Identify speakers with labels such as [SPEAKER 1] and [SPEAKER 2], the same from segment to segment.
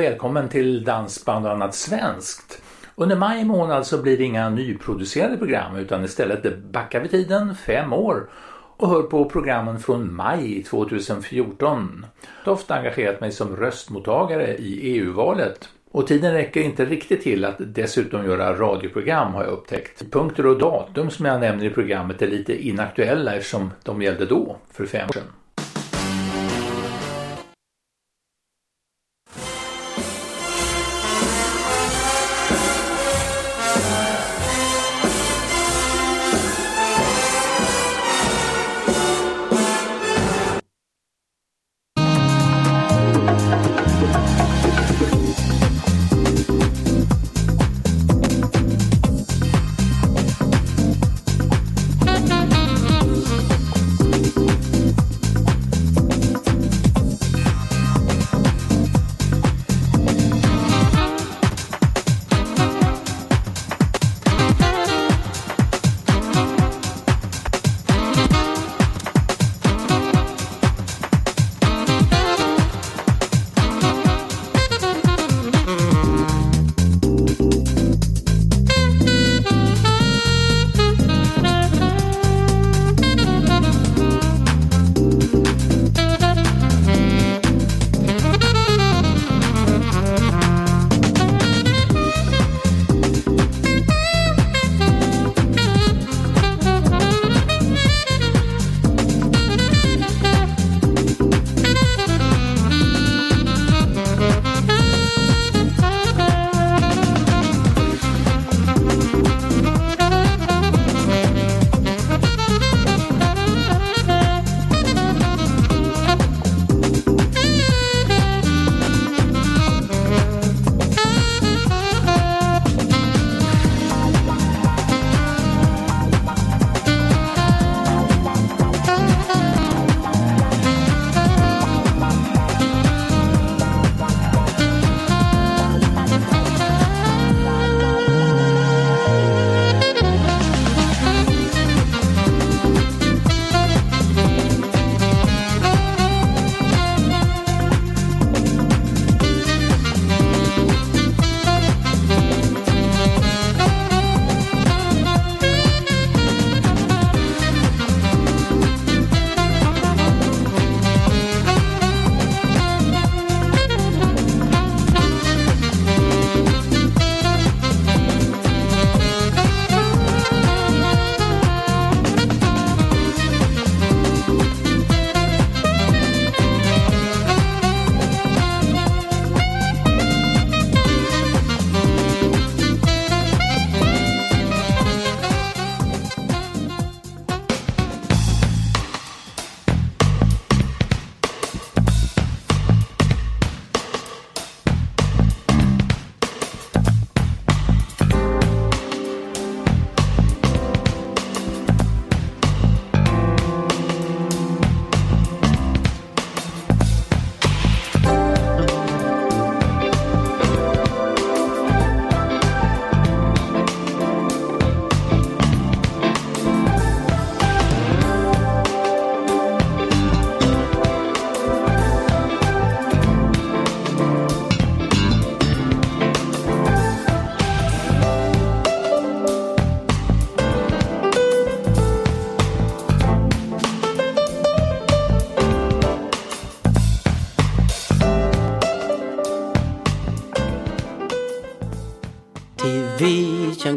[SPEAKER 1] Välkommen till Dansband och annat svenskt. Under maj månad så blir det inga nyproducerade program utan istället backar vi tiden fem år och hör på programmen från maj 2014. Jag har ofta engagerat mig som röstmottagare i EU-valet och tiden räcker inte riktigt till att dessutom göra radioprogram har jag upptäckt. Punkter och datum som jag nämner i programmet är lite inaktuella eftersom de gällde då, för fem år sedan.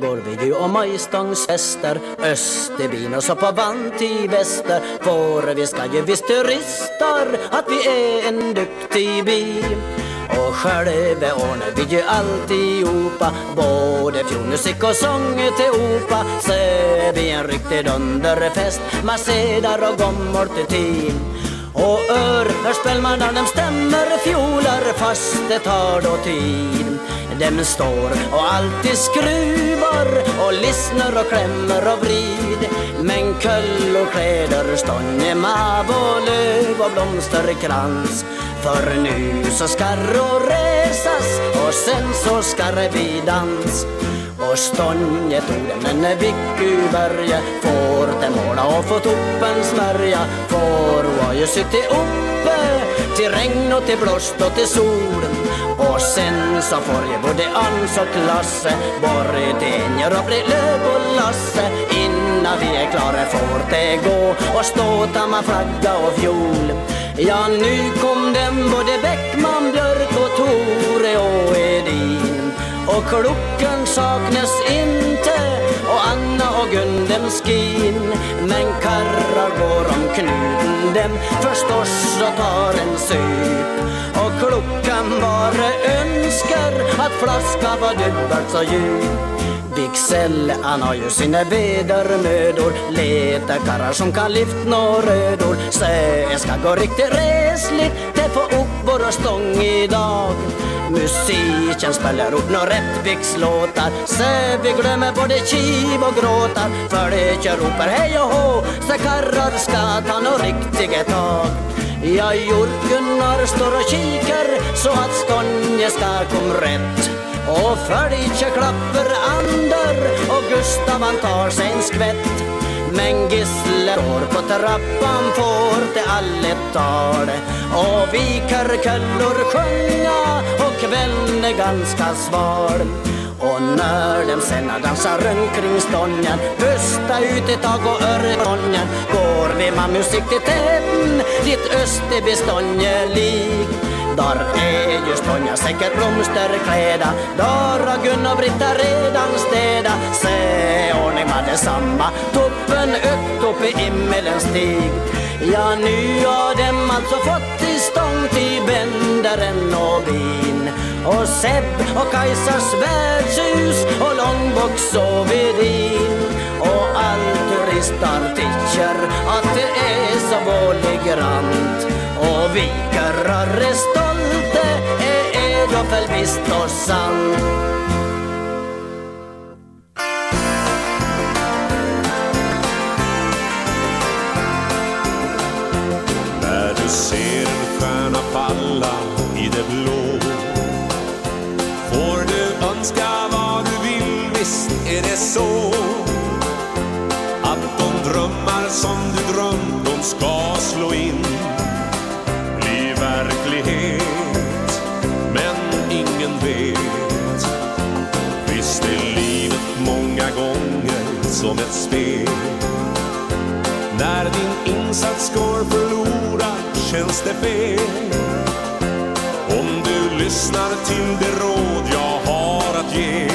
[SPEAKER 2] Går vi ju å majstångsfester Österbyn och så på vant i väster. För vi ska ju visst turister, att vi är en duktig by. Och själva ordnar vi ju alltihopa. Både fjolmusik och sång till opa. Så är vi en riktig dunderfest. Marsedar och gommor till tid och ör, när spelmarna dem stämmer. Fjolar fast det tar då tid dem står och alltid skruvar och lyssnar och klämmer och vrid. Men köll och kläder, stånge, mav och löv och blomsterkrans För nu så ska och resas och sen så ska vi dans. Stånje tog orden men Vickyberge får det måla och få toppen smärja. Får var ju suttit uppe till regn och till blåst och till sol. Och sen så får ju både Ans och Lasse Borgenjer och bli Löv och Lasse. Innan vi är klara får det gå och stå med flagga och fjol. Ja, nu kom den både Bäckman, Björk och Tor och klockan saknas inte. Och Anna och Gun dem skin. Men karrar går om knuten. Dem förstås och tar en sup Och klockan bara önskar att flaskan var dubbelt så djup. Bixell han har ju sina vedermödor. Leta karrar som kan lyft några rödor. Så jag ska gå riktigt resligt. Det får upp våra stång idag. Musiken spelar upp några Rättvikslåtar. Så vi glömmer både kiv och gråtar. För det jag ropar hej och hå. Så karrar ska ta nå riktiga tag. Ja, Gunnar står och kikar så att Skånje ska komma rätt. Och Följe klapper andar och Gustav han tar sig en skvätt men Gisle står på trappan får det allet tal och vi karköllor sjunga och kvällen är ganska sval och när dem sen dansar runt kring stången pusta ut ett tag och örongen Går vi med musik till täten Ditt Österby lik. Där är ju stånga säkert blomsterkläda Där har Gun och Britta redan städa. Se ordning med detsamma Toppen upp upp i himmelens stig. Ja, nu har dem alltså fått till stång till bändaren och bin. Och Sepp och Kajsas värdshus och Långbox och Vedin. Och all turistartikel att det är så vålig grann och vi är stolte, är är väl visst och sant
[SPEAKER 3] När du ser en stjärna falla i det blå Får du önska vad du vill, visst är det så. Att de drömmar som du drömt, de ska som ett spel. När din insats går förlorad känns det fel. Om du lyssnar till det råd jag har att ge.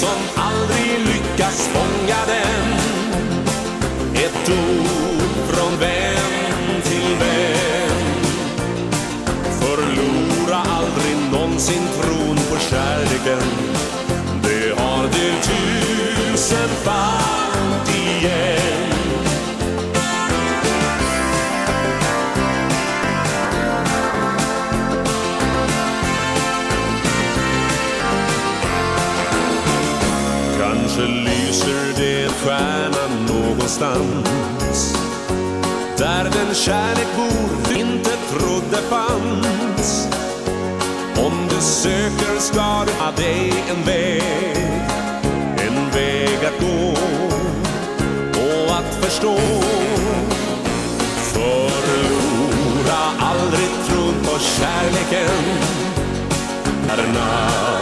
[SPEAKER 3] Dig någonstans Där den kärlek bor du inte trodde fanns. Om du söker ska du ha dig en väg En väg att gå och att förstå. Förlora aldrig tron på kärleken När den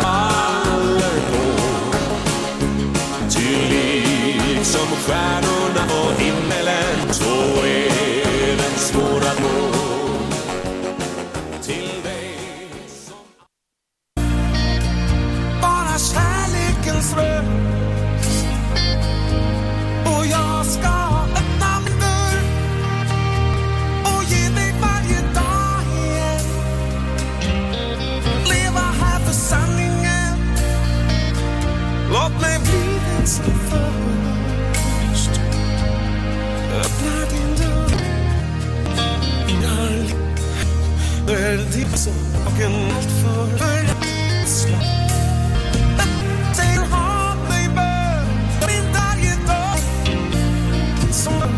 [SPEAKER 3] faller på. Ty liksom stjärnorna på himmelen. Så är den svår att nå
[SPEAKER 4] så och en natt full för rädsla.
[SPEAKER 5] Sen.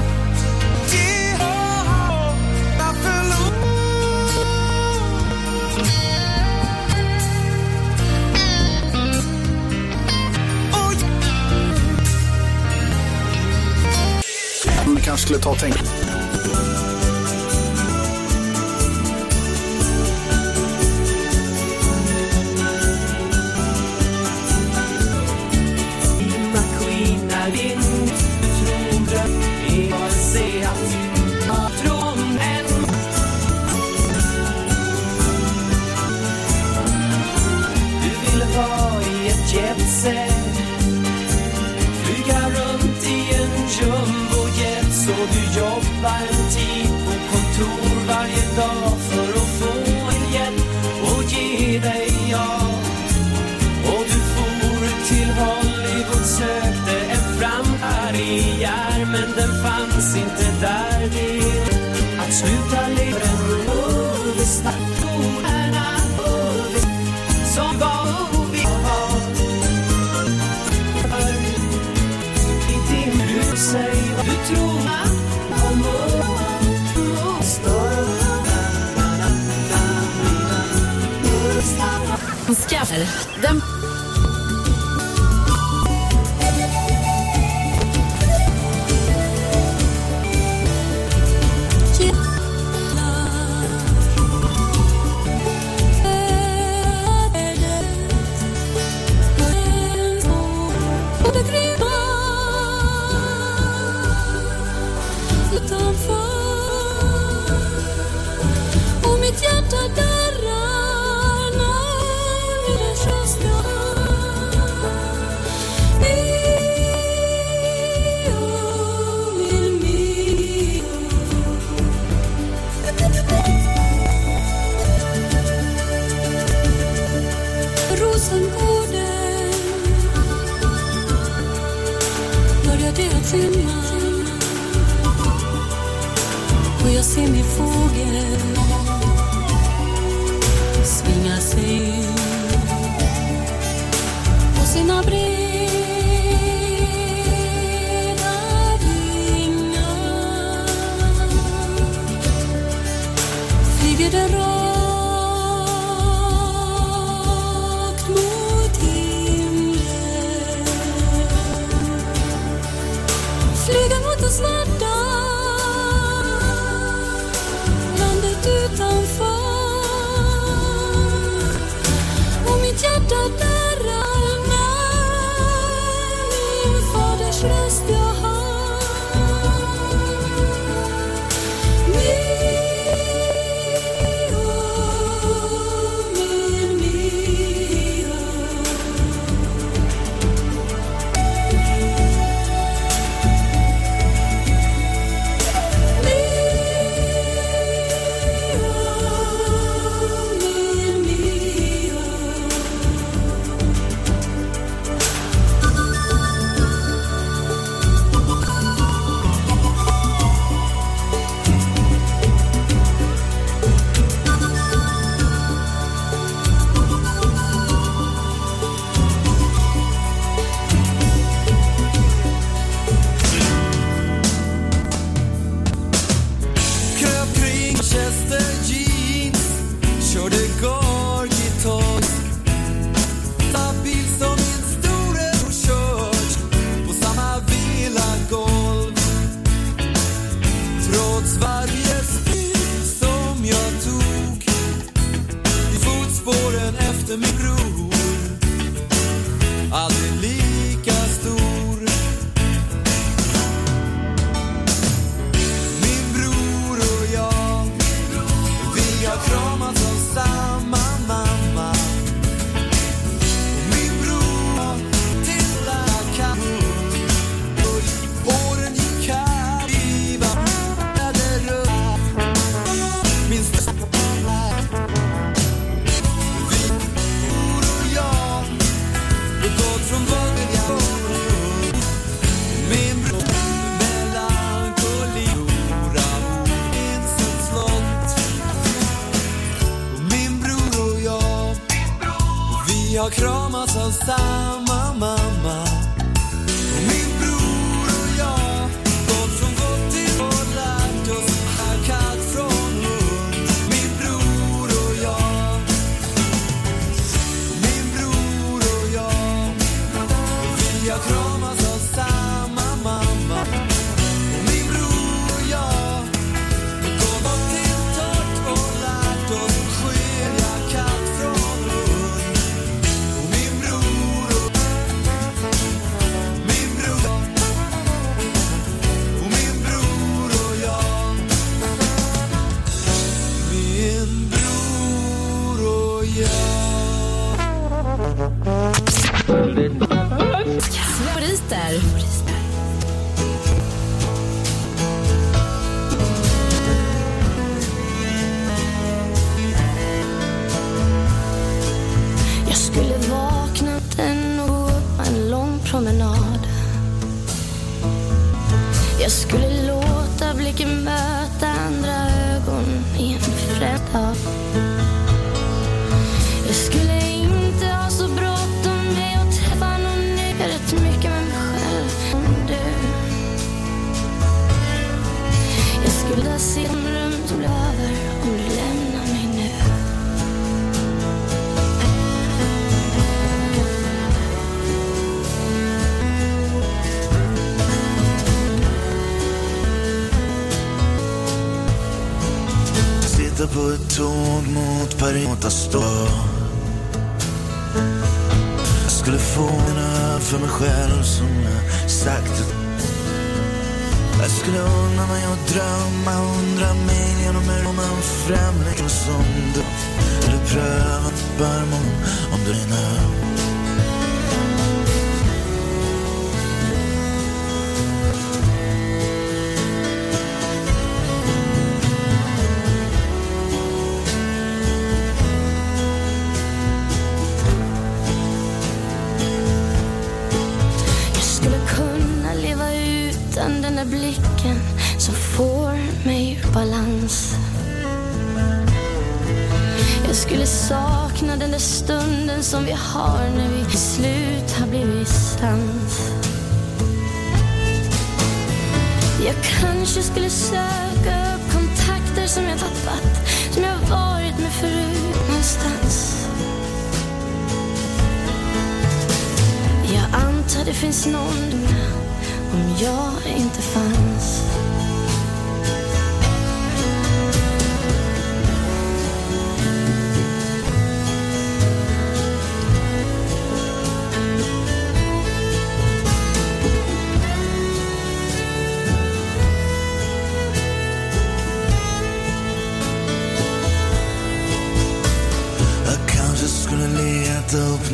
[SPEAKER 5] Kanske skulle ta och tänka
[SPEAKER 6] Du jobbar en tid på kontor varje dag för att få en hjälp och ge dig av. Och du for till Hollywood, sökte en framkarriär men den fanns inte där. Det att sluta
[SPEAKER 7] Eller?
[SPEAKER 8] Den
[SPEAKER 7] final.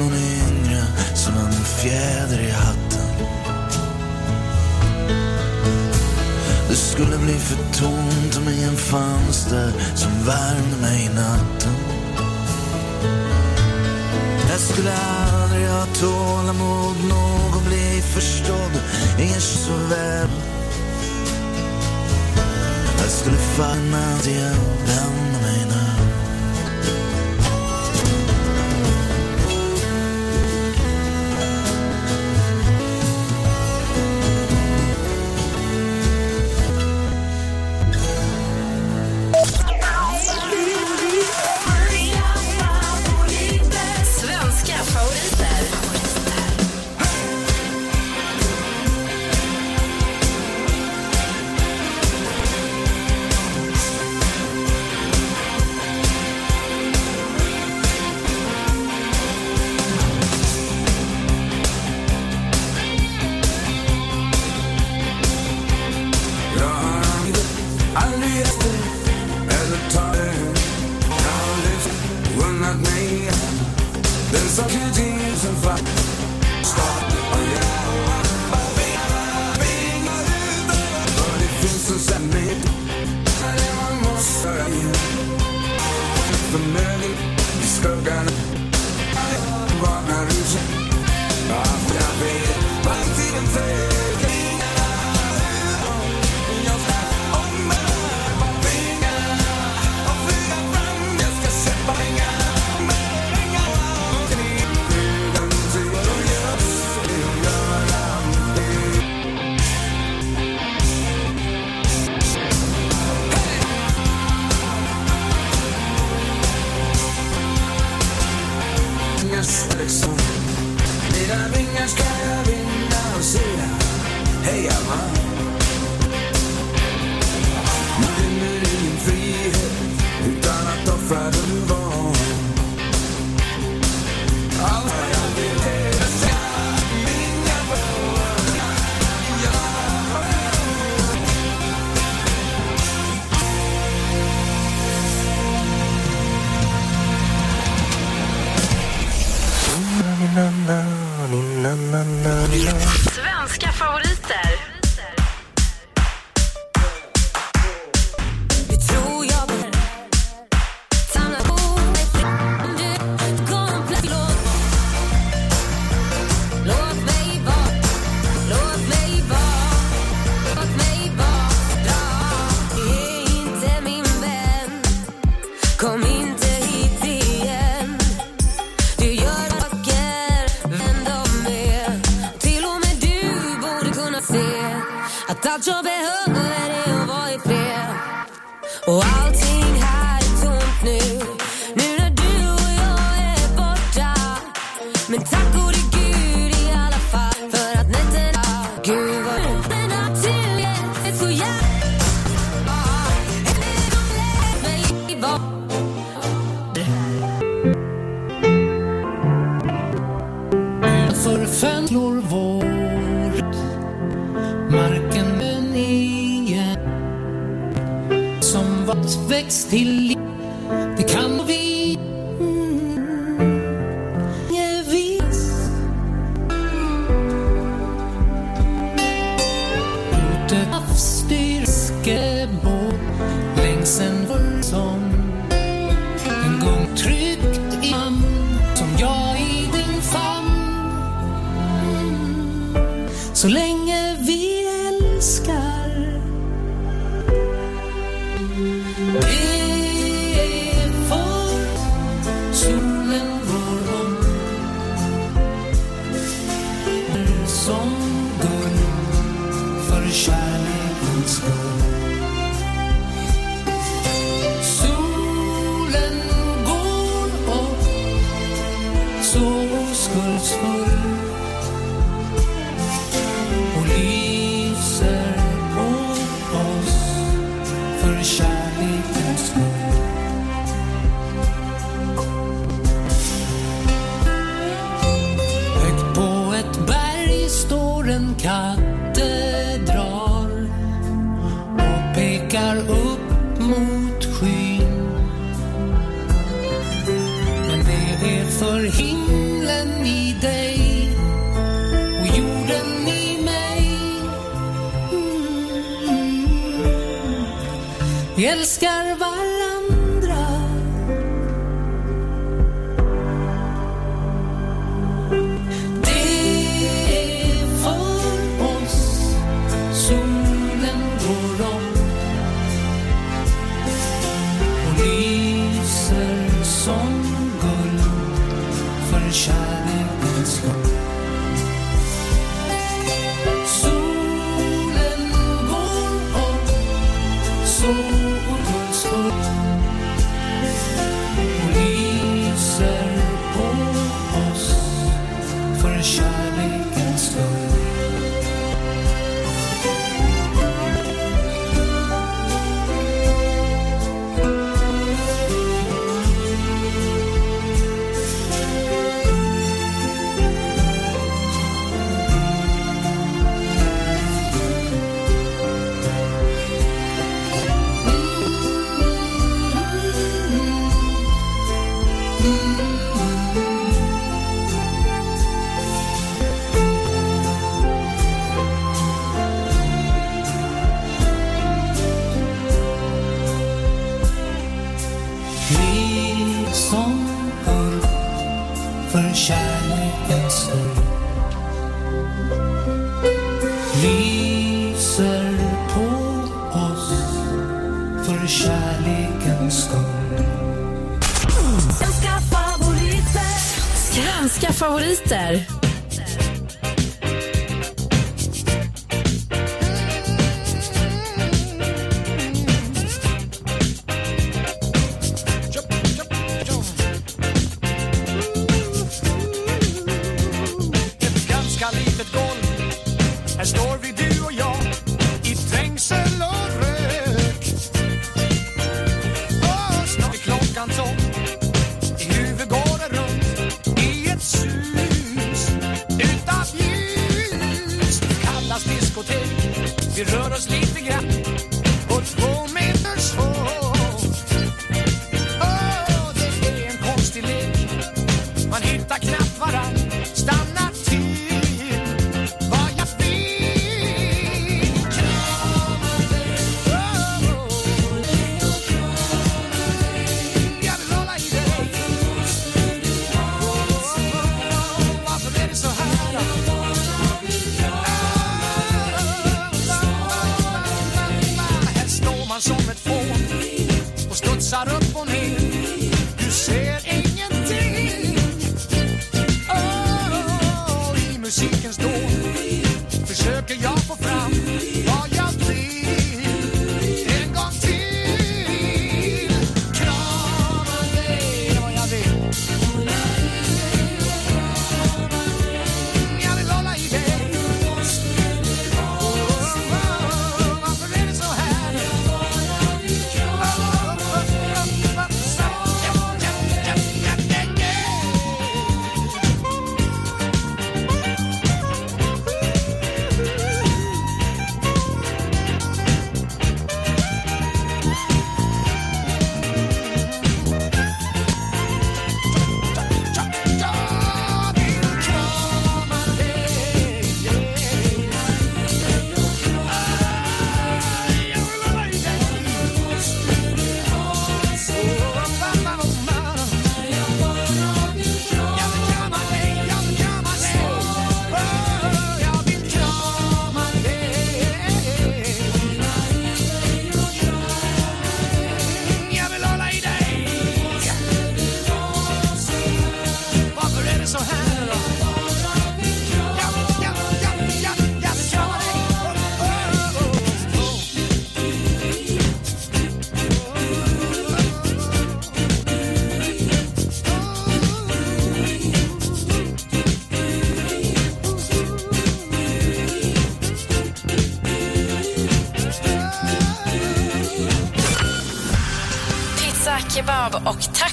[SPEAKER 7] hon yngre som en fjäder i hatten. Det skulle bli för tomt om ingen fanns där som värmde mig i natten. Jag skulle aldrig ha tålamod nog att bli förstådd, ingen så väl. Jag skulle falla
[SPEAKER 8] igen, vända mig
[SPEAKER 9] när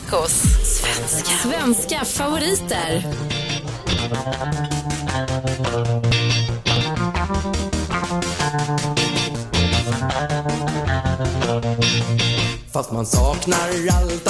[SPEAKER 9] tacos. Svenska. Svenska favoriter.
[SPEAKER 10] Fast man saknar allt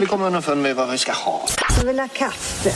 [SPEAKER 11] vi komma underfund med vad vi ska ha.
[SPEAKER 9] Jag vill ha kaffe.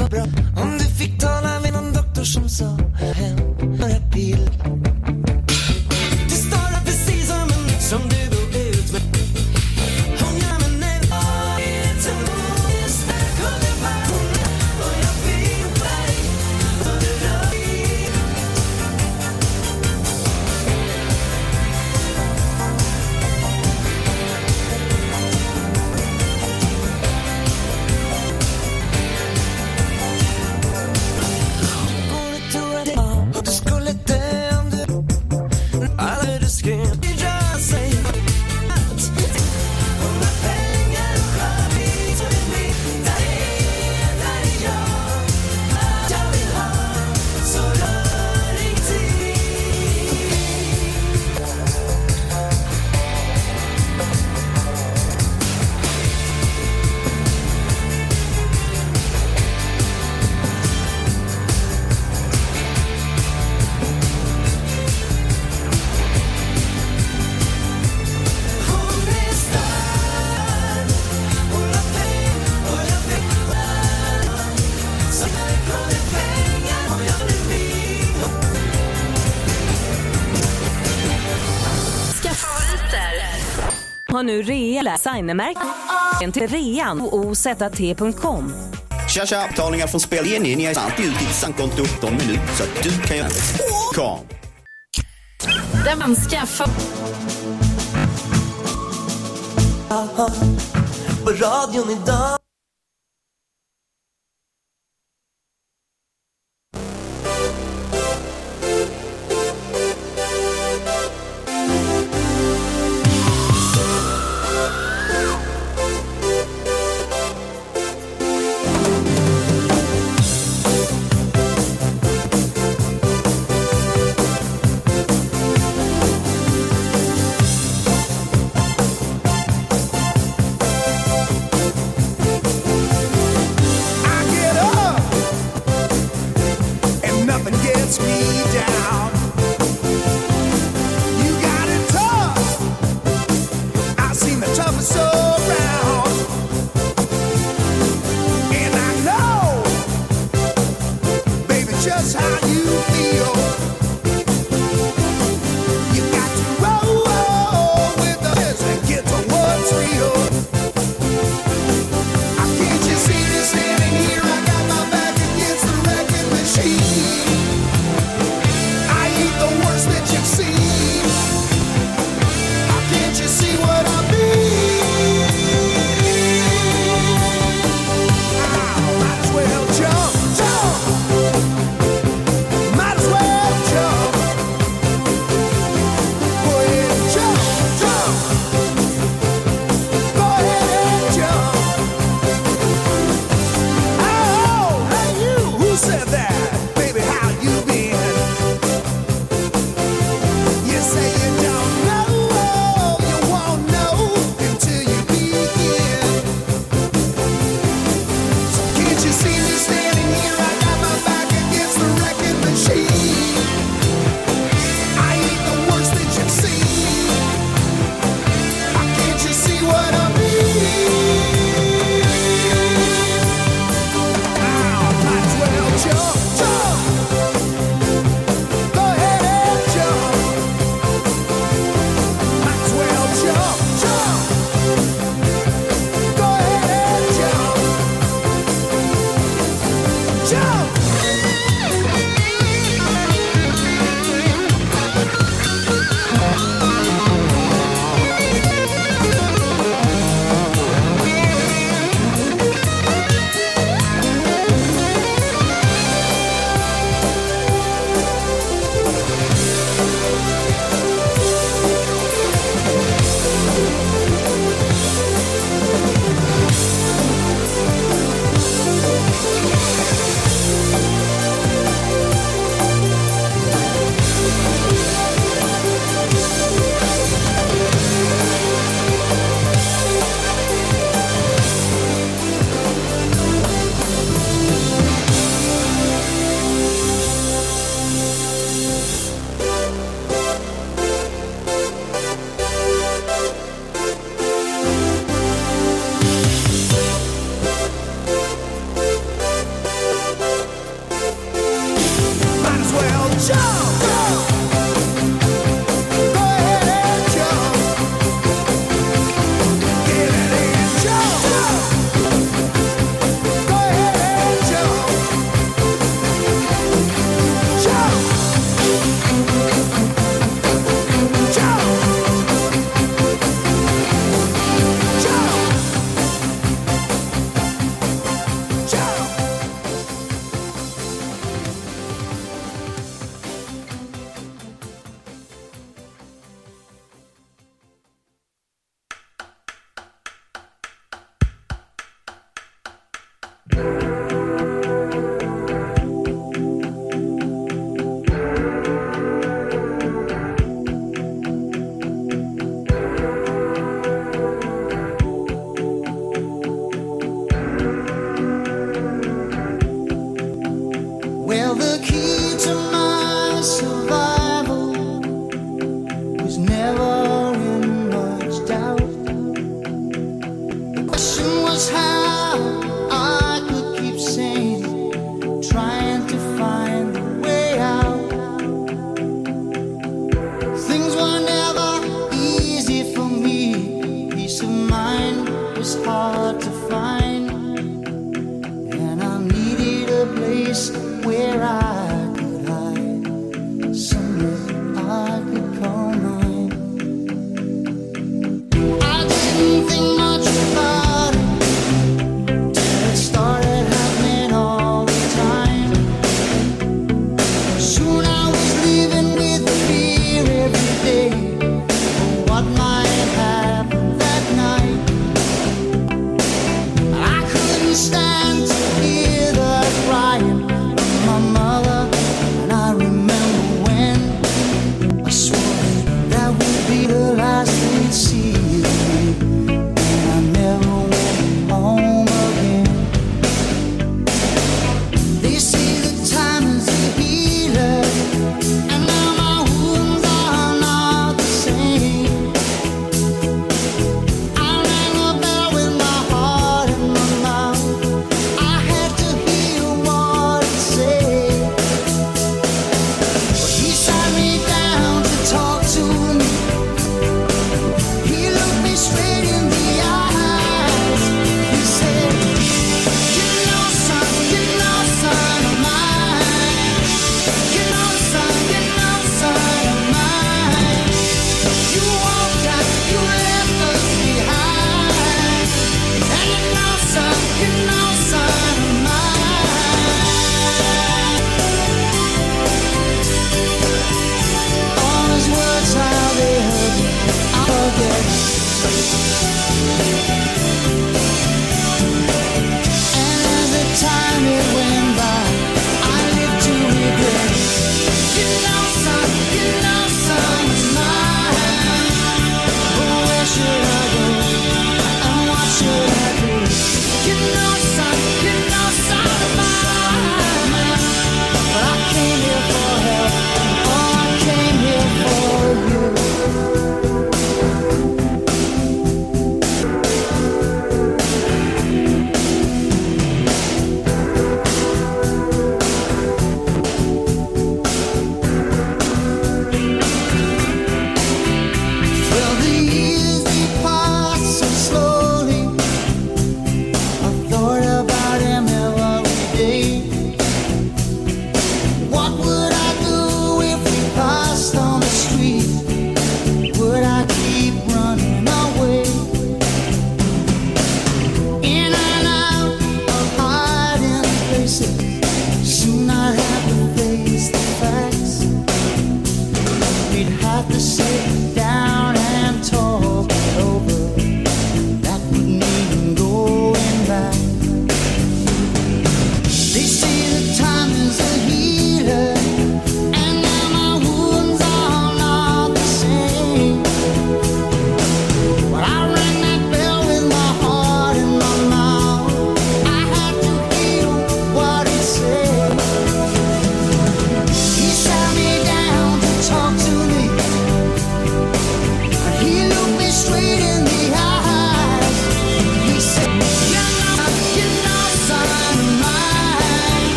[SPEAKER 12] ever broke. Har
[SPEAKER 13] nu rea designermärken till rean på OZT.com.
[SPEAKER 14] Tja, tja! Betalningar från spelgenien. Ni har alltid ut ditt bankkonto om minut så att du kan göra det.
[SPEAKER 15] Kom! Där man skaffar...
[SPEAKER 12] På radion idag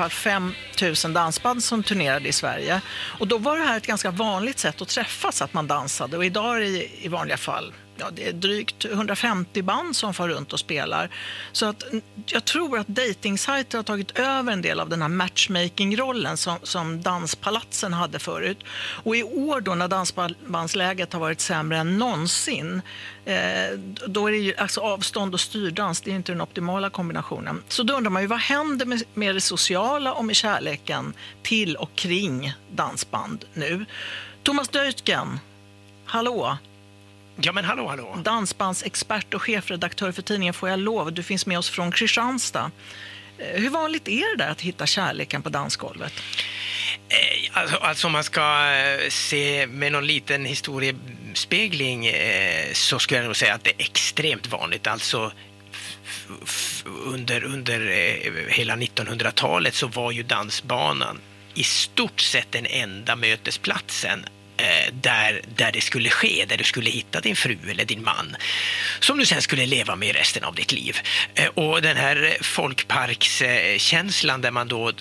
[SPEAKER 16] fall 5 000 dansband som turnerade i Sverige. Och då var det här ett ganska vanligt sätt att träffas, att man dansade. Och idag är det i vanliga fall ja, det är drygt 150 band som far runt och spelar. Så att jag tror att dejtingsajter har tagit över en del av den här matchmaking-rollen som, som danspalatsen hade förut. Och i år då när dansbandsläget har varit sämre än någonsin eh, då är det ju, alltså avstånd och styrdans, det är inte den optimala kombinationen. Så då undrar man ju vad händer med, med det sociala och med kärleken till och kring dansband nu? Thomas Deutgen, hallå?
[SPEAKER 17] Ja, men hallå, hallå.
[SPEAKER 16] Dansbandsexpert och chefredaktör för tidningen Får jag lov. Du finns med oss från Kristianstad. Eh, Hur vanligt är det där att hitta kärleken på dansgolvet?
[SPEAKER 17] Alltså, alltså om man ska eh, se med någon liten historiespegling eh, så skulle jag nog säga att det är extremt vanligt. Alltså under, under eh, hela 1900-talet så var ju dansbanan i stort sett den enda mötesplatsen Eh, där, där det skulle ske, där du skulle hitta din fru eller din man som du sen skulle leva med resten av ditt liv. Eh, Och den här folkparkskänslan där man då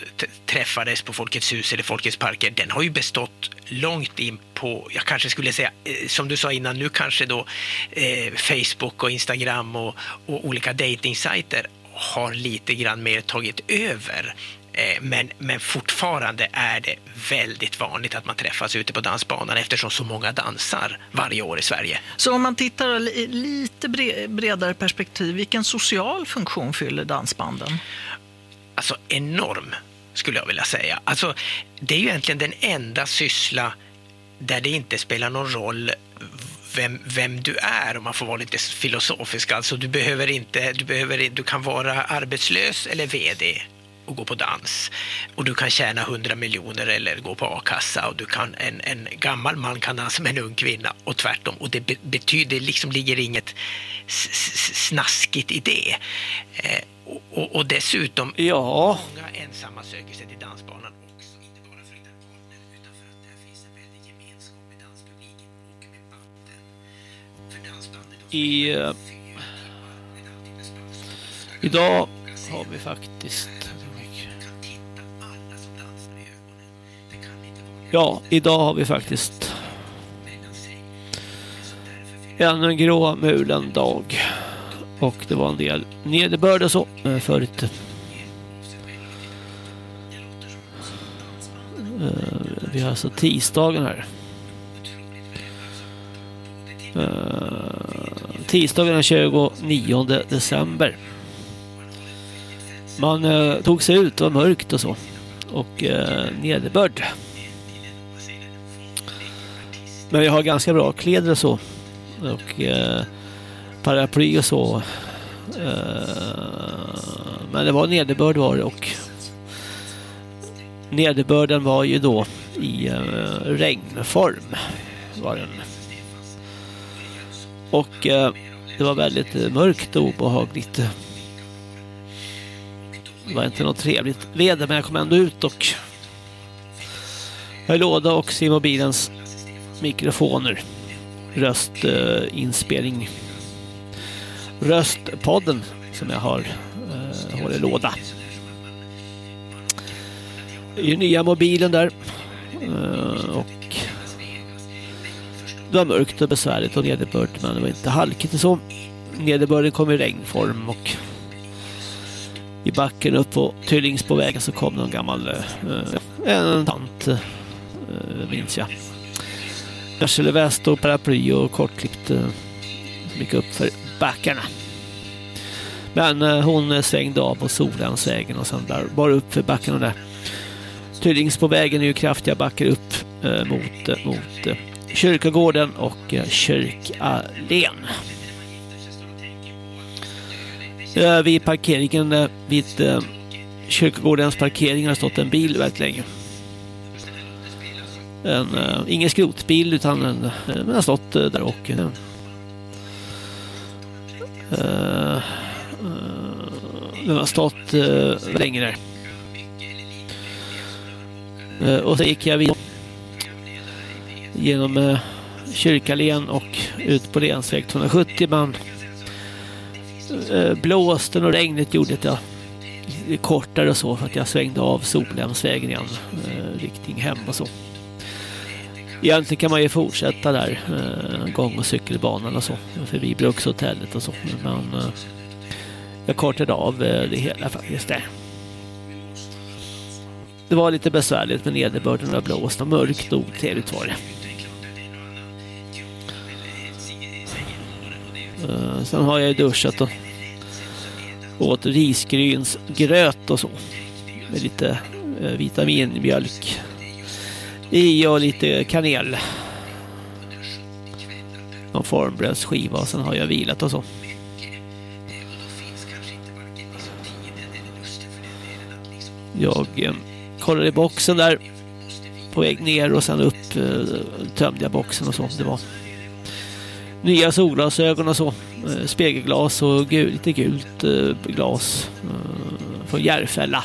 [SPEAKER 17] träffades på Folkets hus eller Folkets parker, den har ju bestått långt in på, jag kanske skulle säga, eh, som du sa innan, nu kanske då eh, Facebook och Instagram och, och olika dejtingsajter har lite grann mer tagit över. Eh, Men, men fortfarande är det väldigt vanligt att man träffas ute på dansbanan eftersom så många dansar varje år i Sverige.
[SPEAKER 16] Så om man tittar i lite bre- bredare perspektiv, vilken social funktion fyller dansbanden?
[SPEAKER 17] Alltså enorm, skulle jag vilja säga. Alltså, det är ju egentligen den enda syssla där det inte spelar någon roll vem, vem du är, om man får vara lite filosofisk. Alltså, du, behöver inte, du, behöver, du kan vara arbetslös eller VD och gå på dans. Och du kan tjäna 100 miljoner eller gå på a-kassa och du kan, en, en gammal man kan dansa med en ung kvinna och tvärtom. Och det be, betyder, liksom ligger inget snaskigt i det. Eh, och, och, och dessutom,
[SPEAKER 18] ja.
[SPEAKER 17] många ensamma söker sig till dansbanan också, inte bara för att hitta
[SPEAKER 18] Ja, idag har vi faktiskt ännu en grå mulen dag. Och det var en del nederbörd och så eh, förut. Eh, vi har alltså tisdagen här. Eh, tisdagen den 29 december. Man tog sig ut, det var mörkt och så. Och nederbörd. Men jag har ganska bra kläder och så. Och eh, paraply och så. Eh, men det var nederbörd var det och nederbörden var ju då i eh, regnform. Var den. Och eh, det var väldigt mörkt och obehagligt. Det var inte något trevligt väder men jag kom ändå ut och höll låda och i mobilens mikrofoner. Röstinspelning. Röstpodden som jag har eh, håller låda. Det är ju nya mobilen där. Eh, och det var mörkt och besvärligt och nederbörd men det var inte halkigt och så. Nederbörden kom i regnform och i backen upp på Tyllingsbovägen så kom någon gammal eh, en tant eh, minns jag. Väst och paraply och kortklippt eh, mycket gick upp för backarna. Men eh, hon svängde av på Solensvägen och sen där bara upp för backarna där. Tyllingsbovägen är ju kraftiga backar upp eh, mot, mot Kyrkogården och Kyrkallén. Vid parkeringen vid Kyrkogårdens parkering har stått en bil väldigt länge. En, eh, ingen skrotbil utan en, eh, den har stått eh, där och eh, den har stått eh, länge där. Och så gick jag vidare genom eh, Kyrkallén och ut på Länsväg 270 man eh, blåsten och regnet gjorde att jag kortade kortare och så för att jag svängde av Solhemsvägen igen. Eh, riktning hem och så. Egentligen kan man ju fortsätta där. Eh, gång- och cykelbanan och så. Förbi Brukshotellet och så. Men eh, jag kortade av eh, det hela faktiskt där. Det var lite besvärligt med nederbörden och blåst och mörkt och otrevligt var det. Eh, Sen har jag ju duschat och åt risgrynsgröt och så. Med lite eh, vitaminmjölk i och lite kanel. Någon formbrödsskiva och sen har jag vilat och så. Jag eh, kollade i boxen där på väg ner och sen upp eh, tömde jag boxen och så. Det var nya solglasögon och så. Eh, spegelglas och gul, lite gult eh, glas eh, från Järfälla.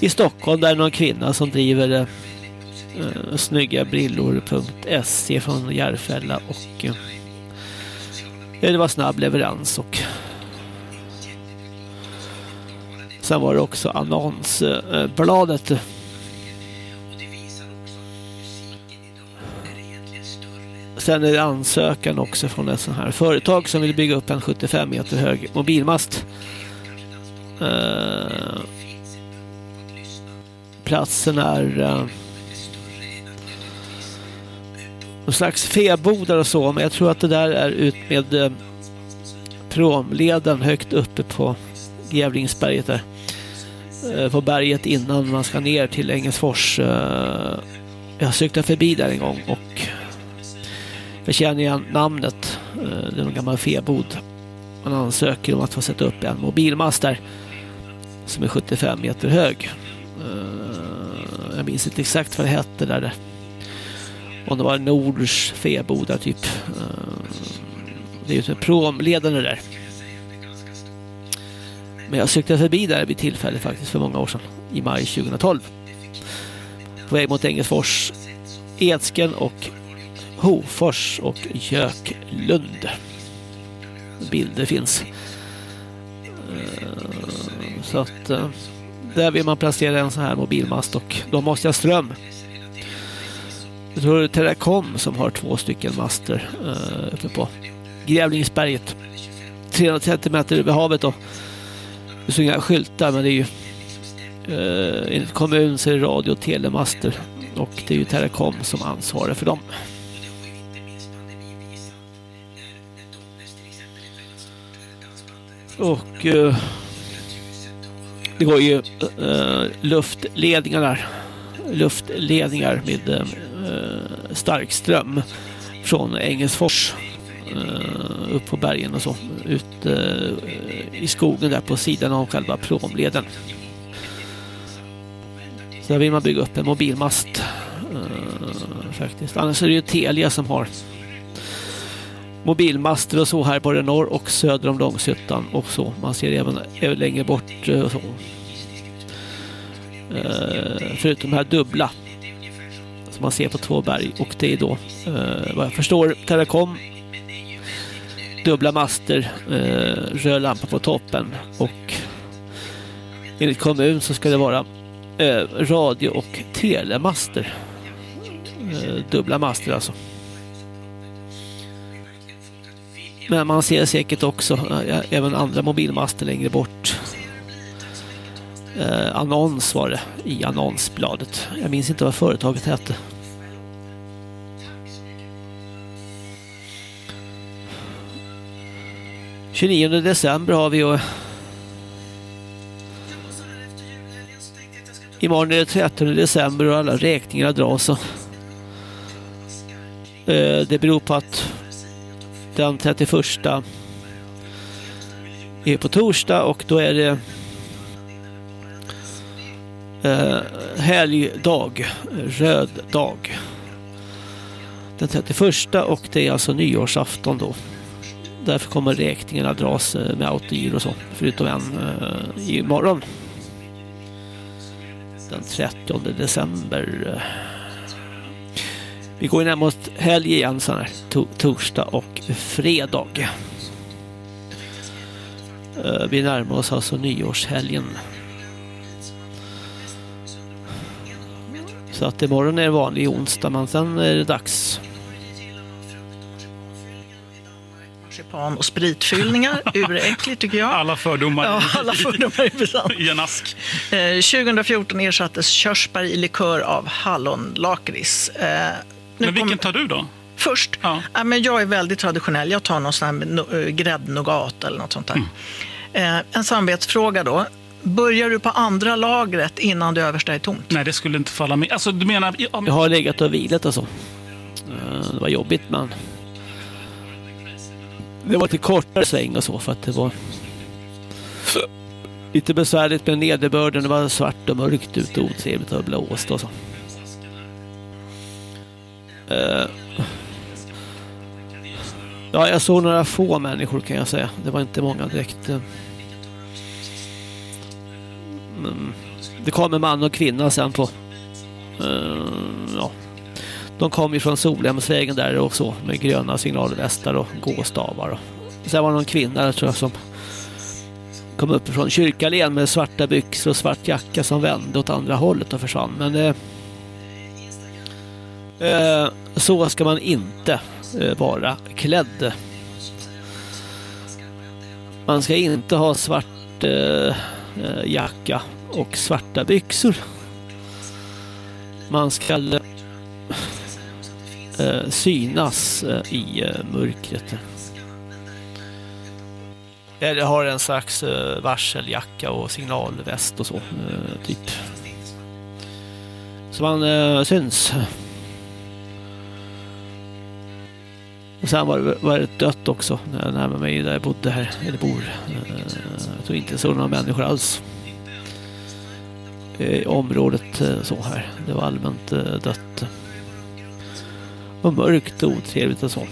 [SPEAKER 18] I Stockholm där är någon kvinna som driver eh, snyggabrillor.se från Järfälla och eh, det var snabb leverans och sen var det också annonsbladet eh, Sen är det ansökan också från ett sånt här företag som vill bygga upp en 75 meter hög mobilmast. Eh, platsen är eh, någon slags febodar och så, men jag tror att det där är ut med eh, promleden högt uppe på Gävlingsberget där. Eh, på berget innan man ska ner till Engelsfors. Eh, jag cyklade förbi där en gång och jag känner igen namnet. Eh, Det är någon gammal febod. Man ansöker om att få sätta upp en mobilmast där som är 75 meter hög. Eh, jag minns inte exakt vad det hette där. Om det var Nords Feboda typ. Eh, det är ju typ promledande där. Men jag cyklade förbi där vid tillfälle faktiskt för många år sedan. I maj 2012. På väg mot Engelsfors, Edsken och Hofors och Göklund. Bilder finns. Eh, så att eh, där vill man placera en sån här mobilmast och då måste jag ström. Jag tror det är Teracom som har två stycken master eh, uppe på Grävlingsberget. 330 meter över havet då. Det står inga skyltar men det är ju eh, enligt kommun så är det radio och telemaster och det är ju Teracom som ansvarar för dem. Och eh, det går ju eh, luftledningar där. Luftledningar med eh, stark ström från Engelsfors eh, upp på bergen och så. Ut eh, i skogen där på sidan av själva promleden. Så där vill man bygga upp en mobilmast eh, faktiskt. Annars är det ju Telia som har mobilmaster och så här både norr och söder om Långshyttan och så. Man ser även, även längre bort eh, och så. Eh, förutom de här dubbla som man ser på två berg och det är då eh, vad jag förstår Terracom dubbla master, eh, röd lampa på toppen och enligt kommun så ska det vara eh, radio och telemaster. Eh, dubbla master alltså. Men man ser säkert också eh, även andra mobilmaster längre bort. Eh, annons var det i annonsbladet. Jag minns inte vad företaget hette. –29 december har vi och Imorgon är det 13 december och alla räkningar dras. Och, eh, det beror på att den 31 är på torsdag och då är det eh, helgdag, röd dag. Den 31 och det är alltså nyårsafton då. Därför kommer räkningarna dras eh, med autogiro och så, förutom en eh, imorgon. Den 30 december. Eh, vi går ju mot helg igen så här, to torsdag och fredag. Eh, Vi närmar oss alltså nyårshelgen. Så att imorgon är vanlig onsdag men sen är det dags.
[SPEAKER 16] Marsipan och spritfyllningar, uräckligt tycker jag.
[SPEAKER 19] Alla fördomar,
[SPEAKER 16] Ja, alla fördomar i
[SPEAKER 19] en ask.
[SPEAKER 16] Eh, 2014 ersattes körsbär i likör av hallonlakrits. Nu
[SPEAKER 19] Men vilken
[SPEAKER 16] kommer-
[SPEAKER 19] tar du då?
[SPEAKER 16] Först? Ja. men jag är väldigt traditionell. Jag tar någon sån här eh, gräddnougat eller något sånt där.
[SPEAKER 19] Mm.
[SPEAKER 16] Eh, en samvetsfråga då. Börjar du på andra lagret innan det översta är tomt?
[SPEAKER 19] Nej, det skulle inte falla mig. Alltså, du menar... Ja,
[SPEAKER 18] Jag har legat och vilat och så. Eh, Det var jobbigt men det var lite kortare sväng och så för att det var lite besvärligt med nederbörden. Det var svart och mörkt ute och otrevligt och blåst och så. Eh, ja, jag såg några få människor kan jag säga. Det var inte många direkt. Eh, det kom en man och kvinna sen på eh, ja. De kom ju från Solhemsvägen där och så med gröna signalvästar och gåstavar. Och. Sen var det någon kvinna där, tror jag som kom upp från kyrkalen med svarta byxor och svart jacka som vände åt andra hållet och försvann. Men det... eh, Eh, så ska man inte eh, vara klädd. Man ska inte ha svart eh, eh, jacka och svarta byxor. Man ska eh, synas eh, i eh, mörkret. Eller har en slags eh, varseljacka och signalväst och så, eh, typ. Så man eh, syns. Och sen var det, var det dött också när jag närmade mig där jag bodde här, eller bor. Eh, jag tror inte såg några människor alls. I området eh, så här. Det var allmänt eh, dött. Och mörkt och otrevligt och så.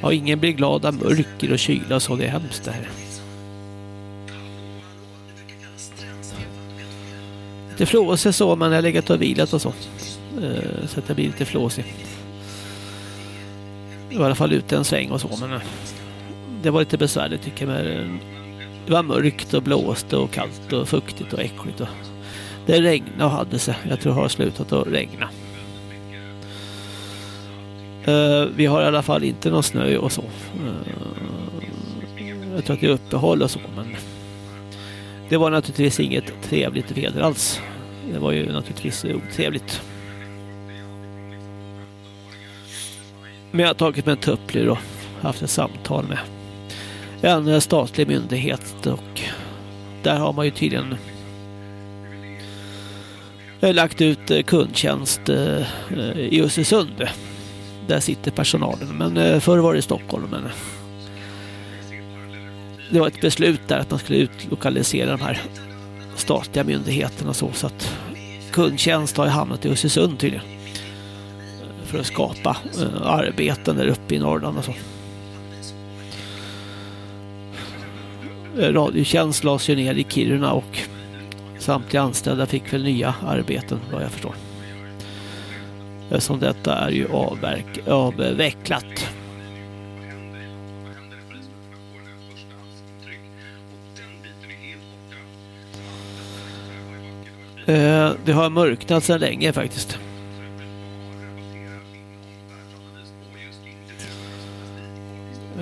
[SPEAKER 18] Ja, ingen blir glad av mörker och kyla och så. Det är hemskt det här. Lite flåsig så, men jag har legat och vilat och så. Så att jag blir lite flåsig. I alla fall ute en sväng och så, men eh, det var lite besvärligt tycker jag. Eh, det var mörkt och blåst och kallt och fuktigt och äckligt. Och det regnade och hade sig. Jag tror det har slutat att regna. Eh, vi har i alla fall inte någon snö och så. Jag tror att det är uppehåll och så, men det var naturligtvis inget trevligt väder alls. Det var ju naturligtvis otrevligt. Men jag har tagit mig en tupplur och haft ett samtal med en statlig myndighet och där har man ju tydligen eh, lagt ut eh, kundtjänst eh, i Östersund. Där sitter personalen, men förr var det i Stockholm. Men det var ett beslut där att man skulle utlokalisera de här statliga myndigheterna så, så att kundtjänst har ju hamnat i Östersund tydligen. För att skapa eh, arbeten där uppe i Norrland och så. Eh, Radiotjänst lades ju ner i Kiruna och samtliga anställda fick väl nya arbeten vad jag förstår. Eftersom detta är ju avverk, avvecklat. Eh, det har mörknat sedan länge faktiskt.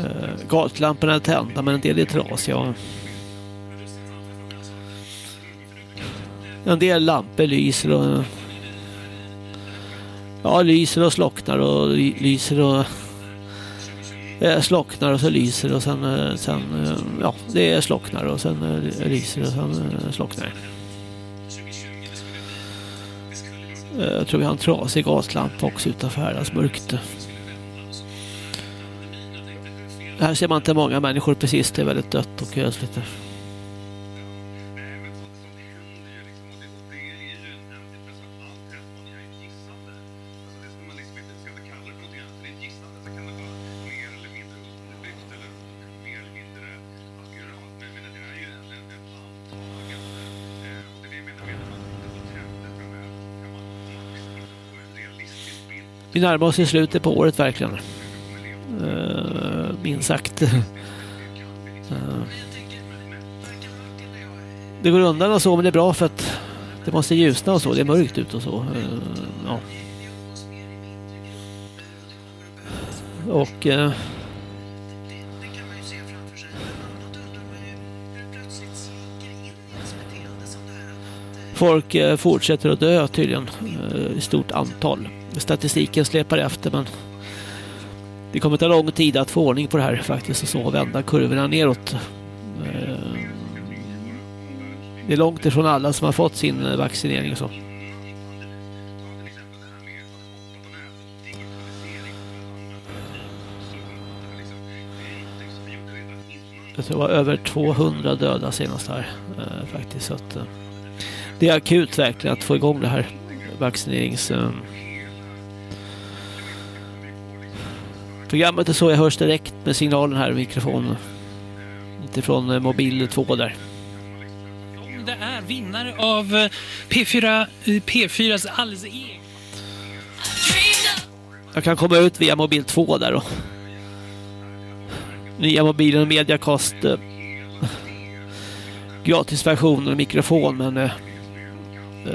[SPEAKER 18] Eh, Gatlamporna är tända men en del är trasiga. En del lampor lyser och Ja, lyser och slocknar och lyser och eh, slocknar och så lyser och sen, eh, sen eh, ja, det slocknar och sen eh, lyser och sen eh, slocknar. Jag tror vi har en trasig gaslampa också utanför här, alltså mörkt. Här ser man inte många människor precis, det är väldigt dött och ödsligt. Vi närmar oss i slutet på året verkligen. Uh, minst sagt. Det går undan och så, men det är bra för att det måste ljusna och så. Det är mörkt ute och så. Eh, ja. Och... eh, Folk eh, fortsätter att dö tydligen eh, i stort antal. Statistiken släpar efter men det kommer ta lång tid att få ordning på det här faktiskt och så vända kurvorna neråt. Eh, det är långt ifrån alla som har fått sin vaccinering och så. Jag tror det var över 200 döda senast här eh, faktiskt. Så att, eh, det är akut verkligen att få igång det här vaccinerings... programmet är så jag hörs direkt med signalen här i mikrofonen. Inte från eh, mobil 2 där.
[SPEAKER 19] Det är vinnare av eh, P4, eh, P4s alldeles egen.
[SPEAKER 18] Jag kan komma ut via mobil 2 där då. Nya mobilen Mediacast eh, gratisversion och mikrofon men eh, eh,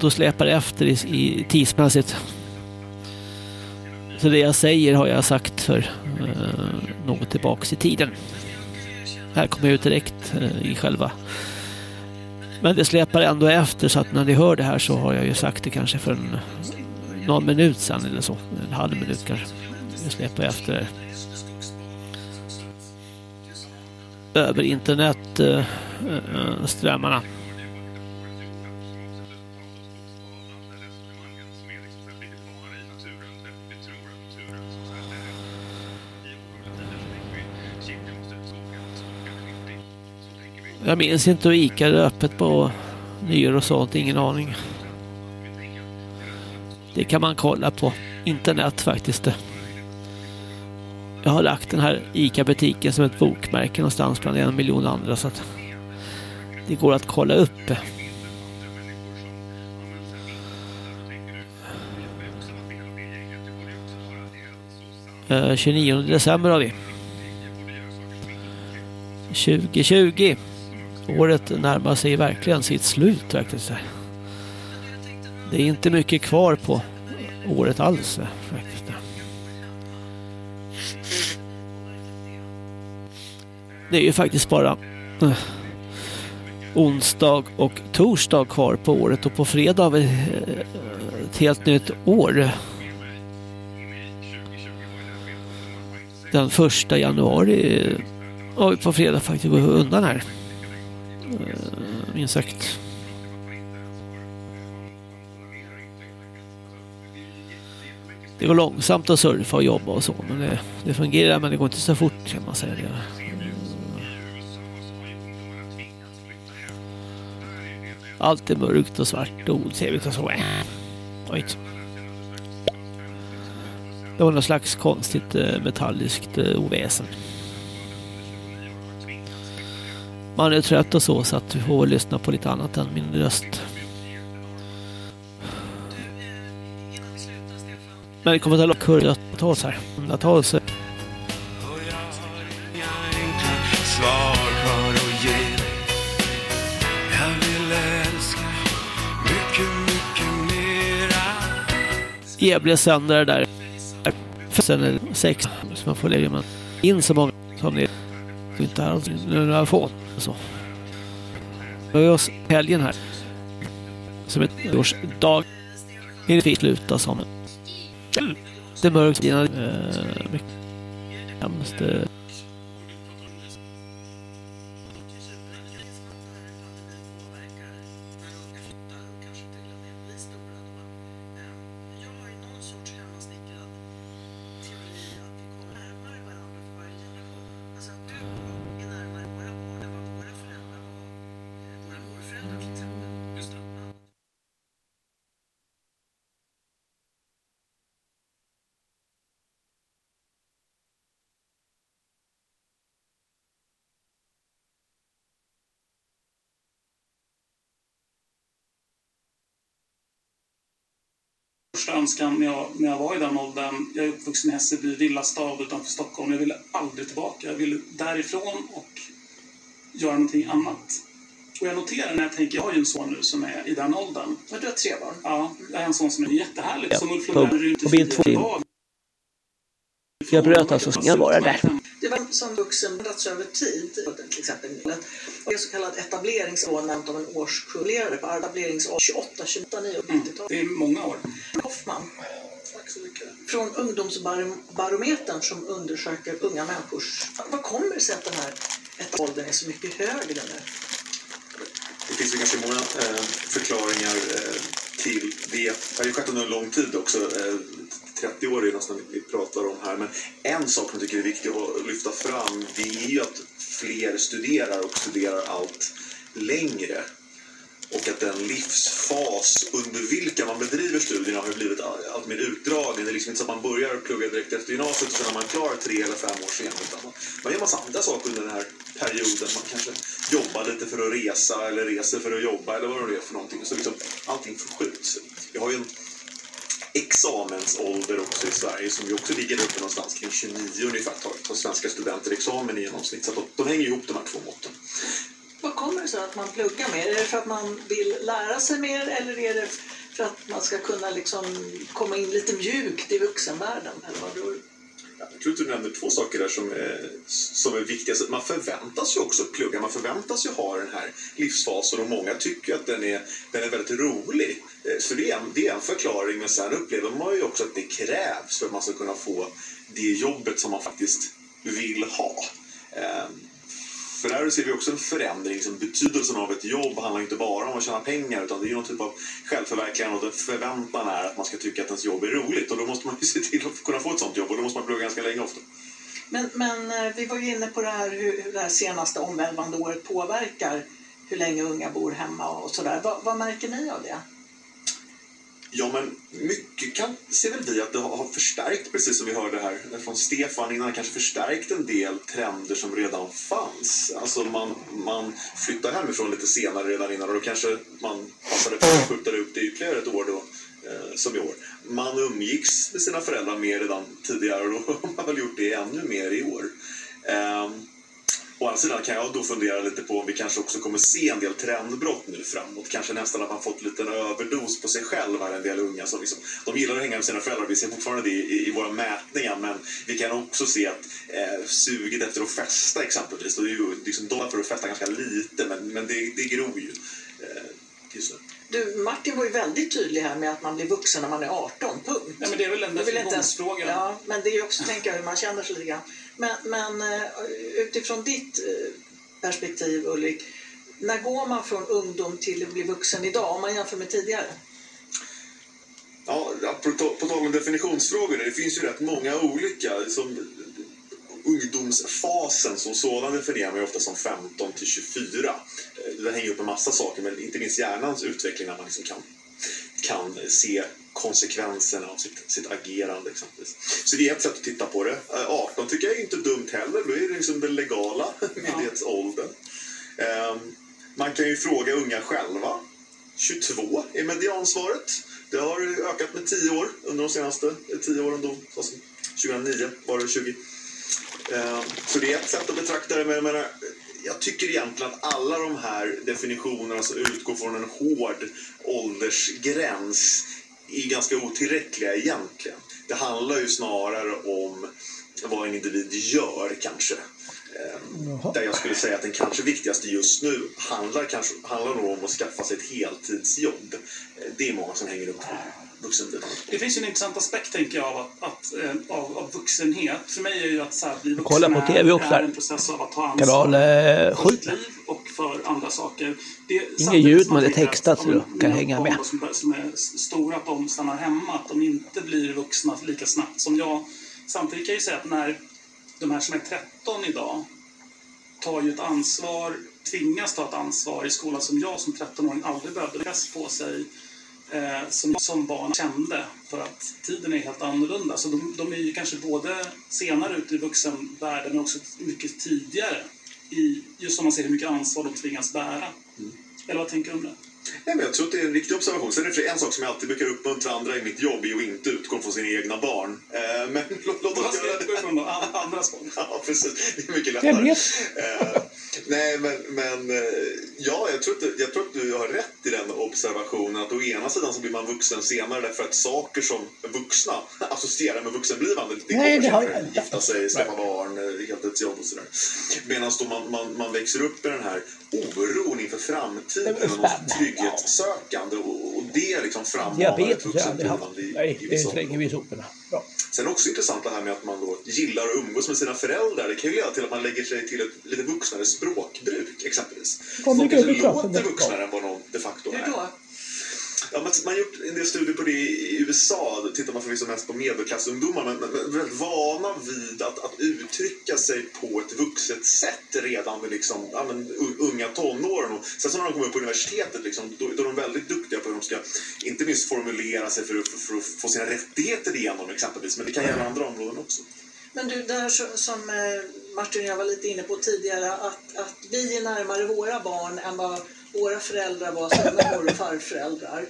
[SPEAKER 18] då släpar det efter i, i tidsmässigt. Så det jag säger har jag sagt för eh, något tillbaks i tiden. Här kommer jag ut direkt eh, i själva. Men det släpar ändå efter så att när ni hör det här så har jag ju sagt det kanske för en, någon minut sedan eller så. En halv minut kanske. Det släpar efter över internet eh, eh strömmarna. Jag minns inte hur Ica är öppet på nyår och sånt, ingen aning. Det kan man kolla på internet faktiskt. Jag har lagt den här ICA-butiken som ett bokmärke någonstans bland en miljon andra så att det går att kolla upp. Eh, uh, 29 december har vi. 2020. Året närmar sig verkligen sitt slut faktiskt. Det är inte mycket kvar på året alls faktiskt. Det är ju faktiskt bara eh, onsdag och torsdag kvar på året och på fredag har vi eh, ett helt nytt år. Den första januari eh, har vi på fredag faktiskt gått undan här. Eh, Minst sagt. Det går långsamt att surfa och jobba och så, men det, det fungerar men det går inte så fort kan man säga. Det. Allt är mörkt och svart och otrevligt och så. Oj. Det var något slags konstigt eh, metalliskt eh, oväsen. Man är trött och så så att vi får lyssna på lite annat än min röst. Men det kommer att ta lång här. Hundratals.
[SPEAKER 4] svar att ge Jag vill älska mycket, mycket mera
[SPEAKER 18] Gävle sändare där. Sen är det sex som man får lägga in så många som ni är har några få. Så. Vi har oss helgen här. Som ett årsdag. Det fint sluta som det är mörkt innan Äh, eh, mycket hemskt.
[SPEAKER 20] Önskan när jag, när jag var i den åldern. Jag är uppvuxen i Hässelby, villastad utanför Stockholm. Jag ville aldrig tillbaka. Jag ville därifrån och göra någonting annat. Och jag noterar när jag tänker, jag har ju en son nu som är i den åldern.
[SPEAKER 16] Men du har tre barn?
[SPEAKER 20] Ja, jag har en son som är jättehärlig.
[SPEAKER 18] Ja,
[SPEAKER 20] Som Ulf Lundell i
[SPEAKER 18] två.
[SPEAKER 20] frihet idag.
[SPEAKER 18] Jag bröt alltså, jag var där.
[SPEAKER 16] Som vuxenbrotts över tid, till exempel. Och det är så kallad etableringsår nämnt av en årskullerare på etableringsår 28, 28, 9 och 90-talet.
[SPEAKER 20] Det är många år.
[SPEAKER 16] Hoffman. Från Ungdomsbarometern som undersöker unga människors... Vad kommer det sig att den här åldern är så mycket högre nu?
[SPEAKER 21] Det finns ju ganska många eh, förklaringar eh, till det. Det har ju skett under en lång tid också. Eh, 30 år är nästan vi pratar om här. Men en sak som jag tycker är viktig att lyfta fram det är ju att fler studerar och studerar allt längre. Och att den livsfas under vilken man bedriver studierna har blivit allt mer utdragen. Det är liksom inte så att man börjar plugga direkt efter gymnasiet och sen är man klar tre eller fem år senare. Utan man, man gör massa andra saker under den här perioden. Man kanske jobbar lite för att resa eller reser för att jobba eller vad det nu är för någonting. Så liksom allting förskjuts. Jag har ju en examensålder också i Sverige som ju också ligger uppe någonstans kring 29 ungefär tar, svenska studenter examen i genomsnitt. Så de, hänger ihop de här två måtten.
[SPEAKER 16] Vad kommer det sig att man pluggar mer? Är det för att man vill lära sig mer eller är det för att man ska kunna liksom komma in lite mjukt i vuxenvärlden? Eller vad tror du?
[SPEAKER 21] Jag tror att du nämnde två saker där som är, som är viktiga. Man förväntas ju också plugga, man förväntas ju ha den här livsfasen och många tycker att den är, den är väldigt rolig. Eh, så det är, en, det är en förklaring, men sen upplever man ju också att det krävs för att man ska kunna få det jobbet som man faktiskt vill ha. Ehm, för där ser vi också en förändring. Liksom betydelsen av ett jobb handlar inte bara om att tjäna pengar utan det är ju någon typ av självförverkligande och den förväntan är att man ska tycka att ens jobb är roligt och då måste man ju se till att kunna få ett sånt jobb och då måste man plugga ganska länge ofta.
[SPEAKER 16] Men, men eh, vi var ju inne på det här hur, hur det här senaste omvälvande året påverkar hur länge unga bor hemma och sådär. Vad, vad märker ni av det?
[SPEAKER 21] Ja, men mycket kan, ser väl vi att det har förstärkt, precis som vi hörde här från Stefan innan, kanske förstärkt en del trender som redan fanns. Alltså man, man flyttar hemifrån lite senare redan innan och då kanske man passade på att skjuta upp det ytterligare ett år då, eh, som i år. Man umgicks med sina föräldrar mer redan tidigare och då har man väl gjort det ännu mer i år. Ehm, Å andra sidan kan jag då fundera lite på om vi kanske också kommer se en del trendbrott nu framåt. Kanske nästan att man fått lite en överdos på sig själv här, en del unga som liksom, de gillar att hänga med sina föräldrar. Vi ser fortfarande det i, i våra mätningar men vi kan också se att eh, suget efter att festa exempelvis, då är ju liksom de för att festa ganska lite men, men det, det gror ju eh, just nu.
[SPEAKER 16] Du, Martin var ju väldigt tydlig här med att man blir vuxen när man är 18, punkt.
[SPEAKER 20] Ja, men det är väl en definitionsfråga.
[SPEAKER 16] Ja, men det är ju också, tänker jag, hur man känner sig lite grann. Men, men eh, utifrån ditt eh, perspektiv, Ulrik, när går man från ungdom till att bli vuxen idag, om man jämför med tidigare?
[SPEAKER 21] Ja, på, tal om definitionsfrågor, det finns ju rätt många olika. Som, ungdomsfasen som sådan definierar man ju ofta som 15 till 24. Eh, det hänger upp med massa saker, men inte minst hjärnans utveckling när man liksom kan, kan se konsekvenserna av sitt, sitt agerande exempelvis. Så det är ett sätt att titta på det. Eh, 18 tycker jag är inte dumt heller, då är det liksom den legala myndighetsåldern. Eh, Man kan ju fråga unga själva. 22 är mediansvaret. Det har ökat med 10 år under de senaste 10 åren. Då, alltså 2009 var det 20. Eh, Så det är ett sätt att betrakta det. Men jag, menar, jag tycker egentligen att alla de här definitionerna som utgår från en hård åldersgräns är ganska otillräckliga egentligen. Det handlar ju snarare om vad en individ gör kanske. Eh, Där jag skulle säga att den kanske viktigaste just nu handlar, kanske, handlar nog om att skaffa sig ett heltidsjobb. Det är många som hänger upp vuxenlivet.
[SPEAKER 20] Det finns ju en intressant aspekt, tänker jag, av, att, att, eh, av, av vuxenhet. För mig är ju att så här, bli vuxen
[SPEAKER 18] Kolla på
[SPEAKER 20] är-
[SPEAKER 18] TV också
[SPEAKER 20] är en process av att ta ansvar
[SPEAKER 18] Kanal eh,
[SPEAKER 20] för
[SPEAKER 18] 7.
[SPEAKER 20] sitt liv och för andra saker. Det,
[SPEAKER 18] Inget ljud, men det är textat så du kan hänga med.
[SPEAKER 20] Som, som är stora, att de stannar hemma, att de inte blir vuxna lika snabbt som jag. Samtidigt kan jag ju säga att när de här som är 13 idag tar ju ett ansvar, tvingas ta ett ansvar i skolan som jag som 13-åring aldrig behövde press på sig eh, som, som barn kände för att tiden är helt annorlunda. Så de, de är ju kanske både senare ute i vuxenvärlden men också mycket tidigare i, just om man ser hur mycket ansvar de tvingas bära. Eller vad tänker du om det?
[SPEAKER 21] Nej, men jag tror att det är en riktig observation. Sen är det en sak som jag alltid brukar uppmuntra andra i mitt jobb är att inte utgå från sina egna barn. Eh, men låt, oss göra?
[SPEAKER 20] An- Andras barn?
[SPEAKER 21] Ja, precis. Det är mycket
[SPEAKER 1] Jag
[SPEAKER 21] lättare. Nej, men, men eh, ja, jag tror, att, jag tror att du har rätt i den observationen att å ena sidan så blir man vuxen senare därför att saker som vuxna associerar med vuxenblivande, det
[SPEAKER 1] Nej,
[SPEAKER 21] kommer
[SPEAKER 1] det har jag.
[SPEAKER 21] Gifta sig, skaffa barn, eh, heltidsjobb och sådär. Medan då man, man, man växer upp med den här oron inför framtiden och något trygghetssökande och, och det liksom frammanar ett vuxenblivande i,
[SPEAKER 1] Nej,
[SPEAKER 21] i
[SPEAKER 1] det
[SPEAKER 21] vissa
[SPEAKER 1] slänger vi i soporna. Bra.
[SPEAKER 21] Sen också intressant det här med att man då gillar att umgås med sina föräldrar. Det kan ju leda till att man lägger sig till ett lite vuxnare språkbruk exempelvis.
[SPEAKER 1] Kom mycket
[SPEAKER 21] kanske låter vuxnare än vad någon de facto är. Ja, man, man har gjort en del studier på det i USA. Då tittar man förvisso mest på medelklassungdomar men, men, väldigt vana vid att, att uttrycka sig på ett vuxet sätt redan vid liksom, ja, men, unga tonåren. Och sen så när de kommer upp på universitetet liksom, då, då är de väldigt duktiga på hur de ska, inte minst formulera sig för, att- för, för att få sina rättigheter igenom exempelvis. Men det kan gälla andra områden också.
[SPEAKER 16] Men du, det här som eh, Martin och jag var lite inne på tidigare, att, att vi är närmare våra barn än vad våra föräldrar var som mor och farföräldrar.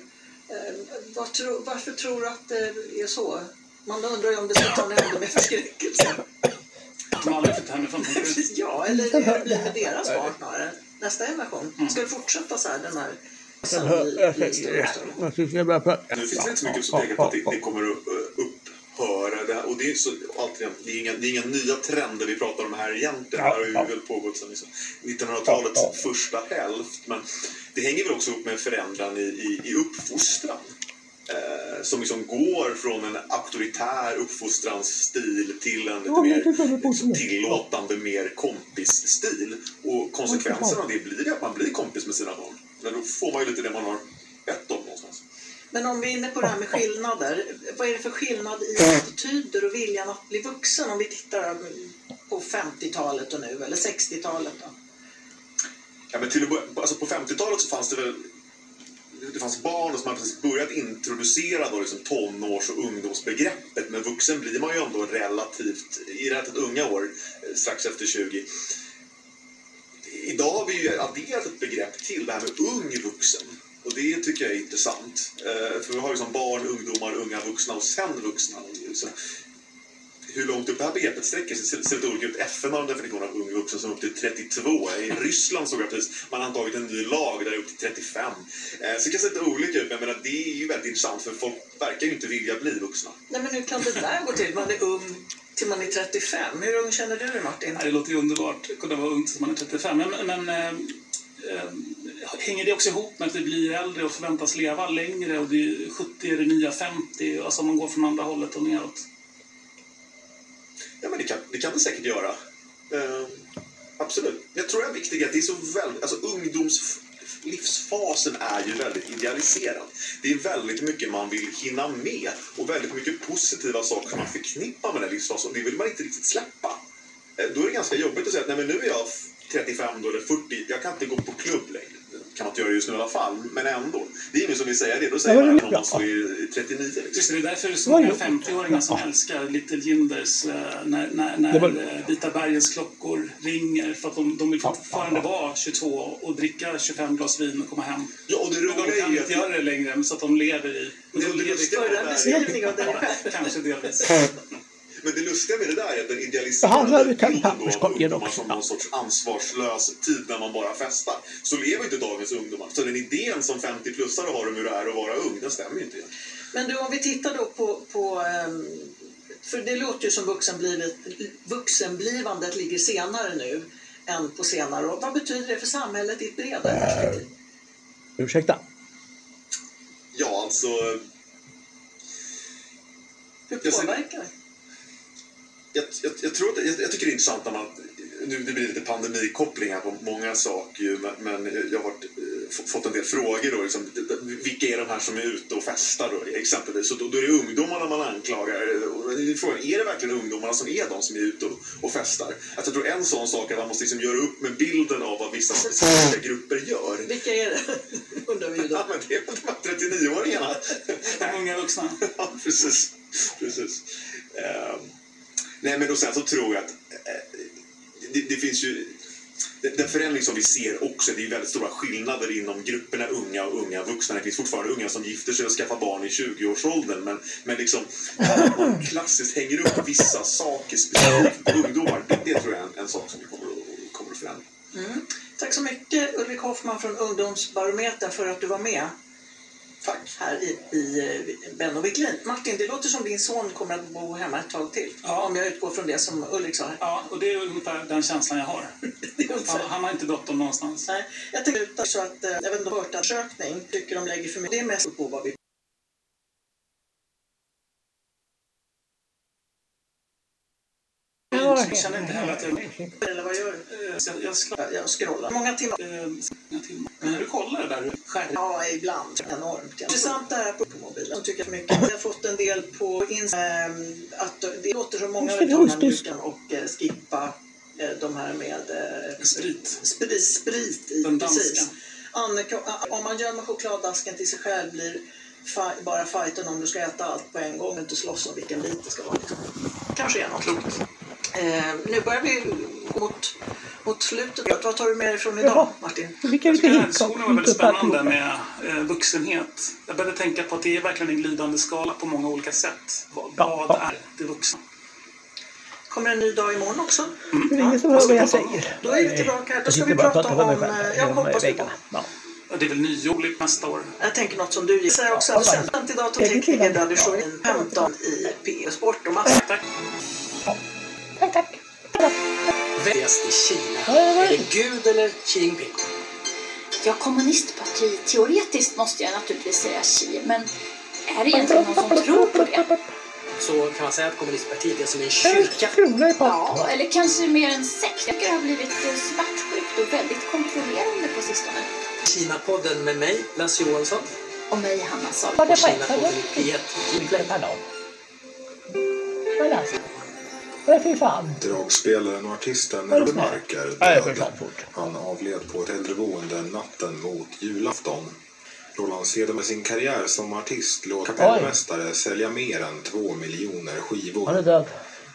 [SPEAKER 16] Eh, vad tro, varför tror du att det är så? Man undrar ju om det ska ta en ände med förskräckelse.
[SPEAKER 20] Att de aldrig fått hemifrån.
[SPEAKER 16] ja, eller hur det blir med deras barn snarare. Nästa generation. Ska det fortsätta så här, den här...
[SPEAKER 1] Jag tycker.
[SPEAKER 21] Nu finns det inte så mycket som pekar på att det, det kommer att uh, upphöra. Det och det är, så, alltid, det, är inga, det är inga nya trender vi pratar om här egentligen. Det här har ju
[SPEAKER 1] Ja, ja.
[SPEAKER 21] väl pågått sedan liksom 1900-talets
[SPEAKER 1] Ja,
[SPEAKER 21] första hälft. Men det hänger väl också upp med en förändran i, i, i uppfostran. Eh, som liksom går från en auktoritär uppfostransstil till en lite
[SPEAKER 1] Ja,
[SPEAKER 21] mer
[SPEAKER 1] positivt.
[SPEAKER 21] tillåtande, mer kompisstil. Och konsekvensen av det blir att man blir kompis med sina barn. Men då får man ju lite det man har bett om.
[SPEAKER 16] Men om vi är inne på det här med skillnader. Vad är det för skillnad i attityder och viljan att bli vuxen om vi tittar på 50-talet och nu, eller 60-talet då?
[SPEAKER 21] Ja, men till alltså på 50-talet så fanns det väl det fanns barn som hade precis börjat introducera då liksom tonårs och ungdomsbegreppet. Men vuxen blir man ju ändå relativt, i relativt unga år, eh, strax efter 20. Idag har vi ju adderat ett begrepp till, det här med ung vuxen. Och det tycker jag är intressant. Eh, För vi har liksom barn, ungdomar, unga vuxna och sen vuxna. Så hur långt upp det här begreppet sträcker sig ser lite olika ut. FN har en definition av ung vuxen som upp till 32. I Ryssland såg jag precis, man har antagit en ny lag där det är upp till 35. Eh, Så det kan se lite olika ut, men jag menar, det är ju väldigt intressant för folk verkar ju inte vilja bli vuxna.
[SPEAKER 16] Nej, men hur kan det där gå till? Man är ung till man är 35. Hur ung känner du dig Martin?
[SPEAKER 20] Det låter ju underbart att kunna vara ung tills man är 35. Men, men eh, eh, hänger det också ihop med att vi blir äldre och förväntas leva längre och det är 70 är det nya 50, alltså man går från andra hållet och neråt?
[SPEAKER 21] Ja, men det kan det, kan det säkert göra. Uh, absolut. Jag tror det är viktigt att det är så väldigt... Alltså ungdoms livsfasen är ju väldigt idealiserad. Det är väldigt mycket man vill hinna med och väldigt mycket positiva saker man förknippar med den livsfasen. Och det vill man inte riktigt släppa. Eh, då är det ganska jobbigt att säga att Nej, men nu är jag 35 då, eller 40, jag kan inte gå på klubb längre. Det kan man inte göra just nu i alla fall, men ändå. Det är ingen som vill säga det. Då säger
[SPEAKER 1] Ja, men
[SPEAKER 21] man
[SPEAKER 1] det
[SPEAKER 21] att någon som är 39. Liksom.
[SPEAKER 20] Det, det är därför det är så många
[SPEAKER 1] gör-
[SPEAKER 20] 50-åringar som älskar Little Jinders eh, när, när, när
[SPEAKER 1] Det var-
[SPEAKER 20] Vita bergens klockor ringer för att de, de vill fortfarande vara 22 och dricka 25 glas vin och komma hem.
[SPEAKER 21] Ja, och det
[SPEAKER 20] Men
[SPEAKER 21] roliga
[SPEAKER 20] de kan inte göra det längre så att de lever i...
[SPEAKER 21] Det- det lustiga
[SPEAKER 16] För
[SPEAKER 21] med
[SPEAKER 16] en
[SPEAKER 21] det här-
[SPEAKER 16] beskrivning av dig själv.
[SPEAKER 20] Kanske delvis.
[SPEAKER 21] Men det lustiga med det där är att den idealiserade bilden då av ungdomar som någon sorts ansvarslös tid när man bara festar. Så lever inte dagens ungdomar. Så den idén som 50-plussare har om hur det är att vara ung, den stämmer ju inte.
[SPEAKER 16] Men du, om vi tittar då på... på ehm, för det låter ju som vuxenblivet, vuxenblivandet ligger senare nu än på senare år. Vad betyder det för samhället i ett bredare perspektiv?
[SPEAKER 1] Ursäkta.
[SPEAKER 21] Ja, alltså...
[SPEAKER 16] Hur påverkar det?
[SPEAKER 21] Jag, jag, jag, tror att, jag, jag tycker det är intressant när man... Nu det blir lite pandemikoppling här på många saker ju, men, men jag har eh, fått en del frågor då. Liksom, vilka är de här som är ute och festar då, exempelvis? Så då, då är det ungdomarna man anklagar. Och Frågan, är det verkligen ungdomarna som är de som är ute och, och festar? Att jag tror en sån sak är att man måste liksom göra upp med bilden av vad vissa specifika grupper gör.
[SPEAKER 16] Vilka är det? Undrar vi ju då.
[SPEAKER 21] Ja, men det är de här 39-åringarna.
[SPEAKER 20] De unga vuxna.
[SPEAKER 21] Ja, precis. precis. Ehm, nej, men och sen så tror jag att eh, det, det finns ju... den, förändring som vi ser också, det är väldigt stora skillnader inom grupperna unga och unga vuxna. Det finns fortfarande unga som gifter sig och skaffar barn i 20-årsåldern men, men liksom man klassiskt hänger upp vissa saker specifikt på ungdomar. Det, det tror jag är en, en sak som vi kommer att, kommer att förändra.
[SPEAKER 16] Mm. Tack så mycket Ulrik Hoffman från Ungdomsbarometern för att du var med. Tack. Här i, i eh, Benno Wiklin. Martin, det låter som din son kommer att bo hemma ett tag till. Om jag utgår från det som Ulrik sa.
[SPEAKER 20] Ja, och det är ungefär den känslan jag har. Han, han har inte bråttom någonstans.
[SPEAKER 16] Nej, jag tänkte så att, eh, jag vet inte om du har hört undersökning, tycker de lägger för mycket. Det är mest på vad vi
[SPEAKER 20] Jag känner inte heller att jag...
[SPEAKER 16] Eller vad gör du?
[SPEAKER 20] Jag, jag, scrollar.
[SPEAKER 16] Jag scrollar. Många timmar.
[SPEAKER 20] Eh, många timmar. Men du kollar det där själv?
[SPEAKER 16] Ja, ibland. Enormt. Intressant det här på, på mobilen. Jag tycker mycket. Jag har fått en del på Instagram att det låter som många vill ta den rutan och eh, skippa eh, de här med eh,
[SPEAKER 20] sprit.
[SPEAKER 16] sprit, sprit i.
[SPEAKER 20] Den danska.
[SPEAKER 16] Precis. Annika, om man gömmer chokladdasken till sig själv blir fi- bara fighten om du ska äta allt på en gång och inte slåss om vilken bit det ska vara. Liksom. Kanske är något.
[SPEAKER 20] Klokt.
[SPEAKER 16] Eh, nu börjar vi gå mot, mot slutet. Vad tar du med dig från idag, Martin?
[SPEAKER 20] Jag tycker den här diskussionen var väldigt spännande med eh, vuxenhet. Jag började tänka på att det är verkligen en glidande skala på många olika sätt. Vad, vad är det vuxna?
[SPEAKER 16] Kommer en ny dag imorgon också?
[SPEAKER 18] Det är ingen som hör vad jag säger.
[SPEAKER 16] Då är vi tillbaka. Då
[SPEAKER 18] Jag
[SPEAKER 16] ska vi prata om... eh, Jag hoppas vi på.
[SPEAKER 18] Ja.
[SPEAKER 20] Ja, Det är väl nyårligt nästa år?
[SPEAKER 16] Jag tänker något som du gissar också.
[SPEAKER 18] Ja,
[SPEAKER 16] Sen
[SPEAKER 18] ja.
[SPEAKER 16] till datortekniker där du slår in 15 i P Sport och massa.
[SPEAKER 20] Tack.
[SPEAKER 22] Viktigast i Kina? Är det Gud eller Xi Jinping?
[SPEAKER 23] Ja, kommunistparti. Teoretiskt måste jag naturligtvis säga Xi, men är det egentligen någon som tror på det?
[SPEAKER 22] Så kan man säga att kommunistpartiet är som en kyrka?
[SPEAKER 23] Ja, eller kanske mer en sekt. Det har blivit eh, svartsjukt och väldigt kontrollerande på sistone.
[SPEAKER 22] Kina-podden med mig, Lasse Johansson.
[SPEAKER 23] Och mig, Hanna Sahl.
[SPEAKER 22] Och Kina-podden i P1 Play.
[SPEAKER 18] Nej, fy fan.
[SPEAKER 24] Dragspelaren och artisten
[SPEAKER 18] Vad är
[SPEAKER 24] död. Han avled på ett äldreboende natten mot julafton. Roland Ceder med sin karriär som artist låt kapellmästare sälja mer än två miljoner skivor.
[SPEAKER 18] Han är död.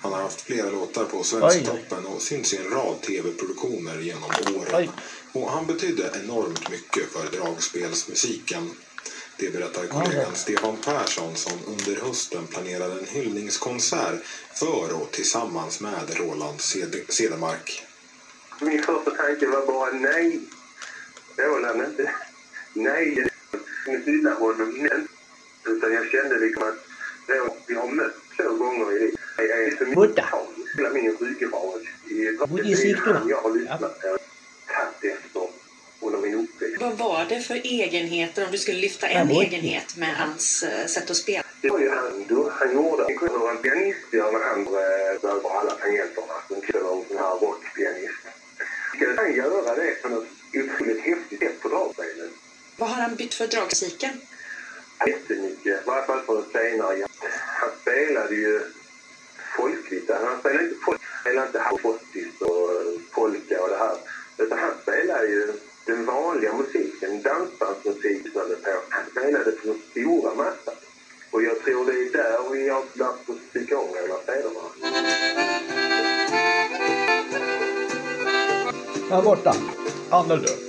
[SPEAKER 24] Han har haft flera låtar på. Svensktoppen och synts i en rad tv-produktioner genom åren.
[SPEAKER 18] Oj.
[SPEAKER 24] Och han betydde enormt mycket för dragspelsmusiken. Det berättar kollegan Stefan Persson som under hösten planerade en hyllningskonsert för och tillsammans med Roland Ced- Cedermark.
[SPEAKER 25] Min första tanke var bara nej. Roland, nej. Jag hylla honom, men. Utan jag kände liksom att Roland, vi har mött två gånger i livet. Jag är så mycket. Hela min ryggrad i
[SPEAKER 18] Vad gick då?
[SPEAKER 25] han jag har lyssnat på. Tagit efter min uppväxt.
[SPEAKER 26] Vad var det för egenheter, om du skulle lyfta en
[SPEAKER 25] oj.
[SPEAKER 26] egenhet med hans eh, sätt att spela?
[SPEAKER 25] Det var ju han då. Han gjorde det. hur en pianist gör när han eh, över alla tangenterna. En kör en sån här rockpianist. Ska han göra det på något otroligt häftigt sätt på dragspelet?
[SPEAKER 26] Vad har han bytt för dragmusiken?
[SPEAKER 25] Jättemycket. I varje fall för senare. Han spelade ju folkligt. Han spelade inte folk. Han spelade inte halvfottis och polka och det här. Utan han spelade ju den vanliga musiken, dansbandsmusik lyssnade på. Han spelade på den stora mattan. Och jag tror det är där vi har lärt oss tycka om Roland Cedermark.
[SPEAKER 18] Han är borta. Han är död.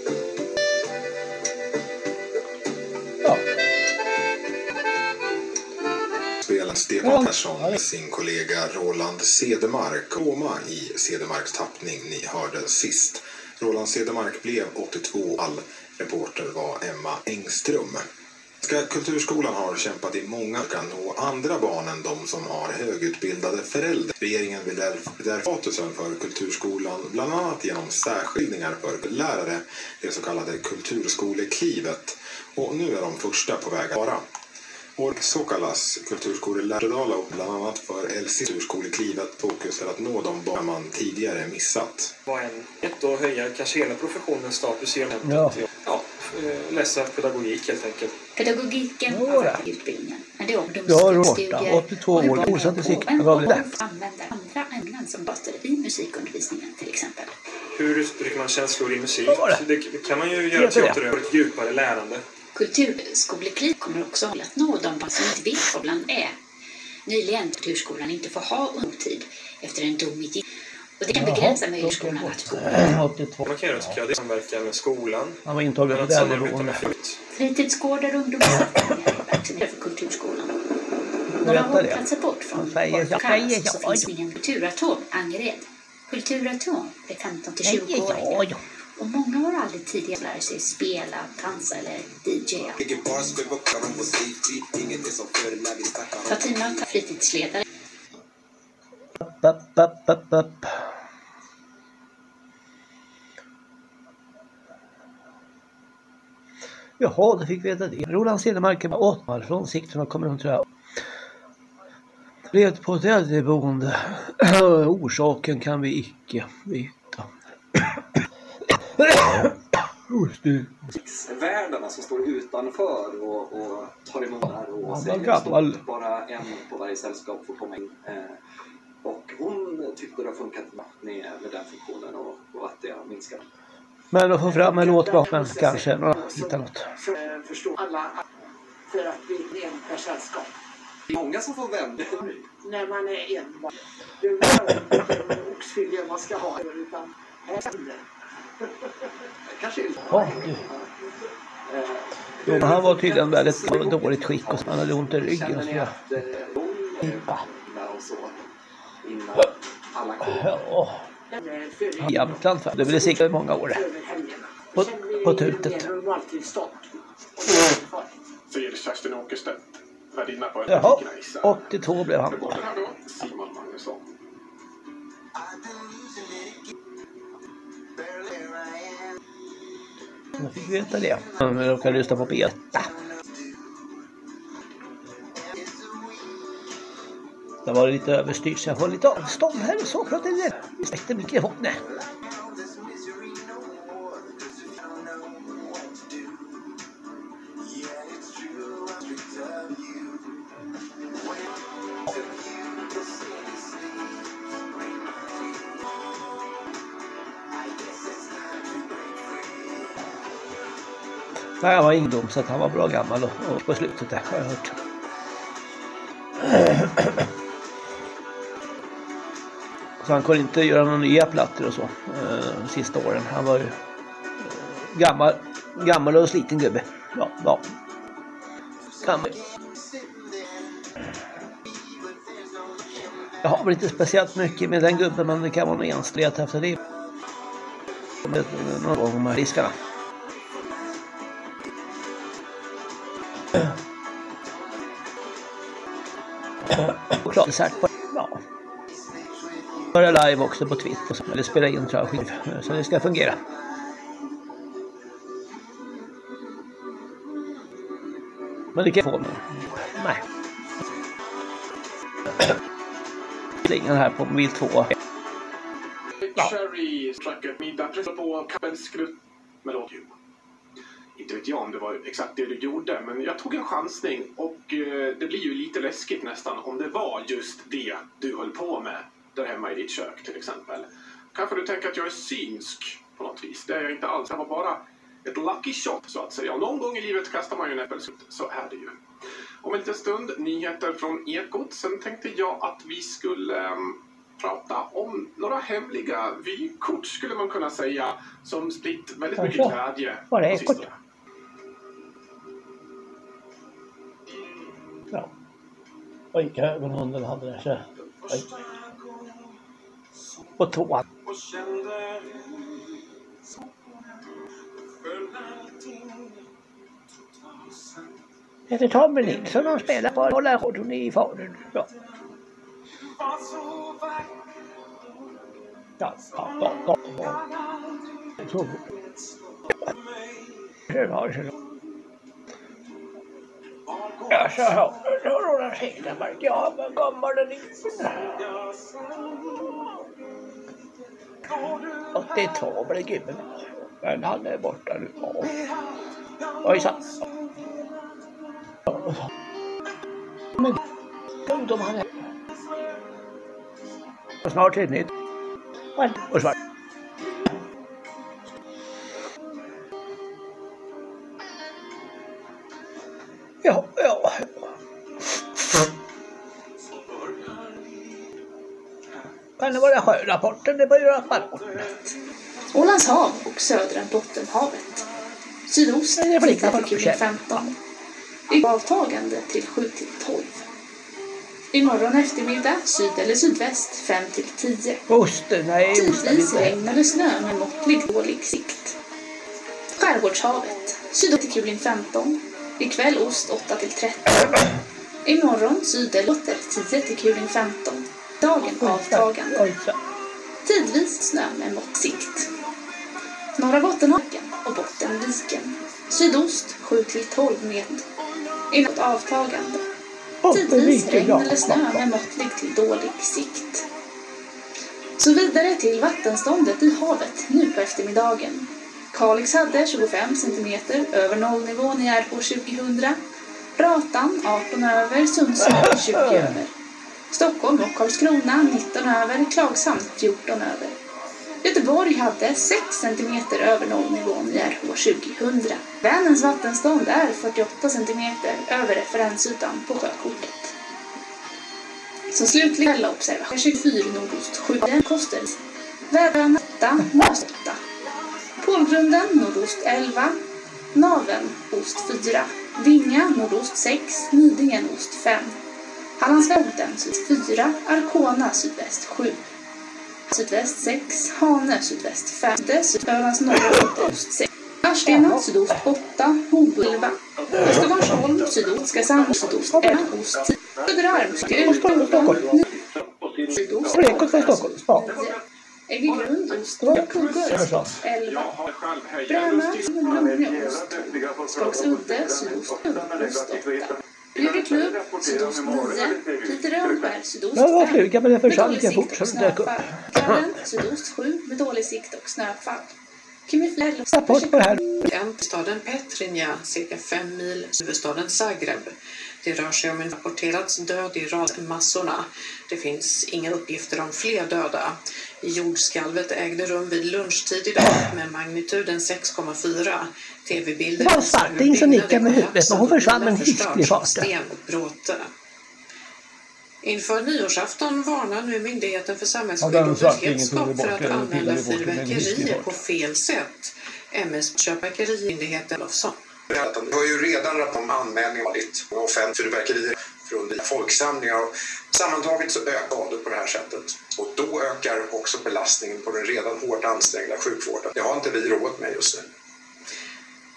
[SPEAKER 24] Spelaren Stefan Persson med sin kollega Roland Cedermark. Koma i Cedermarks tappning ni hörde sist. Roland Cedermark blev 82 all. Reporter var Emma Engström. Svenska kulturskolan har kämpat i många år kan nå andra barn än de som har högutbildade föräldrar. Regeringen vill därför därför statusen för kulturskolan bland annat genom särskiljningar för lärare, det så kallade kulturskoleklivet. Och nu är de första på väg att vara. Och så kallas kulturskolelärare och bland annat för LC Kulturskoleklivet fokus är att nå de barn man tidigare missat.
[SPEAKER 27] var en ett och höja kanske hela professionens status genom
[SPEAKER 18] Ja.
[SPEAKER 27] att ja, eh, läsa pedagogik helt enkelt.
[SPEAKER 23] Pedagogiken
[SPEAKER 18] det.
[SPEAKER 23] utbildningen. Men det är
[SPEAKER 18] Ja,
[SPEAKER 23] ungdomsstudier.
[SPEAKER 18] Roberta, 82 år, osatt i sikte. Vad blir det?
[SPEAKER 23] använder andra ämnen som basar i musikundervisningen till exempel.
[SPEAKER 27] Hur uttrycker man känslor i musik?
[SPEAKER 18] Vad det?
[SPEAKER 27] Kan man ju göra teater över ett djupare lärande.
[SPEAKER 23] Kulturskolekliv kommer också hålla att nå de barn som inte vet vad skolan är. Nyligen kulturskolan inte får ha ungtid efter en dom i
[SPEAKER 27] Och det kan begränsa möjligheterna att gå.
[SPEAKER 23] 82.
[SPEAKER 28] Man kan göra tycker jag, det är samverkan med skolan.
[SPEAKER 23] Han var intagen på
[SPEAKER 28] med flykt.
[SPEAKER 27] Fritidsgårdar och ungdomssatsningar för Kulturskolan. Några hållplatser bort från
[SPEAKER 23] säger
[SPEAKER 27] så finns ingen kulturatom Angered. Kulturatom är 15 till 20-åringar. Och många har aldrig tidigare lärt sig spela, dansa eller DJa. Ta teammöte, fritidsledare,
[SPEAKER 23] Upp, upp, upp, upp. Jaha, då fick vi veta det. Roland Cedermark var åtmar från Sigtuna kommun tror jag. Levt på ett äldreboende. Orsaken kan vi icke veta.
[SPEAKER 29] världarna som står utanför och, och tar emot det här och säger stopp, bara en på varje sällskap får komma in. Eh, och hon tyckte det har funkat med, med den funktionen och, och att det har minskat.
[SPEAKER 23] Men att få fram en låt bra, men kanske hittar något.
[SPEAKER 29] För, förstå alla för att bli en per sällskap. Det är många som får vända. När man är en. Det är bara oxfilé man ska ha. Utan här Kanske är
[SPEAKER 23] Ja, du. Jo, han var tydligen väldigt dåligt skick och han hade ont i ryggen och sådär.
[SPEAKER 29] och så. Kom.
[SPEAKER 23] Ja, Jämtland. Det blev säkert många år det. På, på tutet.
[SPEAKER 30] Säger Kerstin Åkerstedt, värdinna på
[SPEAKER 23] Jaha,
[SPEAKER 30] Gnejsa.
[SPEAKER 23] 82 blev han.
[SPEAKER 30] Simon Magnusson.
[SPEAKER 23] Jag fick veta det. Jag råkade lyssna på P1. Det var lite överstyrt så jag höll lite avstånd här och så. Pratar lite. Släckte mikrofonen. Nej, han var ungdom så att han var bra gammal och, och på slutet där har jag hört. Så han kunde inte göra några nya plattor och så eh, de sista åren. Han var ju eh, gammal, gammal och sliten gubbe. Ja, ja. Gammal. Jag har väl inte speciellt mycket med den gubben men det kan vara något enstret efter det. Någon gång de här. Konsert på ja. Köra live också på Twitter eller spela in tror jag så det ska fungera. Men det kan jag få men nej. Ingen här på mobil 2.
[SPEAKER 30] Cherry Tracket middag pressade på kappelskrutt med rådjur. Inte vet jag om det var exakt det du gjorde, men jag tog en chansning och eh, det blir ju lite läskigt nästan om det var just det du höll på med där hemma i ditt kök till exempel. Kanske du tänker att jag är synsk på något vis. Det är jag inte alls. Det var bara ett lucky shot så att säga. Och någon gång i livet kastar man ju en äppelskrutt. Så är det ju. Om en liten stund nyheter från Ekot. Sen tänkte jag att vi skulle ehm, prata om några hemliga vykort skulle man kunna säga som spritt väldigt mycket glädje
[SPEAKER 23] Var det Ekot? Oj, ögon hunden hade. Så. Oj. På tvåan. Heter Tommy Nilsson och spelar på Hålla radion i Falun. Ja, ja, ja, ja. ja. Så. Det var så. Ja, så har så Roland varit. Ja, men gammal och liten. 82 blev gubben. Men han är borta nu. Ojsan. Men ungdom han är. Och snart är det nytt. Och svart. Ja, ja. kan det vara sjörapporten? Det börjar skärpa.
[SPEAKER 31] Ålands hav och södra Bottenhavet. Sydost 10 till kuling 15. I avtagande till 7 till 12. Imorgon eftermiddag syd eller sydväst 5 till 10.
[SPEAKER 23] Oster, nej. oster
[SPEAKER 31] Tidvis regn eller snö med måttlig dålig sikt. Skärgårdshavet. Syd till kuling 15. Ikväll ost 8 till 13. Imorgon syd eller åter 10 till kuling 15. Dagen avtagande. Tidvis snö med mått sikt. Norra Bottenhaken och Bottenviken. Sydost 7 till 12 meter. Inåt avtagande. Tidvis regn eller snö med måttlig till dålig sikt. Så vidare till vattenståndet i havet nu på eftermiddagen. Kalix hade 25 centimeter över nollnivån i RH 2000. Ratan 18 över, Sundsvall 20 över. Stockholm och Karlskrona 19 över, Klagshamn 14 över. Göteborg hade 6 centimeter över nollnivån i RH 2000. Vänerns vattenstånd är 48 centimeter över referensytan på sjökortet. Som slutlig källa observation 24 nordost 7 Koster. Väderön 8 nordöst 8. Polgrunden nordost 11, Naven ost 4, Vinga nordost 6, Nidingen ost 5, Hallandsvälten syd 4, Arkona sydväst 7, sydväst 6, Hane sydväst 5, Ölands norra ost 6, Arstena sydost 8, Hobo 11, Östervarnsholm sydost, Skarshamn sydost 1. ost 10, Söderarm sydost
[SPEAKER 23] 14, sydost 8,
[SPEAKER 31] sydost 8,
[SPEAKER 23] är vi
[SPEAKER 31] runt?
[SPEAKER 23] Stråkuggor?
[SPEAKER 31] Elva? Bröna? Skogsunte? Sydostöta? Bjurklöv? Sydost-9? Lite Rönnskär? Sydost-5?
[SPEAKER 23] Ja, var fluga men
[SPEAKER 31] jag
[SPEAKER 23] försvann lika fort som.
[SPEAKER 31] Kallen? Sydost-7 med dålig sikt och snöfall.
[SPEAKER 23] Rapport på det här.
[SPEAKER 27] Staden Petrinja, cirka fem mil huvudstaden Zagreb. Det rör sig om en rapporterad död i radmassorna. Det finns inga uppgifter om fler döda. Jordskalvet ägde rum vid lunchtid idag med magnituden 6,4. TV-bilder
[SPEAKER 23] Det var en svarting som nickade med huvudet, men hon försvann med en hisklig fart.
[SPEAKER 27] Inför nyårsafton varnar nu Myndigheten för samhällsskydd och beredskap för att använda fyrverkerier på fel sätt. MS Köpverkerimyndigheten Olofsson.
[SPEAKER 32] Vi har ju redan rapport om anmälningar och offentliga fyrverkerier från folksamlingar. Sammantaget så ökar skador på det här sättet. Och då ökar också belastningen på den redan hårt ansträngda sjukvården. Det har inte vi råd med just nu.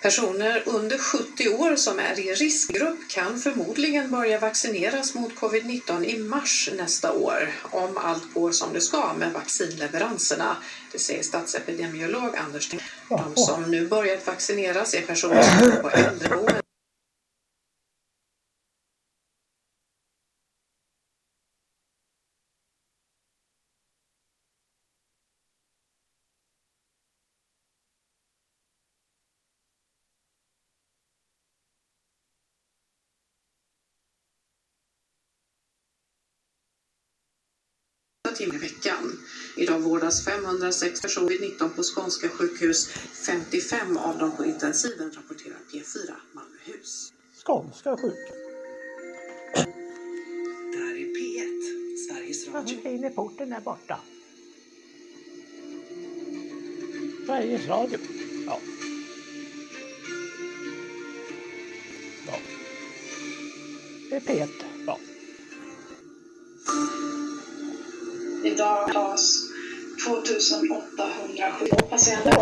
[SPEAKER 27] Personer under 70 år som är i riskgrupp kan förmodligen börja vaccineras mot covid-19 i mars nästa år om allt går som det ska med vaccinleveranserna. Det säger statsepidemiolog Anders Teng. De som nu börjat vaccineras är personer som bor på äldreboenden timmar i veckan. Idag vårdas 506 personer vid 19 på skånska sjukhus. 55 av dem på intensiven rapporterar P4 Malmöhus.
[SPEAKER 23] Skånska sjuk.
[SPEAKER 27] Där är P1, Sveriges Radio.
[SPEAKER 23] In i porten där borta. Sveriges Radio. Ja. Ja. Det är P1. Ja.
[SPEAKER 30] Idag tas 2807 patienter.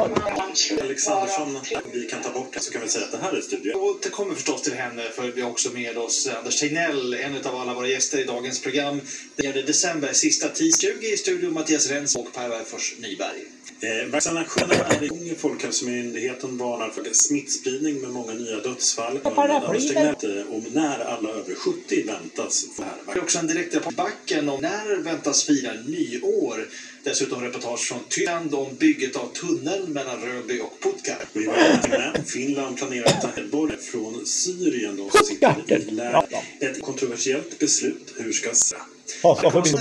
[SPEAKER 29] Alexandersson, vi kan ta bort det så kan vi säga att det här är studion.
[SPEAKER 33] Jag återkommer förstås till henne för vi har också med oss Anders Tegnell, en av alla våra gäster i dagens program. Den 9 december, sista 10.20 i studion, Mattias Rens och Per Werfors Nyberg.
[SPEAKER 29] Eh, vaccinationerna är igång. Folkhälsomyndigheten varnar för smittspridning med många nya dödsfall. Om när alla över 70 väntas få det här
[SPEAKER 33] Det är också en direkt rapport backen om när väntas fira nyår. Dessutom reportage från Tyskland om bygget av tunneln mellan Röby och Puttgar.
[SPEAKER 29] Vi var inte med. Finland planerar att ta medborgare från Syrien då, som sitter i Ett kontroversiellt beslut. Hur ska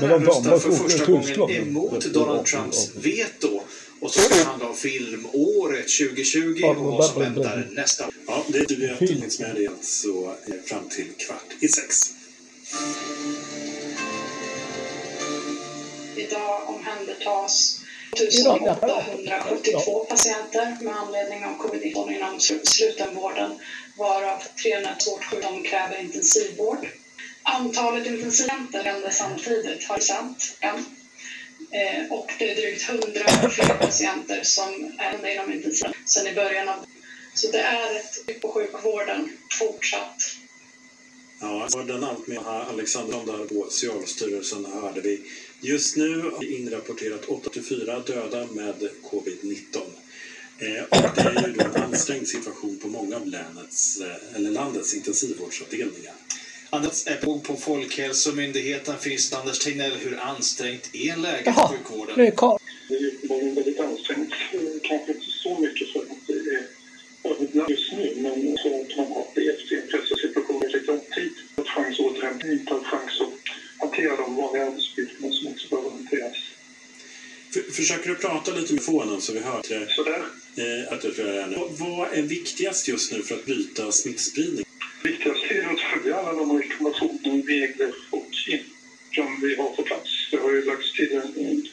[SPEAKER 23] med de
[SPEAKER 33] röstar
[SPEAKER 23] gamla
[SPEAKER 33] för första gången emot Donald Trumps veto. Och så ska det handla om filmåret 2020 och vad som väntar nästa år.
[SPEAKER 29] Ja, det är tydligt att finns med det alltså fram till kvart i sex.
[SPEAKER 34] Idag omhändertas 1872 patienter med anledning av covid-19 inom slutenvården, varav 300 svårt sjuka som kräver intensivvård. Antalet intensivpatienter samtidigt har procent en. Eh, och det är drygt 100 fler patienter som är inom intensiv sen i början av... Så det är ett tryck på sjukvården fortsatt.
[SPEAKER 29] Ja, och den allt med Alexander där på Socialstyrelsen hörde vi. Just nu har vi inrapporterat 84 döda med covid-19. Eh, och det är ju då en ansträngd situation på många av länets, eh, eller landets intensivvårdsavdelningar.
[SPEAKER 33] Anders är på, på Folkhälsomyndigheten finns det. Anders Tegnell, hur ansträngt är läget i sjukvården?
[SPEAKER 23] Nu är Karl.
[SPEAKER 30] Det är uppenbarligen väldigt ansträngt. Eh, Kanske inte så mycket för att det är överbelastat just nu, men så att man har levt i en pressad situation i lite lång tid. Att chans att återhämta, inte har chans att hantera de vanliga arbetsuppgifterna som också behöver hanteras.
[SPEAKER 29] För, försöker du prata lite med fånen så vi hör det?
[SPEAKER 30] Sådär.
[SPEAKER 29] Eh, att du tror jag är Vad är viktigast just nu för att bryta smittspridning?
[SPEAKER 30] Viktigast är att följa alla de rekommendationer, regler och som vi har på plats. Det har ju lagts till en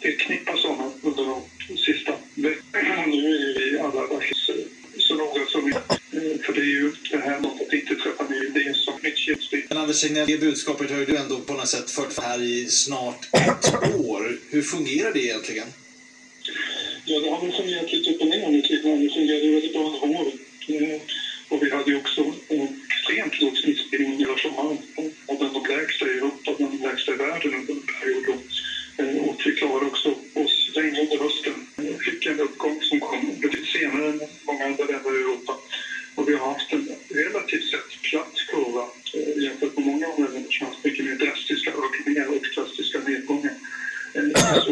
[SPEAKER 30] ett knippa sådana under de sista veckorna. Nu är vi alla verkligen så noga som vi eh, För det är ju det här med att inte träffa ny, det är som smittkedjespridning.
[SPEAKER 33] Men Anders Tegnell, det budskapet har ju du ändå på något sätt fört här i snart ett år. Hur fungerar det egentligen?
[SPEAKER 30] Ja, det har väl fungerat lite upp och ner nu tidigare. Det fungerade väldigt bra under våren. Och vi hade ju också extremt låg smittspridning hela sommaren. Och den de lägsta i Europa, den lägsta i världen under en period. Eh, Och vi klarade också oss länge under hösten. Eh, Fick en uppgång som kom betydligt senare än många andra länder i Europa. Och vi har haft en relativt sett platt kurva eh, jämfört med många andra länder som haft mycket mer drastiska ökningar och drastiska nedgångar. Eh, Så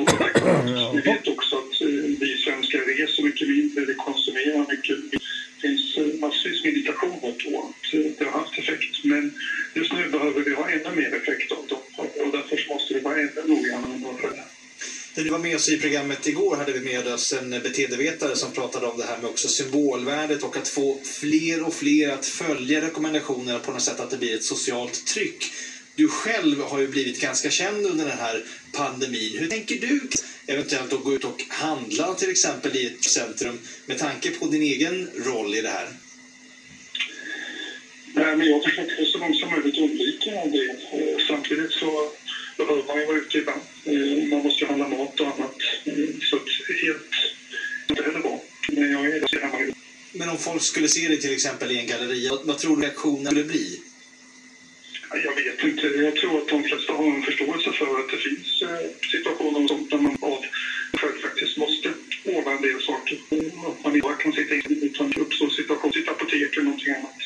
[SPEAKER 30] vi vet också att vi svenskar reser mycket mindre, vi konsumerar mycket. Det finns massvis med indikationer på att det har haft effekt. Men just nu behöver vi ha ännu mer effekt av dem och därför måste vi vara ännu noggrannare.
[SPEAKER 33] När du var med oss i programmet igår hade vi med oss en beteendevetare som pratade om det här med också symbolvärdet och att få fler och fler att följa rekommendationerna på något sätt att det blir ett socialt tryck. Du själv har ju blivit ganska känd under den här pandemin. Hur tänker du eventuellt att gå ut och handla till exempel i ett centrum med tanke på din egen roll i det här?
[SPEAKER 30] Nej, men jag försöker så långt som möjligt undvika det. Samtidigt så behöver man ju vara ute ibland. Eh, Man måste ju handla mat och annat. Eh, Så helt inte heller bra. Men jag är hemma.
[SPEAKER 33] Men om folk skulle se dig till exempel i en galleria, vad, vad tror du reaktionen skulle bli?
[SPEAKER 30] Jag vet inte. Jag tror att de flesta har en förståelse för att det finns eh, situationer som där man av själv faktiskt måste ordna en del saker. Att man inte bara kan sitta inne utan det uppstår situation, sitta på apotek eller någonting annat.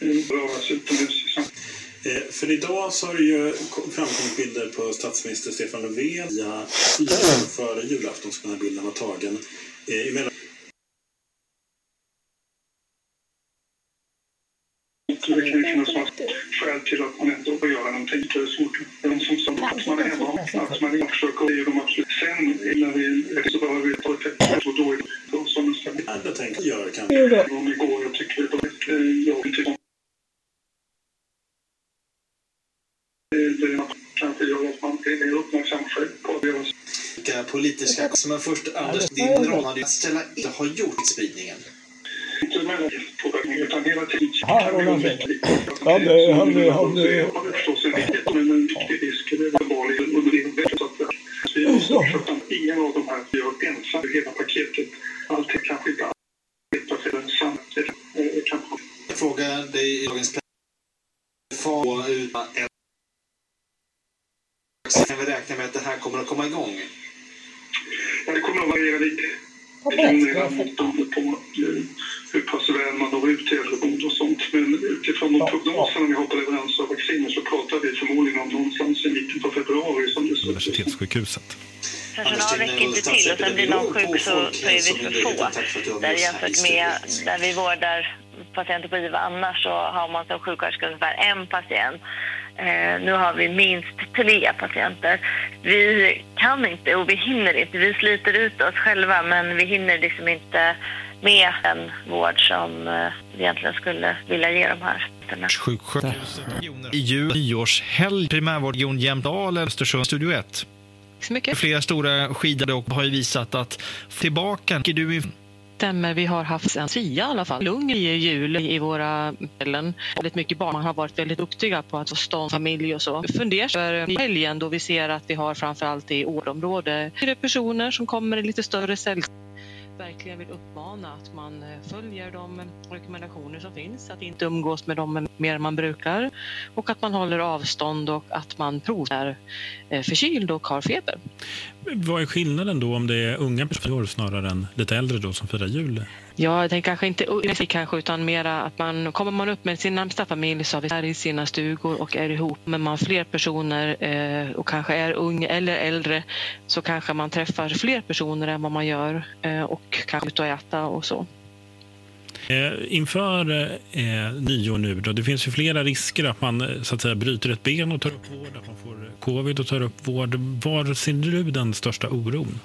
[SPEAKER 30] Eh, Röra sig utomhus.
[SPEAKER 29] Eh, För idag så har det ju kom- framkommit bilder på statsminister Stefan Löfven via Twitter före julafton så den här bilden var tagen. Eh, Emellan
[SPEAKER 30] Så det kan ju finnas skäl till att man ändå får göra någonting. Det är svårt. De som sa att man är hemma, att man inte försöker ge dem absolut. Sen när vi så behöver vi ta ett och då är det som en stämning.
[SPEAKER 29] Jag tänker göra kanske.
[SPEAKER 30] Om igår, jag tycker det var ett Det det kanske gör att man blir mer uppmärksam själv på deras
[SPEAKER 33] Vilka politiska... Men först, Anders, din roll hade ju att ställa in har gjort spridningen.
[SPEAKER 30] Inte mellan påverkning utan hela tiden.
[SPEAKER 23] Ja. Han är, han är, han är...
[SPEAKER 30] Det är förstås en viktig, men en viktig risk. Är uppenbarligen under det så att vi försöka. Ingen av de här gör ensam hela paketet. Allting kanske inte arbetar för en samtidigt. Eh, kanske.
[SPEAKER 33] Jag frågar dig i dagens press. Få ut en... Kan vi räkna med att det här kommer att komma igång?
[SPEAKER 30] Ja, det kommer att variera lite. Det kan variera beroende på eh, hur pass väl man når ut till äldreboende och sånt. Men utifrån de prognoserna vi har på leverans av vacciner så pratar vi förmodligen om någonstans i mitten på februari som det ser ut.
[SPEAKER 35] Universitetssjukhuset.
[SPEAKER 36] Personal räcker inte till och sen blir någon sjuk så, så är vi för få. Där jämfört med där vi vårdar patienter på IVA annars så har man som sjuksköterska ungefär en patient. Eh, nu har vi minst tre patienter. Vi kan inte och vi hinner inte. Vi sliter ut oss själva men vi hinner liksom inte med den vård som eh, vi egentligen skulle vilja ge de här.
[SPEAKER 35] Sjuksköterskor i jul, nyårshelg, primärvårdregion Jämtdal, Östersund, Studio 1.
[SPEAKER 37] Så mycket.
[SPEAKER 33] Flera stora skidare och har ju visat att tillbaka, är du
[SPEAKER 37] stämmer. Vi har haft en sia i alla fall. Lugn i jul i våra ställen. Väldigt mycket barn. Man har varit väldigt duktiga på att få stånd familj och så. Funderar för eh, i helgen då vi ser att vi har framförallt i ordområde är det personer som kommer i lite större sällskap verkligen vill uppmana att man eh, följer de rekommendationer som finns, att inte umgås med dem mer än man brukar och att man håller avstånd och att man provar eh, förkyld och har feber.
[SPEAKER 29] Vad är skillnaden då om det är unga personer snarare än lite äldre då som firar jul?
[SPEAKER 37] Ja, jag tänker kanske inte kanske, utan mera att man kommer man upp med sin närmsta familj så har vi här i sina stugor och är ihop. Men man fler personer eh, och kanske är ung eller äldre så kanske man träffar fler personer än vad man gör eh, och kanske ut och äta och så.
[SPEAKER 29] Eh, inför eh, eh, nyår nu då, det finns ju flera risker att man eh, så att säga bryter ett ben och tar upp vård, att man får covid och tar upp vård. Var ser du den största oron?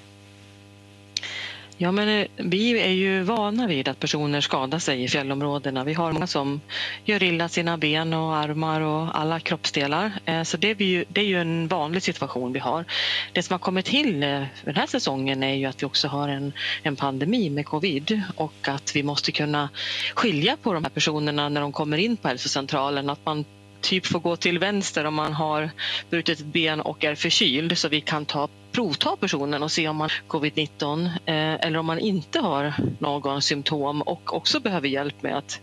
[SPEAKER 37] Ja, men eh, vi är ju vana vid att personer skadar sig i fjällområdena. Vi har många som gör illa sina ben och armar och alla kroppsdelar. Eh, så det är, ju, det är ju en vanlig situation vi har. Det som har kommit till eh, den här säsongen är ju att vi också har en, en pandemi med covid och att vi måste kunna skilja på de här personerna när de kommer in på hälsocentralen. Att man typ får gå till vänster om man har brutit ett ben och är förkyld så vi kan ta provta personen och se om man har covid-19 eh, eller om man inte har någon symptom och också behöver hjälp med att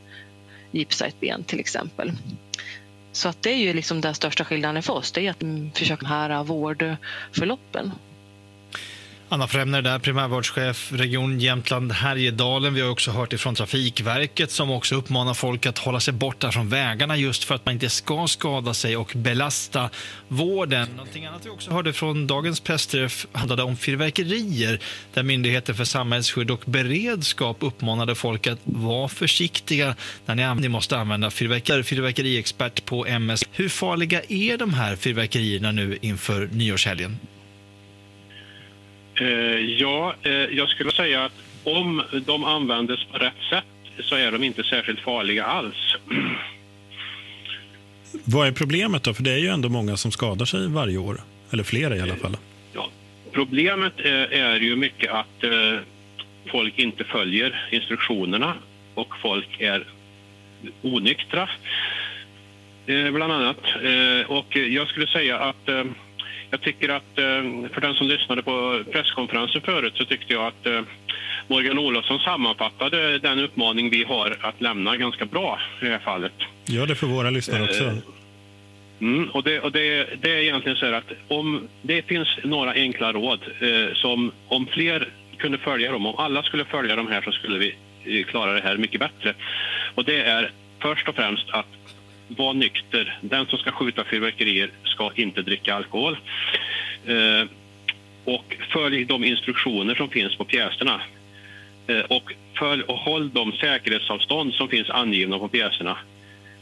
[SPEAKER 37] gipsa ett ben till exempel. Så att det är ju liksom den största skillnaden för oss, det är att mm, försöka här äh, vårdförloppen.
[SPEAKER 33] Anna Främner där, primärvårdschef Region Jämtland Härjedalen. Vi har också hört ifrån Trafikverket som också uppmanar folk att hålla sig borta från vägarna just för att man inte ska skada sig och belasta vården. Någonting annat vi också hörde från dagens pressträff handlade om fyrverkerier där Myndigheten för samhällsskydd och beredskap uppmanade folk att vara försiktiga när ni, ni måste använda fyrverkerier. Fyrverkeriexpert på MS. Hur farliga är de här fyrverkerierna nu inför nyårshelgen?
[SPEAKER 30] Ja, jag skulle säga att om de användes på rätt sätt så är de inte särskilt farliga alls.
[SPEAKER 29] Vad är problemet då? För det är ju ändå många som skadar sig varje år. Eller flera i alla fall.
[SPEAKER 30] Ja, problemet är ju mycket att folk inte följer instruktionerna och folk är onyktra, bland annat. Och jag skulle säga att jag tycker att, för den som lyssnade på presskonferensen förut, så tyckte jag att Morgan Olofsson sammanfattade den uppmaning vi har att lämna ganska bra i det här fallet.
[SPEAKER 29] Ja, det för våra lyssnare också.
[SPEAKER 30] Mm, och det, och det, det är egentligen så här att om det finns några enkla råd eh, som om fler kunde följa dem, om alla skulle följa de här så skulle vi klara det här mycket bättre. Och det är först och främst att var nykter. Den som ska skjuta fyrverkerier ska inte dricka alkohol. Eh, och följ de instruktioner som finns på pjäserna. Eh, och, följ och håll de säkerhetsavstånd som finns angivna på pjäserna.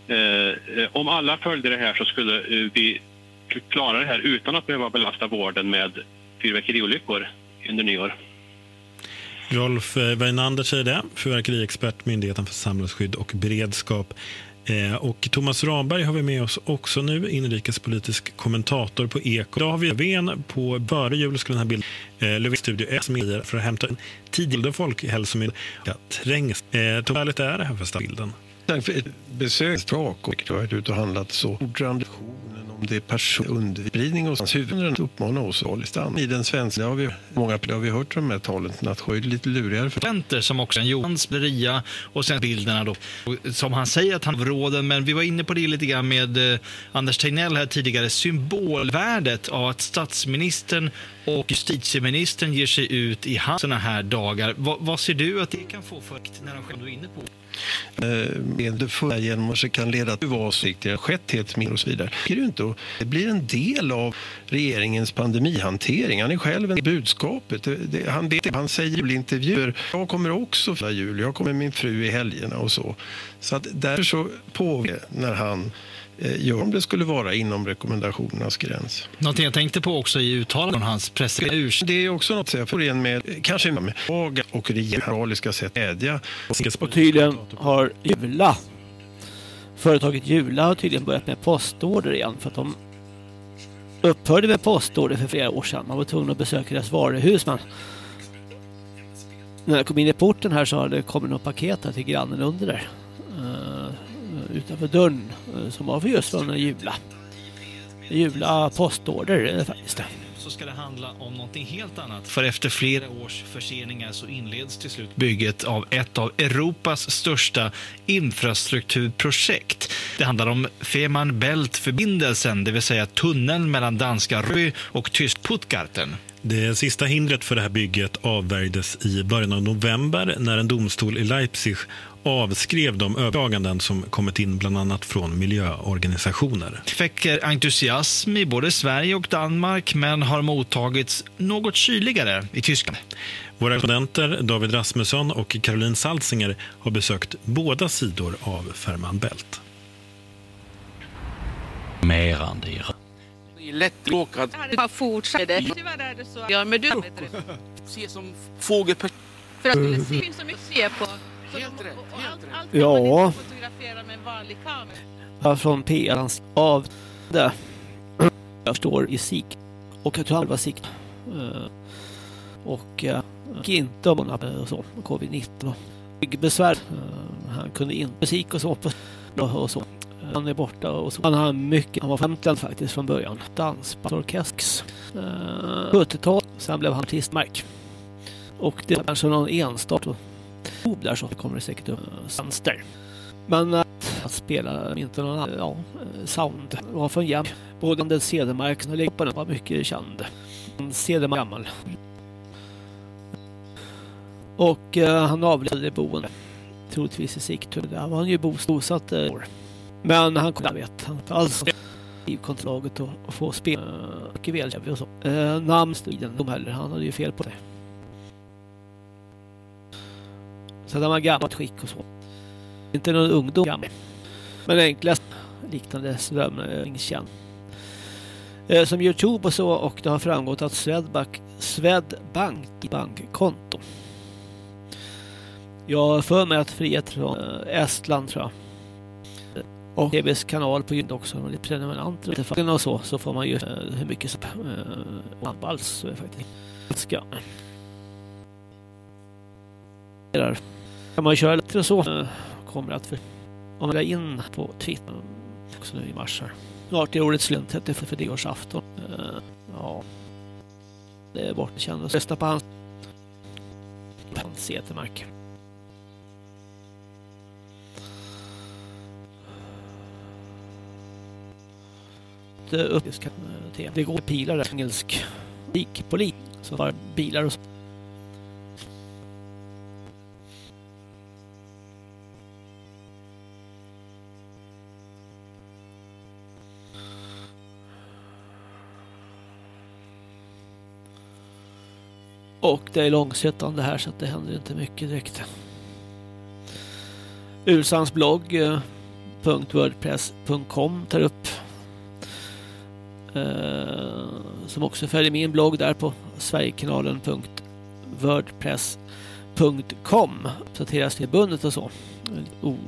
[SPEAKER 30] Eh, eh om alla följde det här så skulle eh, vi klara det här utan att behöva belasta vården med fyrverkeriolyckor under nyår.
[SPEAKER 29] Rolf Weinander säger det, fyrverkeriexpert, Myndigheten för samhällsskydd och beredskap. Eh, och Thomas Ramberg har vi med oss också nu, inrikespolitisk kommentator på Eko. Idag har vi Löfven på före jul skulle den här bilden, eh, Löfven Studio S medier för att hämta en tidig folkhälsomyndighet trängs. Eh, hur härligt är det här första bilden?
[SPEAKER 38] Tack för ett besök. Strak och du har varit ute och handlat så. ordrande om det är personundspridning och hans huvuden uppmanar oss att hålla stan. i den svenska. Det har vi, många det har vi hört de här talen. Nattskö lite lurigare. För...
[SPEAKER 33] Center som också en Johans Beria och sen bilderna då. Som han säger att han har råden, men vi var inne på det lite grann med eh, Anders Tegnell här tidigare. Symbolvärdet av att statsministern och justitieministern ger sig ut i sådana här dagar. Va, vad ser du att det kan få för när de själva är inne på?
[SPEAKER 38] Eh, du får genom att det kan leda till åsikter, skett helt mindre och så vidare. Det, inte, det blir en del av regeringens pandemihantering. Han är själv en budskapet. Det, det, han, det, han säger i julintervjuer, jag kommer också fira jul, jag kommer med min fru i helgerna och så. Så att därför så pågår när han gör om det skulle vara inom rekommendationernas gräns.
[SPEAKER 33] Någonting jag tänkte på också i uttalandet från hans press...
[SPEAKER 38] Det är också något jag får igen med, kanske med aga och moraliska sätt ädja.
[SPEAKER 18] Och tydligen har Jula, företaget Jula har tydligen börjat med postorder igen för att de upphörde med postorder för flera år sedan. Man var tvungen att besöka deras varuhus. Men när jag kom in i porten här så hade det kommit något paket här till grannen under där. Utanför dörren uh, som just från en jula. Jula postorder uh, faktiskt
[SPEAKER 33] så ska det handla om någonting helt annat. För efter flera års förseningar så inleds till slut bygget av ett av Europas största infrastrukturprojekt. Det handlar om Fehmarn Bält-förbindelsen, det vill säga tunneln mellan danska Rö och tysk Puttgarten.
[SPEAKER 39] Det sista hindret för det här bygget avvärjdes i början av november när en domstol i Leipzig avskrev de överklaganden som kommit in bland annat från miljöorganisationer.
[SPEAKER 33] Väcker entusiasm i både Sverige och Danmark men har mottagits något kyligare i Tyskland.
[SPEAKER 39] Våra korrespondenter David Rasmusson och Caroline Salzinger har besökt båda sidor av Fehmarn Bält.
[SPEAKER 40] Merande i
[SPEAKER 41] lättråkad.
[SPEAKER 42] Bara fortsätter. Tyvärr är det så. Ja, men du
[SPEAKER 41] Se som fågel.
[SPEAKER 42] För att det finns så mycket att se på.
[SPEAKER 41] Helt rätt, helt rätt.
[SPEAKER 18] Ja.
[SPEAKER 42] Fotografera med en vanlig kamera.
[SPEAKER 18] Från PR av det. Jag står i SIK. Och jag tror halva SIK. Och inte om och så. Covid-19. Besvär. Han kunde inte musik och så. Och så. Han är borta och så. Han har mycket. Han var 15 faktiskt från början. Dansorkesters. Uh, 70-tal. Sen blev han artistmärk. Och det är kanske någon enstart. Där så kommer det säkert upp Sandster. Men att, att spela inte någon ja, sound var från Jäm. Både den Cedermark och Leoparden var mycket känd. Cedermark gammal. Och uh, han avled i boende. Troligtvis i Sigtuna. Där var han ju bosatt uh, år. Men han kunde vet han alls kontrollaget och, och få spela mycket väl. Eh, namnstriden de heller, han hade ju fel på det. Så han var gammalt skick och så. Inte någon ungdom gammal. Men enklast liknande strömningskänd. Eh, eh, som Youtube och så och det har framgått att Swedbank, Swedbank bankkonto. Jag har för mig att frihet från eh, Estland tror jag eh, och TVs kanal på Youtube också. Och lite prenumeranter och så, så får man ju uh, hur mycket som uh, faktiskt. Där kan man köra lite så. Eh, kommer att för, om jag in på Twitter också nu i mars här. Snart är årets slut, för, för det års afton. Uh, eh, ja. Det är bortkänd och rösta på hans Hans Setermark. upp det går pilar engelsk lik. likpolis så har bilar och så. Och det är långsättande här så att det händer inte mycket direkt. Ulsans blogg eh, .wordpress.com tar upp eh, som också följer min blogg där på sverigekanalen.wordpress.com uppdateras bundet och så.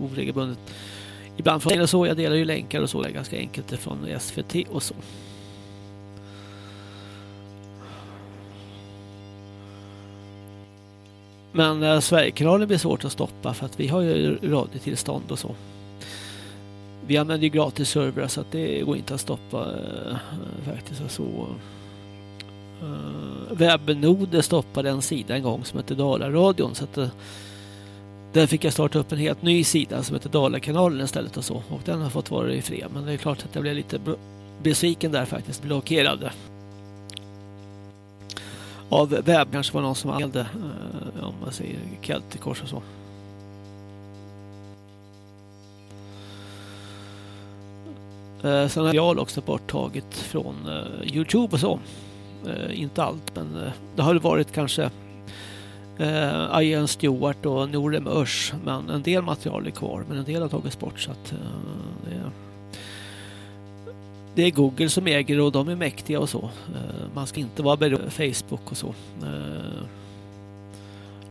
[SPEAKER 18] Oregelbundet. Ibland från och så, jag delar ju länkar och så, det är ganska enkelt från SVT och så. Men eh, Sverigekanalen blir svårt att stoppa för att vi har ju radiotillstånd och så vi använder ju gratis servrar så att det går inte att stoppa eh, faktiskt. Så, eh, äh, Webbnoder stoppade en sida en gång som hette Dalaradion så att äh, där fick jag starta upp en helt ny sida som heter Dalakanalen istället och så. Och den har fått vara i fred. Men det är klart att jag blev lite besviken där faktiskt. Blockerad. Av webb kanske var någon som använde eh, om man säger Keltikors och så. Eh, sen har jag också borttaget från eh, Youtube och så. Eh, inte allt, men eh, det har varit kanske eh, Ian Stewart och Norem Örs. Men en del material är kvar, men en del har tagits bort. Så att, eh, det, är, det är Google som äger och de är mäktiga och så. Eh, man ska inte vara beroende av Facebook och så. Eh,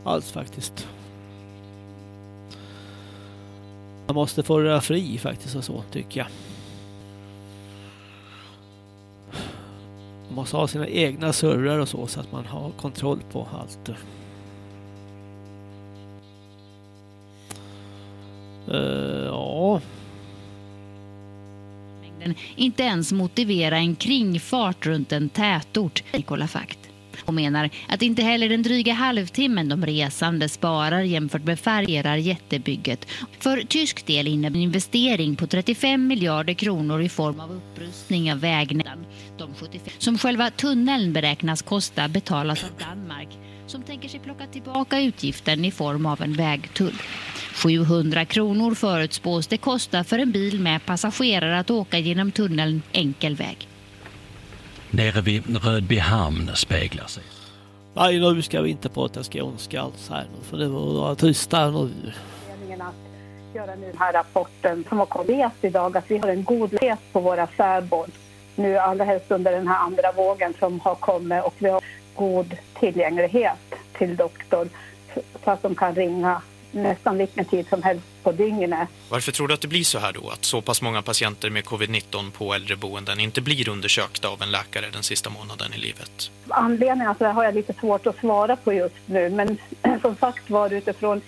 [SPEAKER 18] alls faktiskt. Man måste få röra fri faktiskt och så, tycker jag. Man måste ha sina egna servrar och så så att man har kontroll på allt. Uh, ja.
[SPEAKER 40] Inte ens motivera en kringfart runt en tätort, Nikola Fakt. Och menar att inte heller den dryga halvtimmen de resande sparar jämfört med färgerar jättebygget. För tysk del innebär en investering på 35 miljarder kronor i form av upprustning av vägnäten. De 75 som själva tunneln beräknas kosta betalas av Danmark som tänker sig plocka tillbaka utgiften i form av en vägtull. 700 kronor förutspås det kosta för en bil med passagerare att åka genom tunneln enkel väg.
[SPEAKER 43] Nere vid Rödbyhamn speglar sig.
[SPEAKER 18] Nej, nu ska vi inte prata skånska alls här nu, för det var vara tysta nu.
[SPEAKER 44] att göra nu här rapporten som har kommit idag, att vi har en god läs på våra fäbod. Nu allra helst under den här andra vågen som har kommit och vi har god tillgänglighet till doktor så att de kan ringa nästan vilken tid som helst på dygnet.
[SPEAKER 45] Varför tror du att det blir så här då? Att så pass många patienter med covid-19 på äldreboenden inte blir undersökta av en läkare den sista månaden i livet?
[SPEAKER 44] Anledningen alltså, har jag lite svårt att svara på just nu men som sagt var utifrån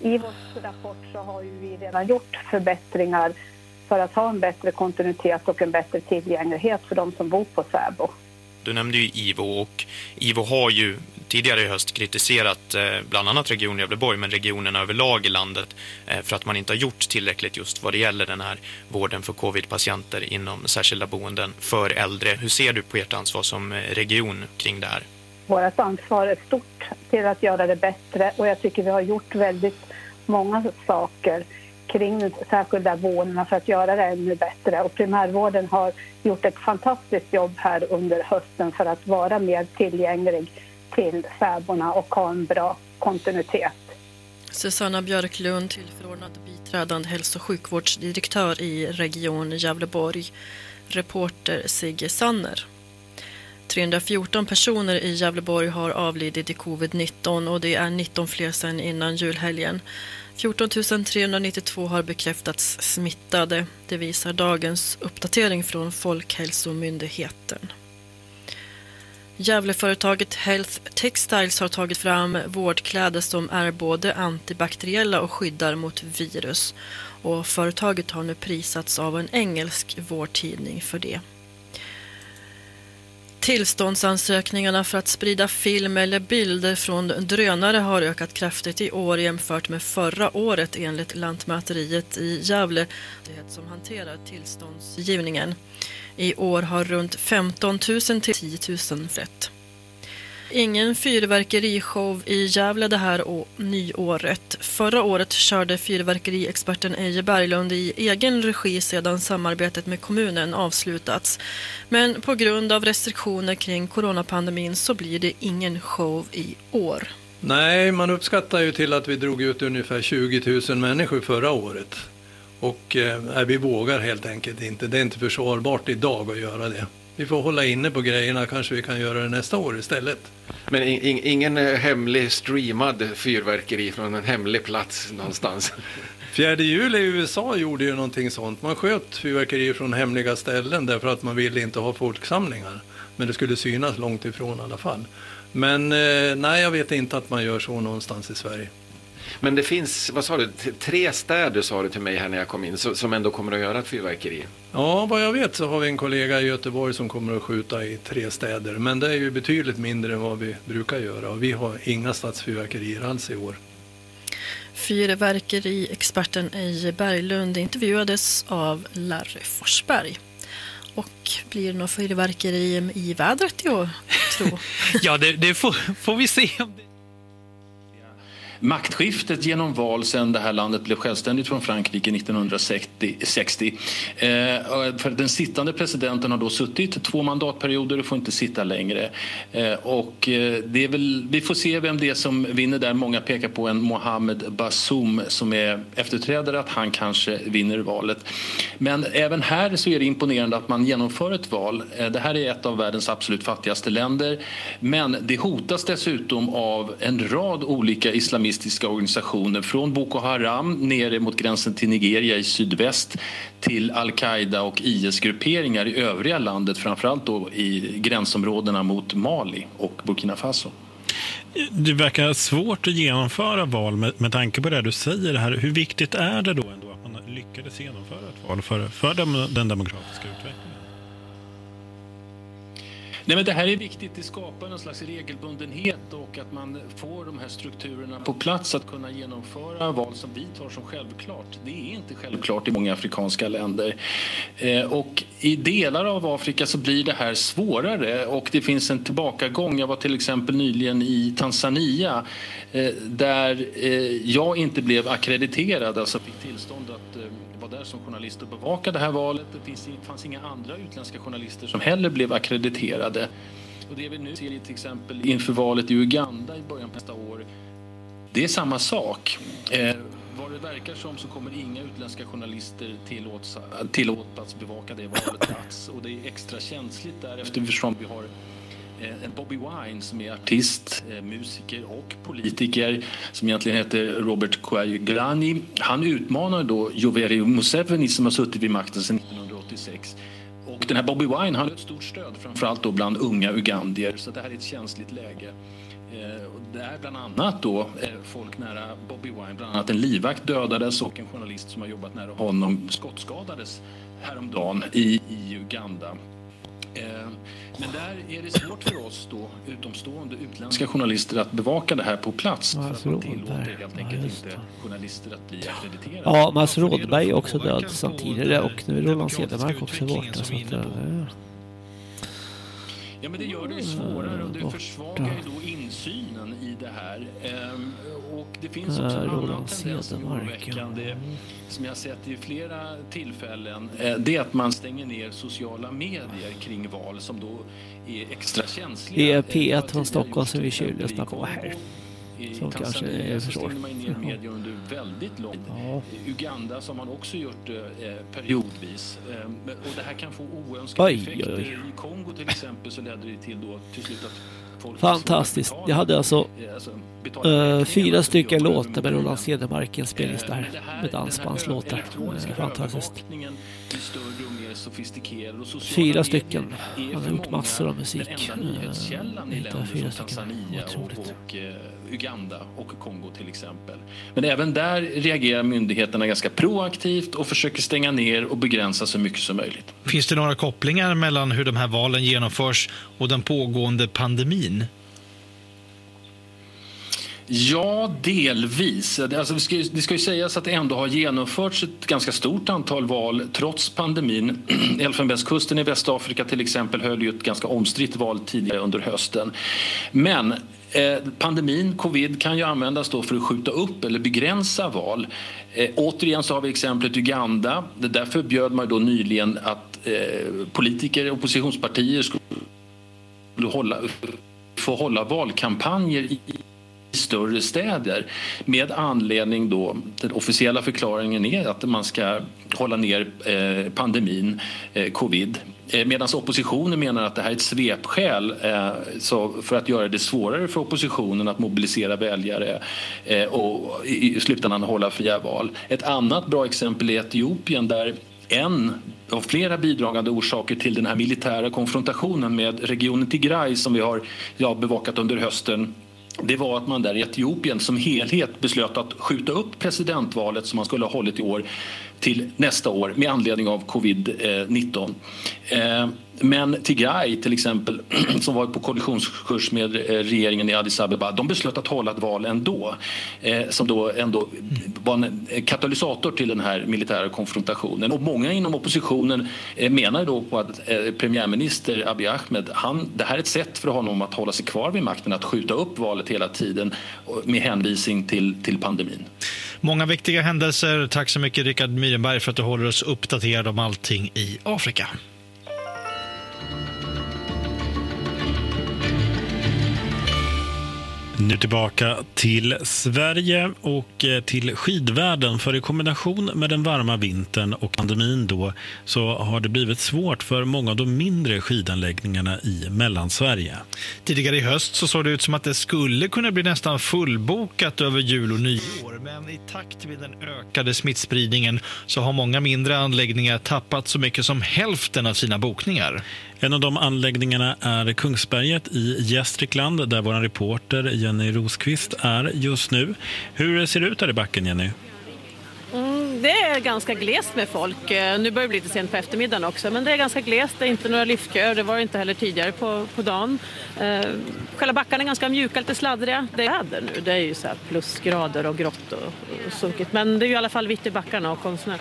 [SPEAKER 44] IVOs rapport så har ju vi redan gjort förbättringar för att ha en bättre kontinuitet och en bättre tillgänglighet för de som bor på Säbo.
[SPEAKER 45] Du nämnde ju IVO och IVO har ju tidigare i höst kritiserat eh, bland annat Region Gävleborg men regionerna överlag i landet eh, för att man inte har gjort tillräckligt just vad det gäller den här vården för covid-patienter inom särskilda boenden för äldre. Hur ser du på ert ansvar som eh, region kring det här?
[SPEAKER 44] Vårt ansvar är stort till att göra det bättre och jag tycker vi har gjort väldigt många saker kring de särskilda boendena för att göra det ännu bättre. Och primärvården har gjort ett fantastiskt jobb här under hösten för att vara mer tillgänglig till fäborna och ha en bra kontinuitet.
[SPEAKER 46] Susanna Björklund, tillförordnad biträdande hälso- och sjukvårdsdirektör i Region Gävleborg. Reporter Sigge Sanner. 314 personer i Gävleborg har avlidit i covid-19 och det är 19 fler sedan innan julhelgen. 14 392 har bekräftats smittade. Det visar dagens uppdatering från Folkhälsomyndigheten. Gävleföretaget Health Textiles har tagit fram vårdkläder som är både antibakteriella och skyddar mot virus. Och företaget har nu prisats av en engelsk vårdtidning för det. Tillståndsansökningarna för att sprida film eller bilder från drönare har ökat kraftigt i år jämfört med förra året enligt Lantmäteriet i Gävle som hanterar tillståndsgivningen. I år har runt 15 000 till 10 000 rätt. Ingen fyrverkerishow i Gävle det här nyåret. Förra året körde fyrverkeriexperten Eje Berglund i egen regi sedan samarbetet med kommunen avslutats. Men på grund av restriktioner kring coronapandemin så blir det ingen show i år.
[SPEAKER 47] Nej, man uppskattar ju till att vi drog ut ungefär 20 000 människor förra året. Och eh, vi vågar helt enkelt inte. Det är inte försvarbart idag att göra det. Vi får hålla inne på grejerna, kanske vi kan göra det nästa år istället.
[SPEAKER 48] Men in, ingen eh, hemlig streamad fyrverkeri från en hemlig plats någonstans?
[SPEAKER 47] Fjärde juli i USA gjorde ju någonting sånt. Man sköt fyrverkerier från hemliga ställen därför att man ville inte ha folksamlingar. Men det skulle synas långt ifrån i alla fall. Men eh, nej, jag vet inte att man gör så någonstans i Sverige.
[SPEAKER 48] Men det finns, vad sa du, tre städer sa du till mig här när jag kom in som ändå kommer att göra ett fyrverkeri?
[SPEAKER 47] Ja, vad jag vet så har vi en kollega i Göteborg som kommer att skjuta i tre städer. Men det är ju betydligt mindre än vad vi brukar göra och vi har inga stadsfyrverkerier alls i år.
[SPEAKER 46] Fyrverkeriexperten Eje Berglund intervjuades av Larry Forsberg. Och blir det något fyrverkeri i vädret i år, tro?
[SPEAKER 45] ja, det, det får, får vi se om det
[SPEAKER 49] maktskiftet genom val sedan det här landet blev självständigt från Frankrike 1960. Eh, för den sittande presidenten har då suttit två mandatperioder och får inte sitta längre. Eh, och eh, det är väl, vi får se vem det är som vinner där. Många pekar på en Mohamed Bazoum som är efterträdare, att han kanske vinner valet. Men även här så är det imponerande att man genomför ett val. Eh, det här är ett av världens absolut fattigaste länder. Men det hotas dessutom av en rad olika islamistiska islamistiska organisationer från Boko Haram nere mot gränsen till Nigeria i sydväst till Al-Qaida och IS-grupperingar i övriga landet, framförallt då i gränsområdena mot Mali och Burkina Faso.
[SPEAKER 39] Det verkar svårt att genomföra val med, med tanke på det du säger här. Hur viktigt är det då ändå att man lyckades genomföra ett val för, för den demokratiska utvecklingen?
[SPEAKER 49] Nej, men det här är viktigt. Det skapar någon slags regelbundenhet och att man får de här strukturerna på plats att kunna genomföra val som vi tar som självklart. Det är inte självklart i många afrikanska länder. Eh, och i delar av Afrika så blir det här svårare och det finns en tillbakagång. Jag var till exempel nyligen i Tanzania eh, där eh, jag inte blev akkrediterad, alltså fick tillstånd att var där som journalist och bevakade det här valet. Det finns, fanns inga andra utländska journalister som heller blev akkrediterade. Och det vi nu ser till exempel inför valet i Uganda i början på nästa år, det är samma sak. Eh, vad det verkar som så kommer inga utländska journalister tillåtas, tillåtas bevaka det valet plats. Och det är extra känsligt där eftersom vi har Eh, Bobby Wine som är artist, eh, musiker och politiker som egentligen heter Robert Kyagulanyi. Han utmanar då Yoweri Museveni som har suttit vid makten sedan 1986. Och den här Bobby Wine har ett stort stöd framförallt då bland unga ugandier så det här är ett känsligt läge. Eh, och det är bland annat då folk nära Bobby Wine, bland annat en livvakt dödades och en journalist som har jobbat nära honom skottskadades häromdagen i, i Uganda. Men där är det svårt för oss då, utomstående utländska journalister att bevaka det här på plats. För att man tillåter helt enkelt inte journalister att bli akkrediterade.
[SPEAKER 18] Ja, Mats Rådberg är också död sedan tidigare och nu är Roland Cedermark också borta. Så att,
[SPEAKER 49] Ja, men det gör det svårare och det försvagar ju då insynen i det här. Ehm, och det finns också en annan tendens som är oroväckande som jag har sett i flera tillfällen. Eh, det är att man stänger ner sociala medier kring val som då är extra känsliga.
[SPEAKER 18] Det är P1 från Stockholm som vi lyssnar på här. Som kanske är förstår.
[SPEAKER 49] man ner under väldigt lång ja. Uganda som man också gjort eh, periodvis. Eh, och det här kan få oönskade oj, effekter. Oj, oj. I Kongo till exempel så ledde det till då till slut att
[SPEAKER 18] Fantastiskt. Jag hade alltså äh, fyra stycken låtar med Roland Cedermark i en spellista här med dansbandslåtar. Fantastiskt. Fyra stycken. Han har gjort massor av musik. Inte fyra stycken. Otroligt.
[SPEAKER 49] Uganda och Kongo till exempel. Men även där reagerar myndigheterna ganska proaktivt och försöker stänga ner och begränsa så mycket som möjligt.
[SPEAKER 33] Finns det några kopplingar mellan hur de här valen genomförs och den pågående pandemin?
[SPEAKER 49] Ja, delvis. Alltså, det, ska ju, det ska ju sägas att det ändå har genomförts ett ganska stort antal val trots pandemin. Elfenbenskusten i Västafrika till exempel höll ju ett ganska omstritt val tidigare under hösten. Men Eh, pandemin, covid, kan ju användas då för att skjuta upp eller begränsa val. Eh, återigen så har vi exemplet Uganda. Där förbjöd man då nyligen att eh, politiker och oppositionspartier skulle hålla, få hålla valkampanjer i större städer med anledning då, den officiella förklaringen är att man ska hålla ner eh, pandemin, eh, covid. Eh, Medan oppositionen menar att det här är ett svepskäl eh, för att göra det svårare för oppositionen att mobilisera väljare eh, och i slutändan hålla fria val. Ett annat bra exempel är Etiopien där en av flera bidragande orsaker till den här militära konfrontationen med regionen Tigray som vi har ja, bevakat under hösten det var att man där i Etiopien som helhet beslöt att skjuta upp presidentvalet som man skulle ha hållit i år till nästa år med anledning av covid-19. Eh, men Tigray till exempel, som var på kollisionskurs med eh, regeringen i Addis Abeba, de beslöt att hålla ett val ändå. Eh, som då ändå var en eh, katalysator till den här militära konfrontationen. Och många inom oppositionen menar då på att premiärminister Abiy Ahmed, han, det här är ett sätt för honom att hålla sig kvar vid makten, att skjuta upp valet hela tiden med hänvisning till, till pandemin.
[SPEAKER 33] Många viktiga händelser. Tack så mycket Rickard Myrenberg för att du håller oss uppdaterade om allting i Afrika.
[SPEAKER 39] Nu tillbaka till Sverige och eh, till skidvärlden. För i kombination med den varma vintern och pandemin då så har det blivit svårt för många av de mindre skidanläggningarna i Mellansverige.
[SPEAKER 33] Tidigare i höst så såg det ut som att det skulle kunna bli nästan fullbokat över jul och nyår. Men i takt med den ökade smittspridningen så har många mindre anläggningar tappat så mycket som hälften av sina bokningar.
[SPEAKER 39] En av de anläggningarna är Kungsberget i Gästrikland där vår reporter Jenny Rosqvist är just nu. Hur ser det ut där i backen, Jenny?
[SPEAKER 50] Mm, det är ganska glest med folk. Eh, nu börjar det bli lite sent på eftermiddagen också, men det är ganska glest. Det är inte några liftköer. Det var det inte heller tidigare på, på dagen. Eh, Själva backarna är ganska mjuka, lite sladdriga. Det är väder nu. Det är ju så här plusgrader och grått och, och sunkigt. Men det är ju i alla fall vitt i backarna och konstnär.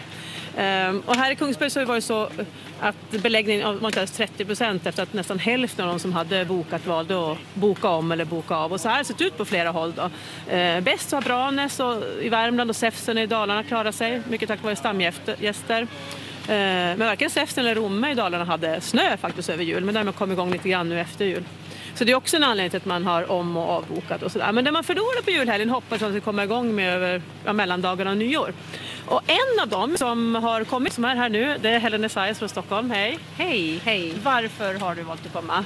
[SPEAKER 50] Ehm, Och här i Kungsberg så var det så eh, att beläggningen var inte ens 30 procent efter att nästan hälften av de som hade bokat valde att boka om eller boka av. Och så här har det sett ut på flera håll. Då. Eh, bäst har Branäs och i Värmland och Säfsen i Dalarna klarat sig, mycket tack vare stamgäster. Ehm, men varken Säfsen eller Romme i Dalarna hade snö faktiskt över jul, men därmed kom igång lite grann nu efter jul. Så det är också en anledning till att man har om och avbokat och sådär. Men det man förlorar på julhelgen hoppas jag att komma kommer igång med över ja, mellandagarna och nyår. Och en av dem som har kommit, som är här nu, det är Helen Esaias från Stockholm. Hej!
[SPEAKER 51] Hej, hej.
[SPEAKER 50] Varför har du valt att komma?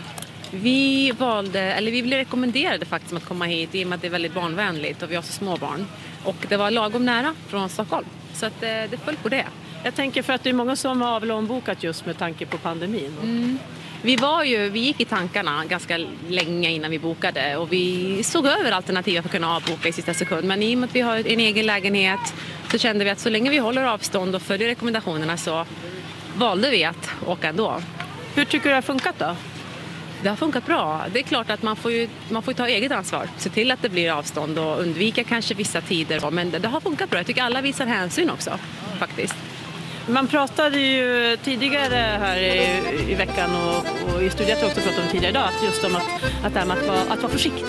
[SPEAKER 51] Vi valde, eller vi blev rekommenderade faktiskt att komma hit i och med att det är väldigt barnvänligt och vi har så små barn. Och det var lagom nära från Stockholm. Så att eh, det föll på det.
[SPEAKER 50] Jag tänker för att det är många som har avlånbokat just med tanke på pandemin.
[SPEAKER 51] Mm. Vi, var ju, vi gick i tankarna ganska länge innan vi bokade och vi såg över alternativ för att kunna avboka i sista sekund. Men i och med att vi har en egen lägenhet så kände vi att så länge vi håller avstånd och följer rekommendationerna så valde vi att åka ändå.
[SPEAKER 50] Hur tycker du det har funkat då?
[SPEAKER 51] Det har funkat bra. Det är klart att man får ju, man får ta eget ansvar. Se till att det blir avstånd och undvika kanske vissa tider. Men det, det har funkat bra. Jag tycker alla visar hänsyn också faktiskt.
[SPEAKER 50] Man pratade ju tidigare här i, i veckan och, och i studiet också pratade om tidigare idag att just om att, att det här med att vara, att vara försiktig.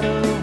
[SPEAKER 52] For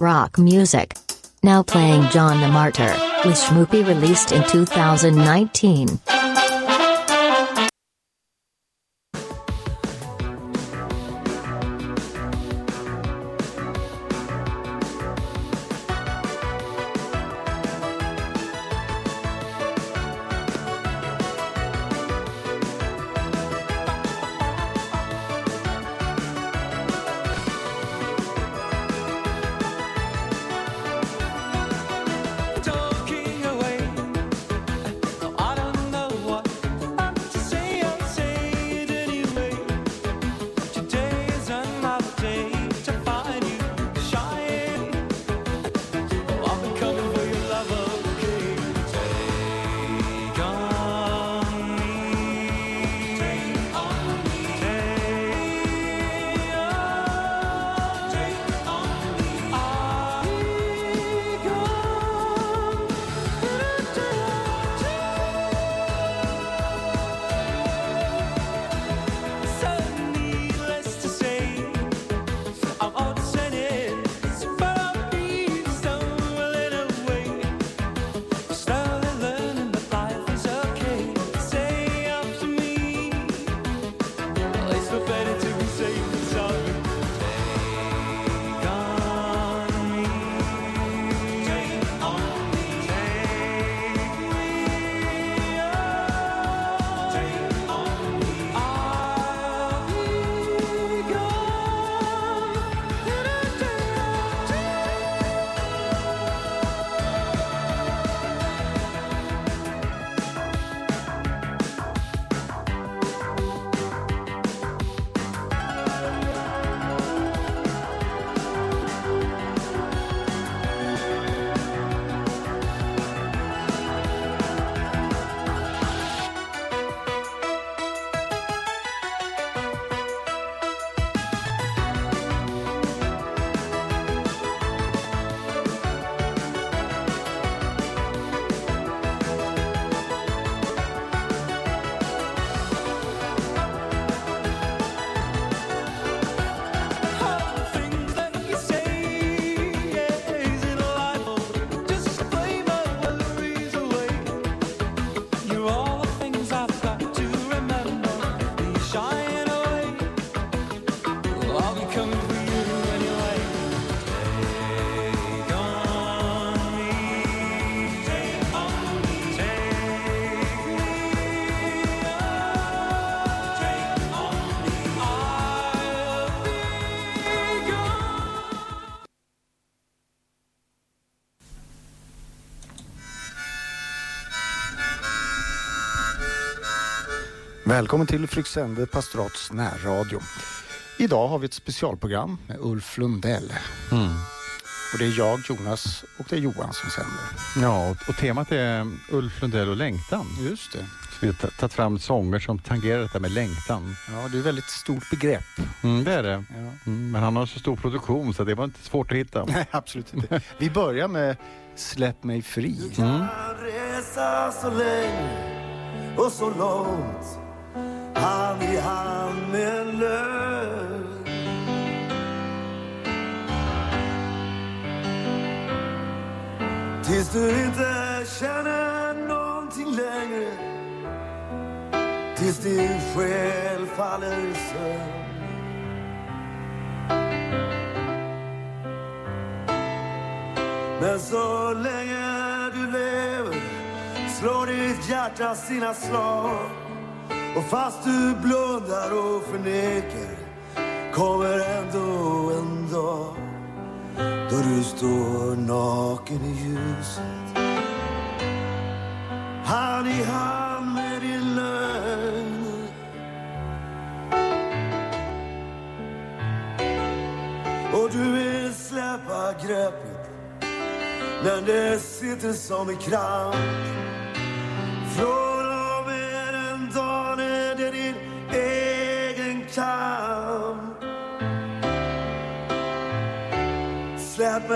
[SPEAKER 53] rock music. Now playing John the Martyr, with Schmoopy released in 2019.
[SPEAKER 54] Välkommen till Fryksände pastorats närradio. Idag har vi ett specialprogram med Ulf Lundell. Och det är jag, Jonas och det är Johan som sänder.
[SPEAKER 55] Ja, och- temat är Ulf Lundell och längtan.
[SPEAKER 54] Just det.
[SPEAKER 55] Så vi har ta- tagit fram sånger som tangerar detta med längtan.
[SPEAKER 54] Ja, det är ett väldigt stort begrepp.
[SPEAKER 55] Mm, det är det.
[SPEAKER 54] Ja.
[SPEAKER 55] Mm, men han har så stor produktion så det var inte svårt att hitta.
[SPEAKER 54] Nej, absolut inte. Vi börjar med Släpp mig fri.
[SPEAKER 55] Mm.
[SPEAKER 52] resa så länge och så långt hand i hand med en lögn Tills du inte känner någonting längre. Tills din själ faller i sömn. Men så länge du lever slår ditt hjärta sina slag. Och fast du blundar och förnekar kommer ändå en dag då du står naken i ljuset. Hand i hand med din lögn. Och du vill släppa greppet men det sitter som en kramp. Från egen kamp Släpp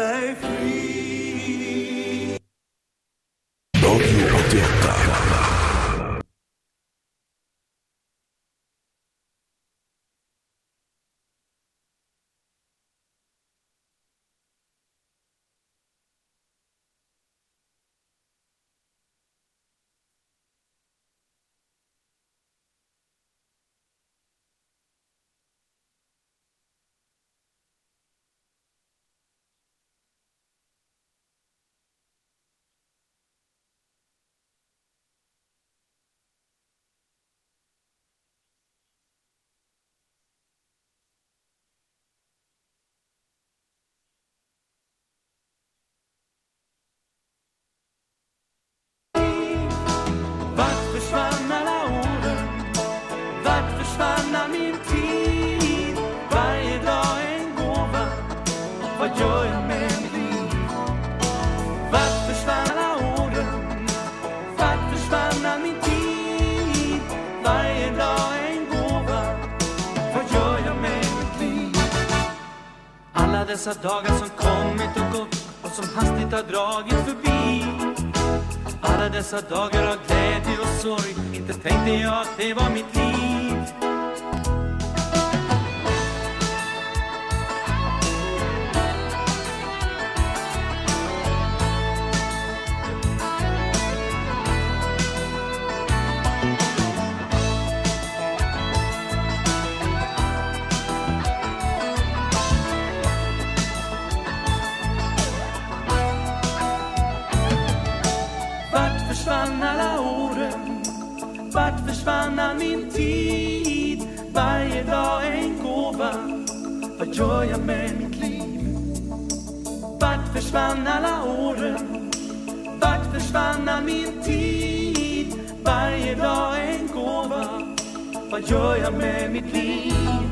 [SPEAKER 52] dessa dagar som kommit och gått och som hastigt har dragit förbi. Alla dessa dagar av glädje och sorg Inte tänkte jag att det var mitt liv. Försvann all min tid? Varje dag en gåva Vad gör jag med mitt liv? Vart försvann alla åren? Vart försvann all min tid? Varje dag en gåva Vad gör jag med mitt liv?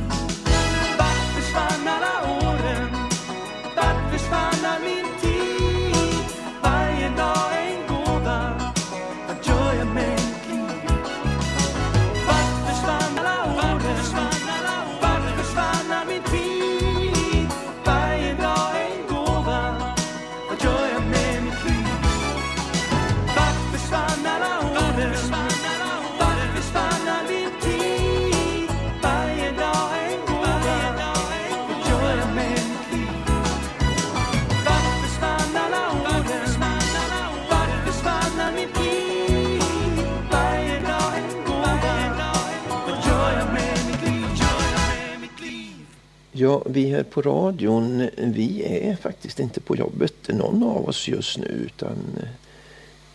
[SPEAKER 56] Ja, vi här på radion, vi är faktiskt inte på jobbet någon av oss just nu utan eh,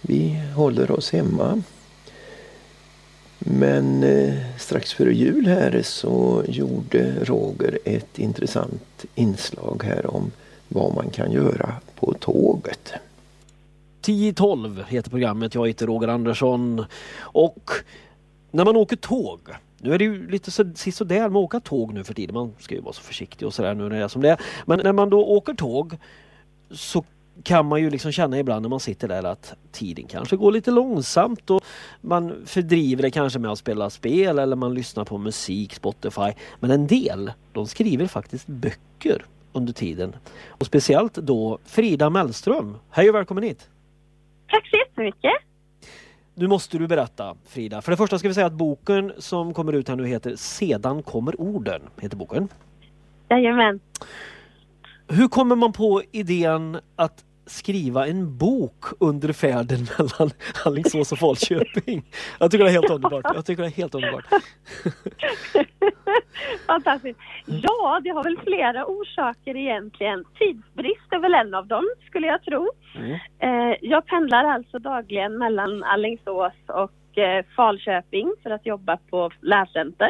[SPEAKER 56] vi håller oss hemma. Men eh, strax före jul här så gjorde Roger ett intressant inslag här om vad man kan göra på tåget.
[SPEAKER 18] 10-12 heter programmet. Jag heter Roger Andersson. Och
[SPEAKER 56] när man åker tåg. Nu är det ju lite sisådär med att åka tåg nu för tiden. Man ska ju vara så försiktig och sådär nu när det är som det är. Men när man då åker tåg så kan man ju liksom känna ibland när man sitter där att tiden kanske går lite långsamt och man fördriver det kanske med att spela spel eller man lyssnar på musik, Spotify. Men en del, de skriver faktiskt böcker under tiden. Och speciellt då Frida Mellström. Hej och välkommen hit!
[SPEAKER 57] Tack så jättemycket!
[SPEAKER 56] Nu måste du berätta Frida. För det första ska vi säga att boken som kommer ut här nu heter Sedan kommer orden. Heter boken.
[SPEAKER 57] Jajamän.
[SPEAKER 56] Hur kommer man på idén att skriva en bok under färden mellan Alingsås och Falköping? Jag tycker det är helt underbart. Jag tycker det är helt underbart.
[SPEAKER 57] Fantastiskt. Ja, det har väl flera orsaker egentligen. Tidsbrist är väl en av dem, skulle jag tro. Eh, Jag pendlar alltså dagligen mellan Alingsås och eh, Falköping för att jobba på lärcenter.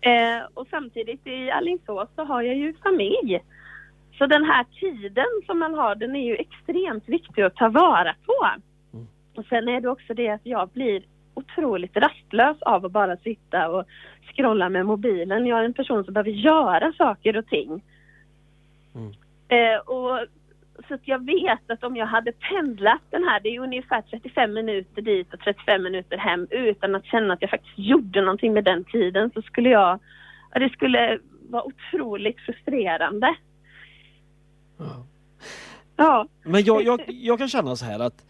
[SPEAKER 57] Eh, Och samtidigt i Alingsås så har jag ju familj. Så den här tiden som man har, den är ju extremt viktig att ta vara på. Och sen är det också det att jag blir otroligt rastlös av att bara sitta och scrolla med mobilen. Jag är en person som behöver göra saker och ting. Eh, och, så att jag vet att om jag hade pendlat den här, det är ungefär 35 minuter dit och 35 minuter hem utan att känna att jag faktiskt gjorde någonting med den tiden så skulle jag, ja, det skulle vara otroligt frustrerande. Ja.
[SPEAKER 56] Men jag, jag, jag kan känna så här att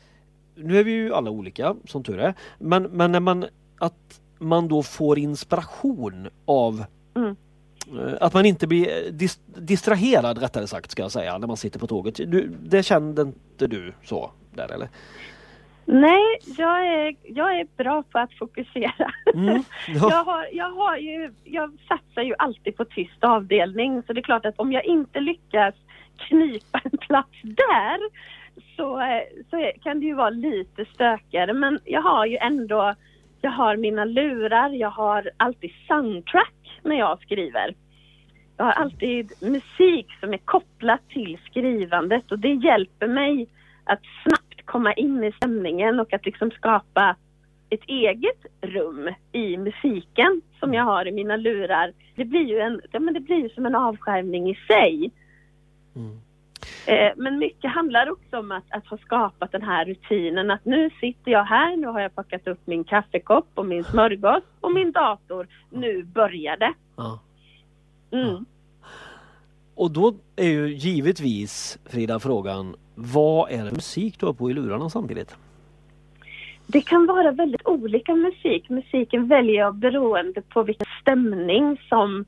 [SPEAKER 56] nu är vi ju alla olika som tur är. Men, men när man att man då får inspiration av
[SPEAKER 57] Mm.
[SPEAKER 56] eh, att man inte blir dis, distraherad rättare sagt ska jag säga när man sitter på tåget. Du, det kände inte du så där eller?
[SPEAKER 57] Nej, jag är, jag är bra på att fokusera.
[SPEAKER 56] Mm,
[SPEAKER 57] jag, har, jag, har ju, jag satsar ju alltid på tyst avdelning så det är klart att om jag inte lyckas knipa en plats där så, så kan det ju vara lite stökigare men jag har ju ändå jag har mina lurar, jag har alltid soundtrack när jag skriver. Jag har alltid musik som är kopplat till skrivandet och det hjälper mig att snabbt komma in i stämningen och att liksom skapa ett eget rum i musiken som jag har i mina lurar. Det blir ju, en, ja, men det blir ju som en avskärmning i sig. Eh, men mycket handlar också om att, att ha skapat den här rutinen att nu sitter jag här, nu har jag packat upp min kaffekopp och min smörgås och min dator. Nu börjar det.
[SPEAKER 56] Ja.
[SPEAKER 57] Mm.
[SPEAKER 56] Och då är ju givetvis Frida frågan vad är det musik du har på i lurarna samtidigt?
[SPEAKER 57] Det kan vara väldigt olika musik. Musiken väljer jag beroende på vilken stämning som,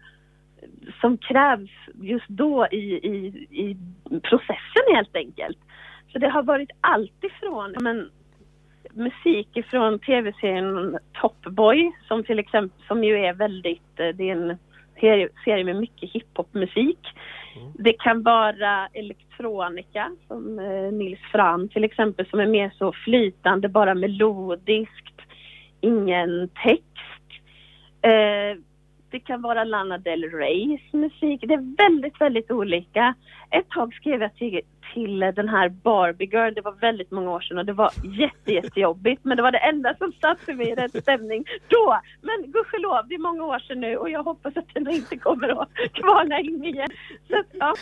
[SPEAKER 57] som krävs just då i, i, i processen helt enkelt. Så det har varit allt ifrån men, musik ifrån tv-serien Top Boy som till exempel som ju är väldigt, eh, det är en serie- med mycket hiphopmusik. Det kan vara elektronika som eh, Nils Fram till exempel som är mer så flytande, bara melodiskt, ingen text. Eh, det kan vara Lana Del Reys musik. Det är väldigt, väldigt olika. Ett tag skrev jag till, till den här Barbie Girl, det var väldigt många år sedan och det var jätte, jättejobbigt men det var det enda som satte mig i rätt stämning då. Men gudskelov, det är många år sedan nu och jag hoppas att den inte kommer att kvala in igen. Så ja.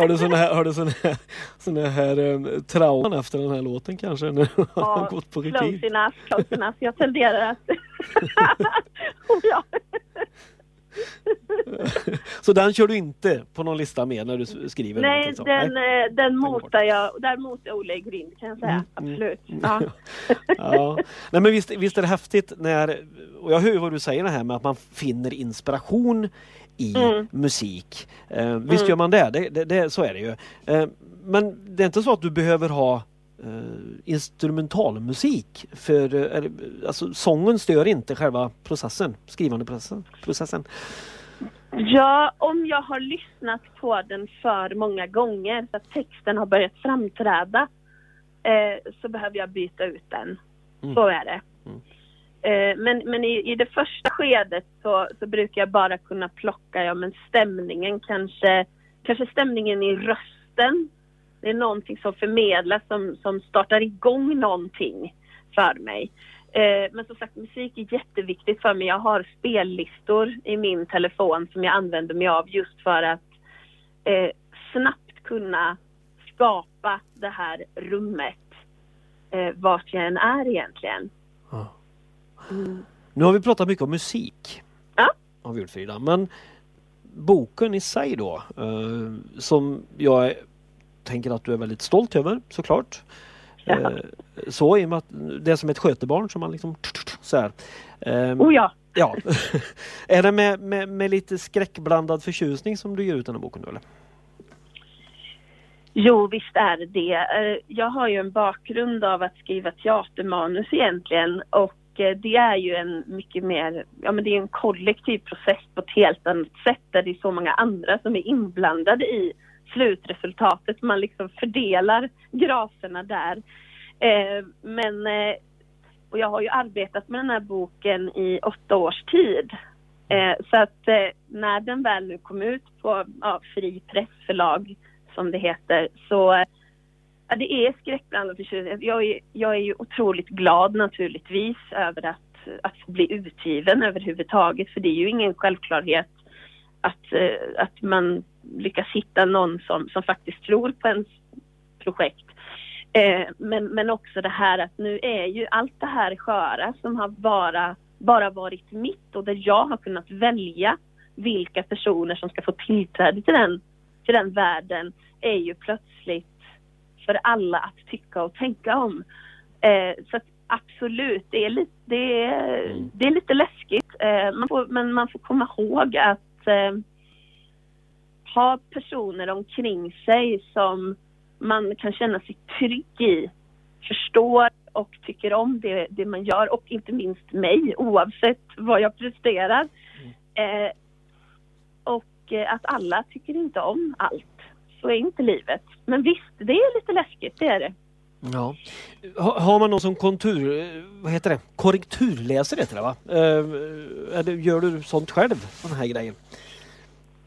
[SPEAKER 56] Har du såna här, har du såna här, såna här um, trauman efter den här låten kanske? När du har gått på
[SPEAKER 57] close enough, close enough. Jag tenderar att... ja.
[SPEAKER 56] Så den kör du inte på någon lista med när du skriver
[SPEAKER 57] Nej, den, eh, den motar jag. Där motar jag Olle grind kan jag säga. Absolut. Ja.
[SPEAKER 56] Ja. Nej, men visst, visst är det häftigt när, och jag hör ju vad du säger det här med att man finner inspiration i
[SPEAKER 57] Mm.
[SPEAKER 56] musik. Eh, visst
[SPEAKER 57] Mm.
[SPEAKER 56] gör man det, det, det, det så är det ju. Eh, men det är inte så att du behöver ha instrumentalmusik för eh, alltså, sången stör inte själva processen, skrivande processen. processen.
[SPEAKER 57] Ja, om jag har lyssnat på den för många gånger så att texten har börjat framträda eh, så behöver jag byta ut den.
[SPEAKER 56] Mm.
[SPEAKER 57] Så är det. Eh, men men i, i det första skedet så, så brukar jag bara kunna plocka ja, men stämningen, kanske, kanske stämningen i rösten. Det är någonting som förmedlas som, som startar igång någonting för mig. Eh, men som sagt, musik är jätteviktigt för mig. Jag har spellistor i min telefon som jag använder mig av just för att eh, snabbt kunna skapa det här rummet eh, vart jag än är egentligen. Mm.
[SPEAKER 58] Nu har vi pratat mycket om musik.
[SPEAKER 57] Ja.
[SPEAKER 58] Har vi gjort Frida. Men boken i sig då. Eh, som jag tänker att du är väldigt stolt över såklart. Eh, så i och med att det är som ett skötebarn som man liksom så här. Eh,
[SPEAKER 57] Oh ja.
[SPEAKER 58] ja. är det med, med, med lite skräckblandad förtjusning som du ger ut den här boken nu eller?
[SPEAKER 57] Jo, visst är det det. Eh, Jag har ju en bakgrund av att skriva teatermanus egentligen och eh, det är ju en mycket mer, ja men det är en kollektiv process på ett helt annat sätt där det är så många andra som är inblandade i slutresultatet. Man liksom fördelar graferna där. Eh, Men, eh, och jag har ju arbetat med den här boken i åtta års tid. Eh, Så att eh, när den väl nu kom ut på ja, Fri Pressförlag som det heter så ja, det är skräckblandad förtjusning. Jag är, jag är ju otroligt glad naturligtvis över att, att bli utgiven överhuvudtaget för det är ju ingen självklarhet att, eh, att man lyckas hitta någon som, som faktiskt tror på ens projekt. Eh, men, men också det här att nu är ju allt det här sköra som har bara, bara varit mitt och där jag har kunnat välja vilka personer som ska få tillträde till den, till den världen är ju plötsligt för alla att tycka och tänka om. Eh, så absolut, det är lite, det är, det är lite läskigt. Eh, man får, men man får komma ihåg att eh, ha personer omkring sig som man kan känna sig trygg i, förstår och tycker om det, det man gör och inte minst mig oavsett vad jag presterar. Eh, och eh, att alla tycker inte om allt. Så är inte livet. Men visst, det är lite läskigt, det är det.
[SPEAKER 58] Ja. Har man någon som kontur, eh, vad heter det, korrekturläser heter det va? Eh, eller gör du sånt själv, Den här grejer?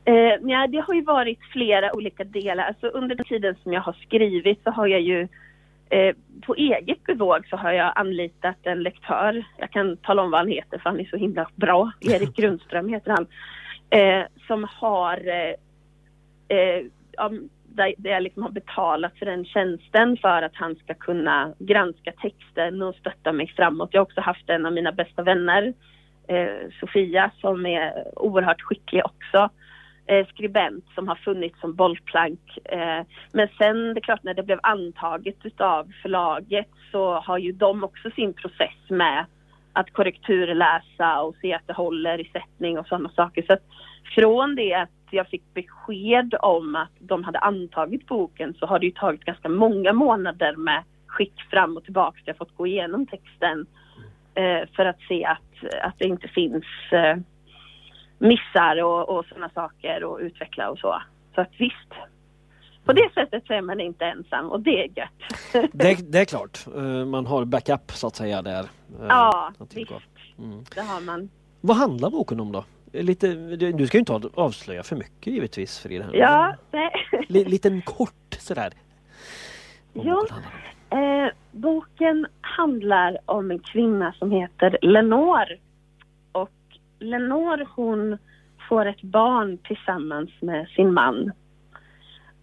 [SPEAKER 57] Eh, ja, det har ju varit flera olika delar. Alltså under den tiden som jag har skrivit så har jag ju eh, på eget bevåg så har jag anlitat en lektör. Jag kan tala om vad han heter för han är så himla bra. Erik Grundström heter han. Eh, som har eh, eh, ja, där, jag liksom har betalat för den tjänsten för att han ska kunna granska texten och stötta mig framåt. Jag har också haft en av mina bästa vänner, eh, Sofia, som är oerhört skicklig också Eh, skribent som har funnits som bollplank. Eh, men sen det är klart när det blev antaget utav förlaget så har ju de också sin process med att korrekturläsa och se att det håller i sättning och sådana saker. Så att från det att jag fick besked om att de hade antagit boken så har det ju tagit ganska många månader med skick fram och tillbaka. Jag har fått gå igenom texten eh, för att se att, att det inte finns eh, missar och, och sådana saker och utveckla och så. Så att visst, på det sättet så är man inte ensam och det är gött.
[SPEAKER 58] Det, det är klart, Eh, man har backup så att säga där. eh,
[SPEAKER 57] ja, visst.
[SPEAKER 58] Mm.
[SPEAKER 57] Det har man.
[SPEAKER 58] Vad handlar boken om då? Lite, du ska ju inte av- avslöja för mycket givetvis för det här.
[SPEAKER 57] Ja, nej.
[SPEAKER 58] Li, liten kort sådär.
[SPEAKER 57] Jo, eh, boken handlar om en kvinna som heter Lenore. Lenore hon får ett barn tillsammans med sin man.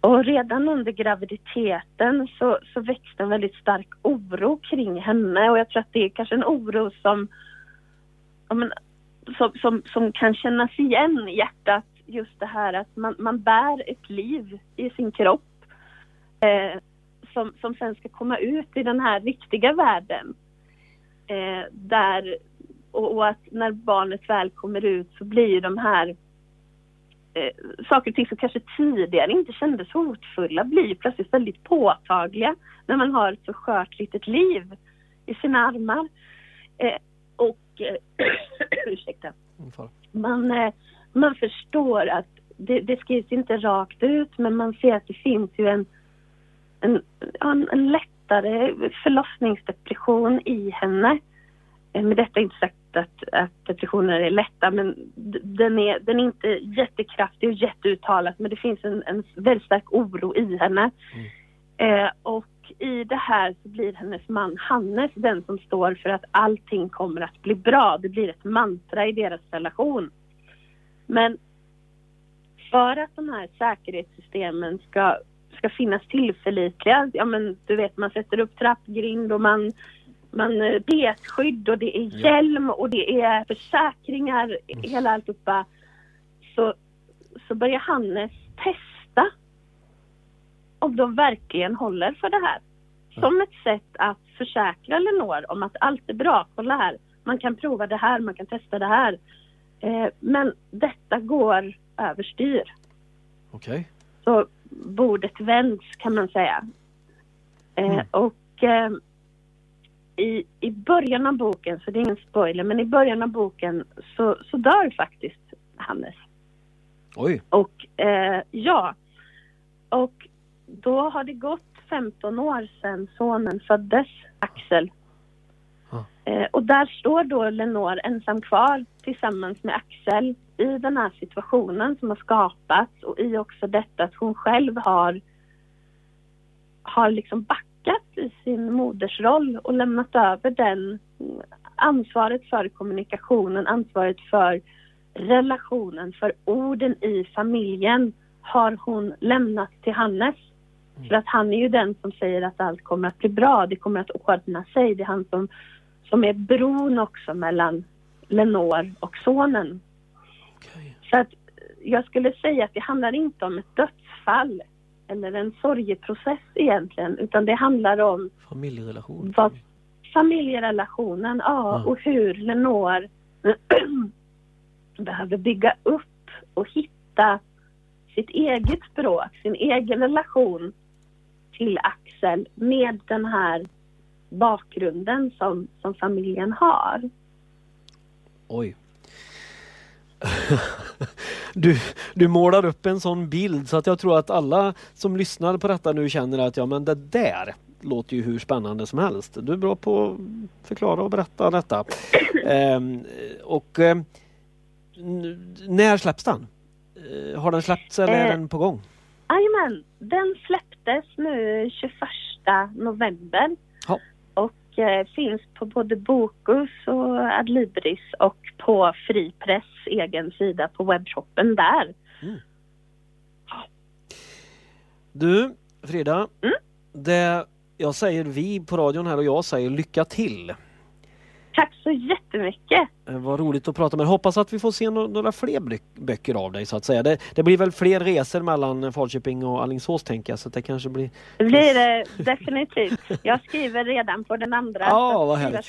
[SPEAKER 57] Och redan under graviditeten så, så växte en väldigt stark oro kring henne och jag tror att det är kanske en oro som, men, som, som, som kan kännas igen i hjärtat. Just det här att man, man bär ett liv i sin kropp. Eh, som, som sen ska komma ut i den här riktiga världen. Eh, där, och, och att när barnet väl kommer ut så blir ju de här eh, saker och ting som kanske tidigare inte kändes hotfulla blir plötsligt väldigt påtagliga när man har ett så skört litet liv i sina armar. Eh, och eh, ursäkta. Man, eh, man förstår att det, det skrivs inte rakt ut men man ser att det finns ju en en, en, en lättare förlossningsdepression i henne. Eh, Med detta inte sagt att, att depressioner är lätta men den är, den är inte jättekraftig och jätteuttalad men det finns en, en väldigt stark oro i henne. Eh, och i det här så blir hennes man Hannes den som står för att allting kommer att bli bra. Det blir ett mantra i deras relation. Men för att de här säkerhetssystemen ska, ska finnas tillförlitliga, ja men du vet man sätter upp trappgrind och man, man eh, betskydd och det är hjälm och det är försäkringar, hela alltihopa. Så, så börjar Hannes testa om de verkligen håller för det här. Som ett sätt att försäkra Lenore om att allt är bra, kolla här, man kan prova det här, man kan testa det här. Eh, men detta går överstyr.
[SPEAKER 56] Okej.
[SPEAKER 57] Så bordet vänds kan man säga. Eh,
[SPEAKER 56] Mm.
[SPEAKER 57] Och eh, i, i början av boken, så det är ingen spoiler, men i början av boken så, så dör faktiskt Hannes.
[SPEAKER 56] Oj.
[SPEAKER 57] Och eh, ja, och då har det gått 15 år sedan sonen föddes, Axel. Eh, och där står då Lenore ensam kvar tillsammans med Axel i den här situationen som har skapats och i också detta att hon själv har, har liksom backat i sin modersroll och lämnat över den mm, ansvaret för kommunikationen, ansvaret för relationen, för orden i familjen har hon lämnat till Hannes. För att han är ju den som säger att allt kommer att bli bra, det kommer att ordna sig. Det är han som, som är bron också mellan Lenore och sonen. Så att jag skulle säga att det handlar inte om ett dödsfall eller en sorgeprocess egentligen, utan det handlar om
[SPEAKER 56] Familjerelation.
[SPEAKER 57] vad familjerelationen, ja,
[SPEAKER 56] Ja.
[SPEAKER 57] och hur Lenore behöver bygga upp och hitta sitt eget språk, sin egen relation till Axel med den här bakgrunden som, som familjen har.
[SPEAKER 56] Oj. Du, du målar upp en sån bild så att jag tror att alla som lyssnar på detta nu känner att ja men det där låter ju hur spännande som helst. Du är bra på att förklara och berätta detta. Ehm, och ehm, när släpps den? Eh, har den släppts eller är
[SPEAKER 57] Eh,
[SPEAKER 56] den på gång?
[SPEAKER 57] Jajamän, den släpptes nu 21 november.
[SPEAKER 56] Ja.
[SPEAKER 57] Och eh, finns på både Bokus och Adlibris och på Fripress egen sida på webbshoppen där.
[SPEAKER 56] Du Frida,
[SPEAKER 57] Mm?
[SPEAKER 56] det jag säger vi på radion här och jag säger lycka till.
[SPEAKER 57] Tack så jättemycket!
[SPEAKER 56] Eh, Vad roligt att prata med. Hoppas att vi får se några fler bö- böcker av dig så att säga. Det, det blir väl fler resor mellan Falköping och Alingsås tänker jag så att det kanske blir
[SPEAKER 57] Det blir det definitivt. Jag skriver redan på den andra.
[SPEAKER 56] Ja, vad härligt.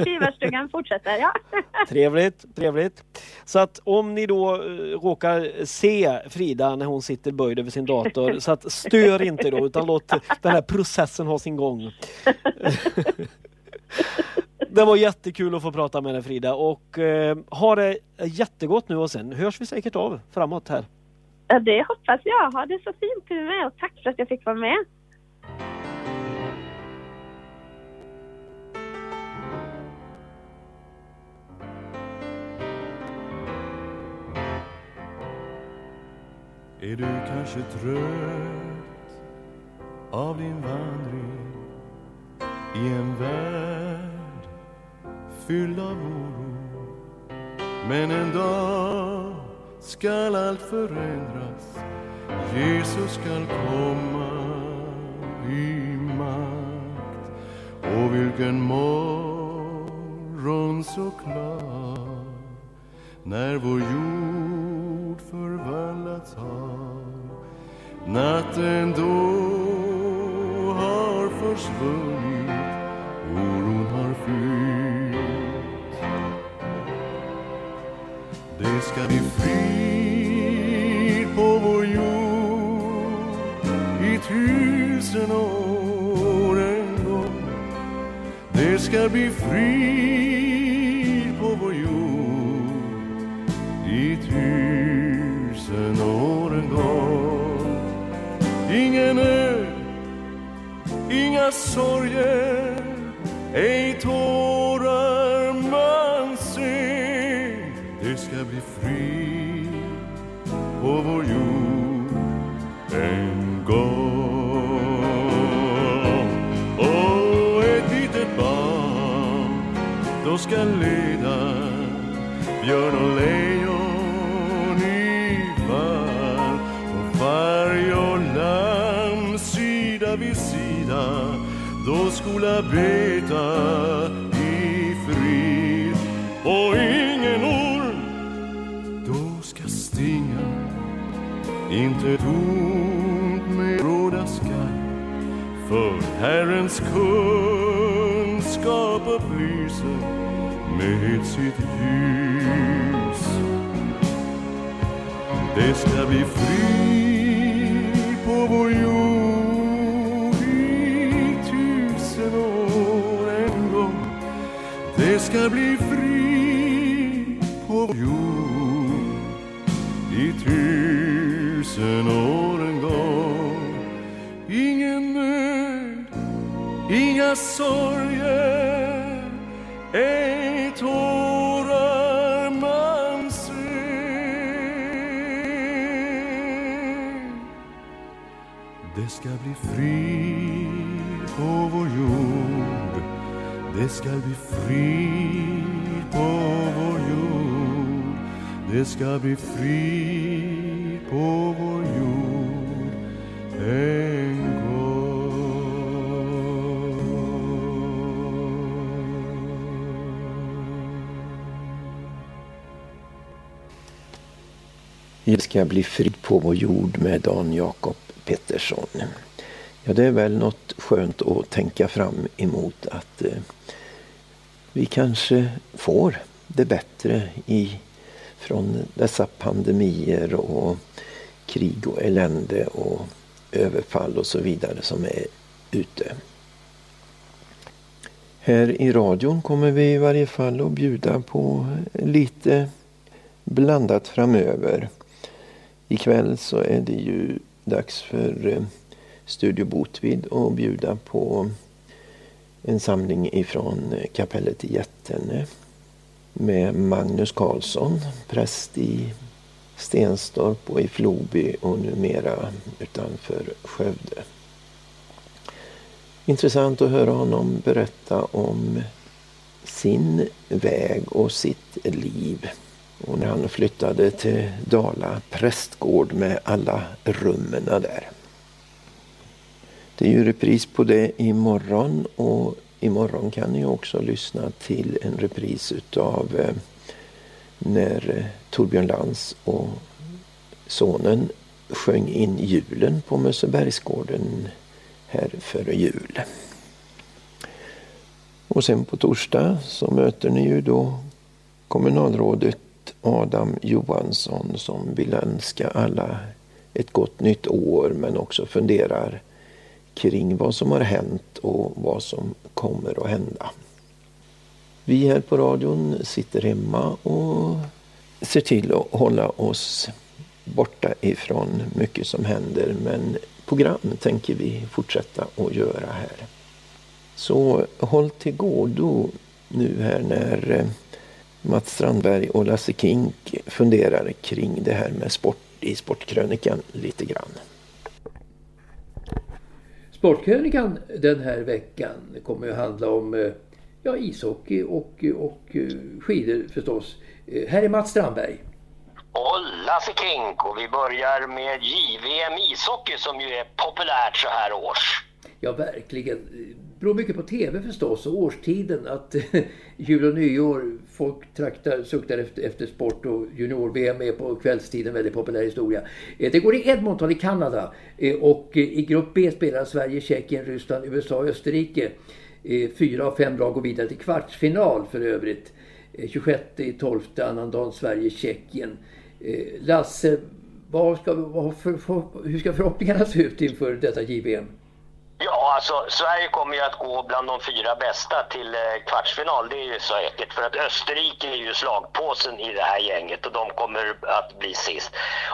[SPEAKER 57] Skrivarstugan fortsätter, ja.
[SPEAKER 56] trevligt, trevligt. Så att om ni då eh, råkar se Frida när hon sitter böjd över sin dator så att stör inte då utan låt den här processen ha sin gång. Det var jättekul att få prata med dig Frida och eh, ha det jättegott nu och sen hörs vi säkert av framåt här.
[SPEAKER 57] Ja, det hoppas jag. Ha det så fint du med och tack för att jag fick vara med.
[SPEAKER 59] Är du kanske trött av din vandring i en värld fylld av oro? Men en dag skall allt förändras. Jesus skall komma i makt. Och vilken morgon så klar när vår jord förvandlats har Natten då har försvunnit. Det ska bli frid på vår jord i tusen år en gång Det ska bli frid på vår jord i tusen år en gång Ingen nöd, inga sorger, ej tårar på vår jord en gång. Och ett litet barn då ska leda björn och lejon i fall och varg och lamm sida vid sida då skola beta inte ont med råda skall för Herrens kunskap upplyser med sitt ljus. Det ska bli frid på vår jord i tusen år en gång. Det ska bli frid på vår jord i tusen år åren gång Ingen nöd, inga sorger. Ej tårar man ser. Det ska bli frid på vår jord. Det ska bli frid på vår jord. Det ska bli frid på vår jord en
[SPEAKER 56] Det ska bli frid på vår jord med Dan Jakob Pettersson. Ja, det är väl något skönt att tänka fram emot att eh, vi kanske får det bättre i, från dessa pandemier och krig och elände och överfall och så vidare som är ute. Här i radion kommer vi i varje fall att bjuda på lite blandat framöver. Ikväll så är det ju dags för eh, Studio Botvid att bjuda på en samling ifrån eh, kapellet i Jättene med Magnus Karlsson, präst i Stenstorp och i Floby och numera utanför Skövde. Intressant att höra honom berätta om sin väg och sitt liv. Och när han flyttade till Dala prästgård med alla rummen där. Det är ju repris på det imorgon och imorgon kan ni också lyssna till en repris utav eh, när eh, Torbjörn Lantz och sonen sjöng in julen på Mössebergsgården här före jul. Och sen på torsdag så möter ni ju då kommunalrådet Adam Johansson som vill önska alla ett gott nytt år men också funderar kring vad som har hänt och vad som kommer att hända. Vi här på radion sitter hemma och ser till att hålla oss borta ifrån mycket som händer men program tänker vi fortsätta att göra här. Så håll till godo nu här när eh, Mats Strandberg och Lasse Kink funderar kring det här med sport i Sportkrönikan lite grann.
[SPEAKER 60] Sportkrönikan den här veckan kommer att handla om eh, ja, ishockey och, och eh, skidor förstås. Eh, Här är Mats Strandberg.
[SPEAKER 61] Kink och vi börjar med JVM ishockey som ju är populärt så här års.
[SPEAKER 60] Ja, verkligen. Det beror mycket på TV förstås och årstiden. Att jul och nyår, folk traktar, suktar efter, efter sport och junior-VM är på kvällstiden väldigt populär historia. Eh, det går i Edmonton i Kanada eh, och eh, i grupp B spelar Sverige, Tjeckien, Ryssland, USA och Österrike. Fyra av fem lag går vidare till kvartsfinal för övrigt. 26 12 annandagen Sverige, Tjeckien. Lasse, vad ska, vad för, hur ska förhoppningarna se ut inför detta JVM?
[SPEAKER 61] Ja, alltså Sverige kommer ju att gå bland de fyra bästa till eh, kvartsfinal. Det är ju säkert. För att Österrike är ju slagpåsen i det här gänget och de kommer att bli sist.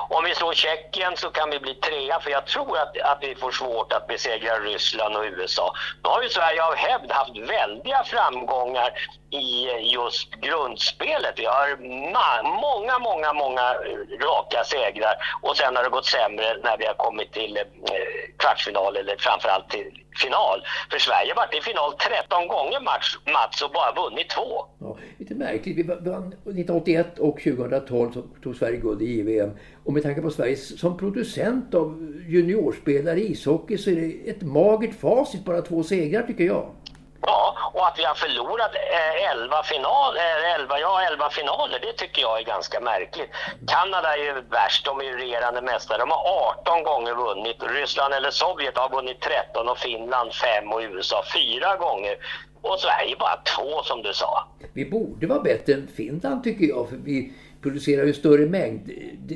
[SPEAKER 61] Om vi slår Tjeckien så kan vi bli trea för jag tror att, att vi får svårt att besegra Ryssland och USA. Nu har ju Sverige av hävd haft väldiga framgångar i just grundspelet. Vi har ma- många, många, många eh, raka segrar och sen har det gått sämre när vi har kommit till eh, kvartsfinal eller framförallt till final. För Sverige har varit i final 13 gånger match, Mats och bara vunnit två.
[SPEAKER 60] Ja, lite märkligt. Vi vann 1981 och 2012 så tog Sverige guld i JVM. Och med tanke på Sverige som producent av juniorspelare i ishockey så är det ett magert facit, bara två segrar tycker jag.
[SPEAKER 61] Ja, och att vi har förlorat eh, 11, final, eh, 11, ja, 11 finaler, det tycker jag är ganska märkligt. Kanada är ju värst, de är ju regerande mästare. De har 18 gånger vunnit. Ryssland eller Sovjet har vunnit 13 och Finland 5 och USA 4 gånger. Och Sverige bara 2 som du sa.
[SPEAKER 60] Vi borde vara bättre än Finland tycker jag, för vi producerar ju större mängd.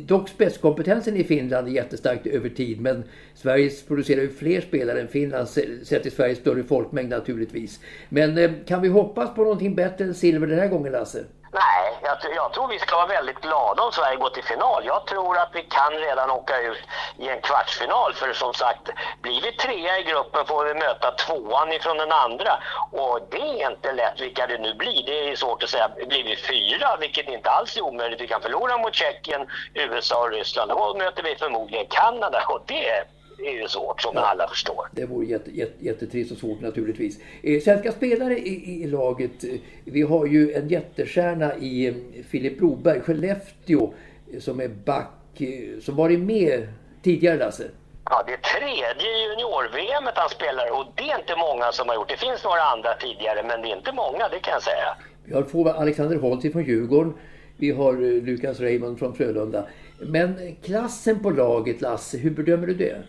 [SPEAKER 60] Dock spetskompetensen i Finland är jättestarkt över tid, men Sverige producerar ju fler spelare än Finland, sett till Sveriges större folkmängd naturligtvis. Men eh, kan vi hoppas på någonting bättre än silver den här gången, Lasse?
[SPEAKER 61] Nej, jag, jag, tror vi ska vara väldigt glada om Sverige går till final. Jag tror att vi kan redan åka ut i en kvartsfinal. För som sagt, blir vi trea i gruppen får vi möta tvåan ifrån den andra. Och det är inte lätt vilka det nu blir. Det är svårt att säga. Blir vi fyra, vilket inte alls är omöjligt, vi kan förlora mot Tjeckien, USA och Ryssland. Då möter vi förmodligen Kanada och det är ju svårt som alla förstår.
[SPEAKER 60] Det vore jätte, jätte, jättetrist och svårt naturligtvis. Eh, svenska spelare i, i, laget. eh, Vi har ju en jättestjärna i eh, Filip Broberg, Skellefteå, eh, som är back, som varit med tidigare Lasse.
[SPEAKER 61] Ja, det är tredje junior-VM han spelar och det är inte många som har gjort. Det finns några andra tidigare men det är inte många, det kan jag säga.
[SPEAKER 60] Vi har två Alexander Holtz från Djurgården. Vi har Lukas Raymond från Frölunda. Men klassen på laget Lasse, hur bedömer du det?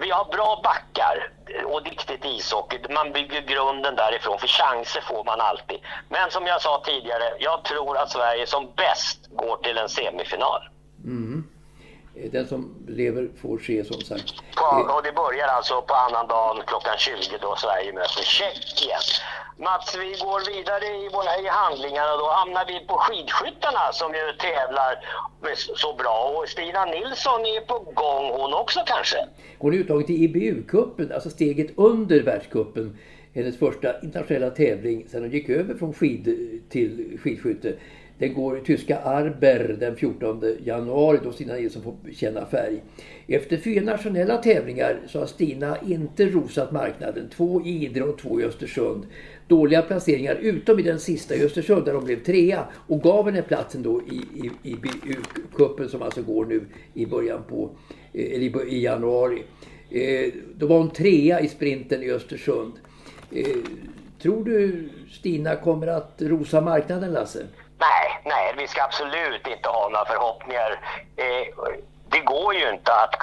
[SPEAKER 61] Vi har bra backar och riktigt ishockey. Man bygger grunden därifrån, för chanser får man alltid. Men som jag sa tidigare, jag tror att Sverige som bäst går till en semifinal.
[SPEAKER 60] Mm. Eh, Den som lever får se som sagt.
[SPEAKER 61] På, och det börjar alltså på annandagen klockan 20 då Sverige möter Tjeckien. Mats, vi går vidare i, våra, i handlingarna. Då hamnar vi på skidskyttarna som ju tävlar så bra. Och Stina Nilsson är på gång hon också kanske.
[SPEAKER 60] Hon är uttagen till IBU-cupen, alltså steget under världscupen. Hennes första internationella tävling sen hon gick över från skid till skidskytte. Den går i tyska Arber den 14 januari då Stina Nilsson får känna färg. Efter fyra nationella tävlingar så har Stina inte rosat marknaden. Två i Idre och två i Östersund. Dåliga placeringar utom i den sista i Östersund där de blev trea och gav henne platsen då i, i, i BU-cupen som alltså går nu i början på, eh, eller i, i januari. Eh, då var hon trea i sprinten i Östersund. Eh, tror du Stina kommer att rosa marknaden Lasse?
[SPEAKER 61] Nej, nej, vi ska absolut inte ha några förhoppningar. Eh, det går ju inte att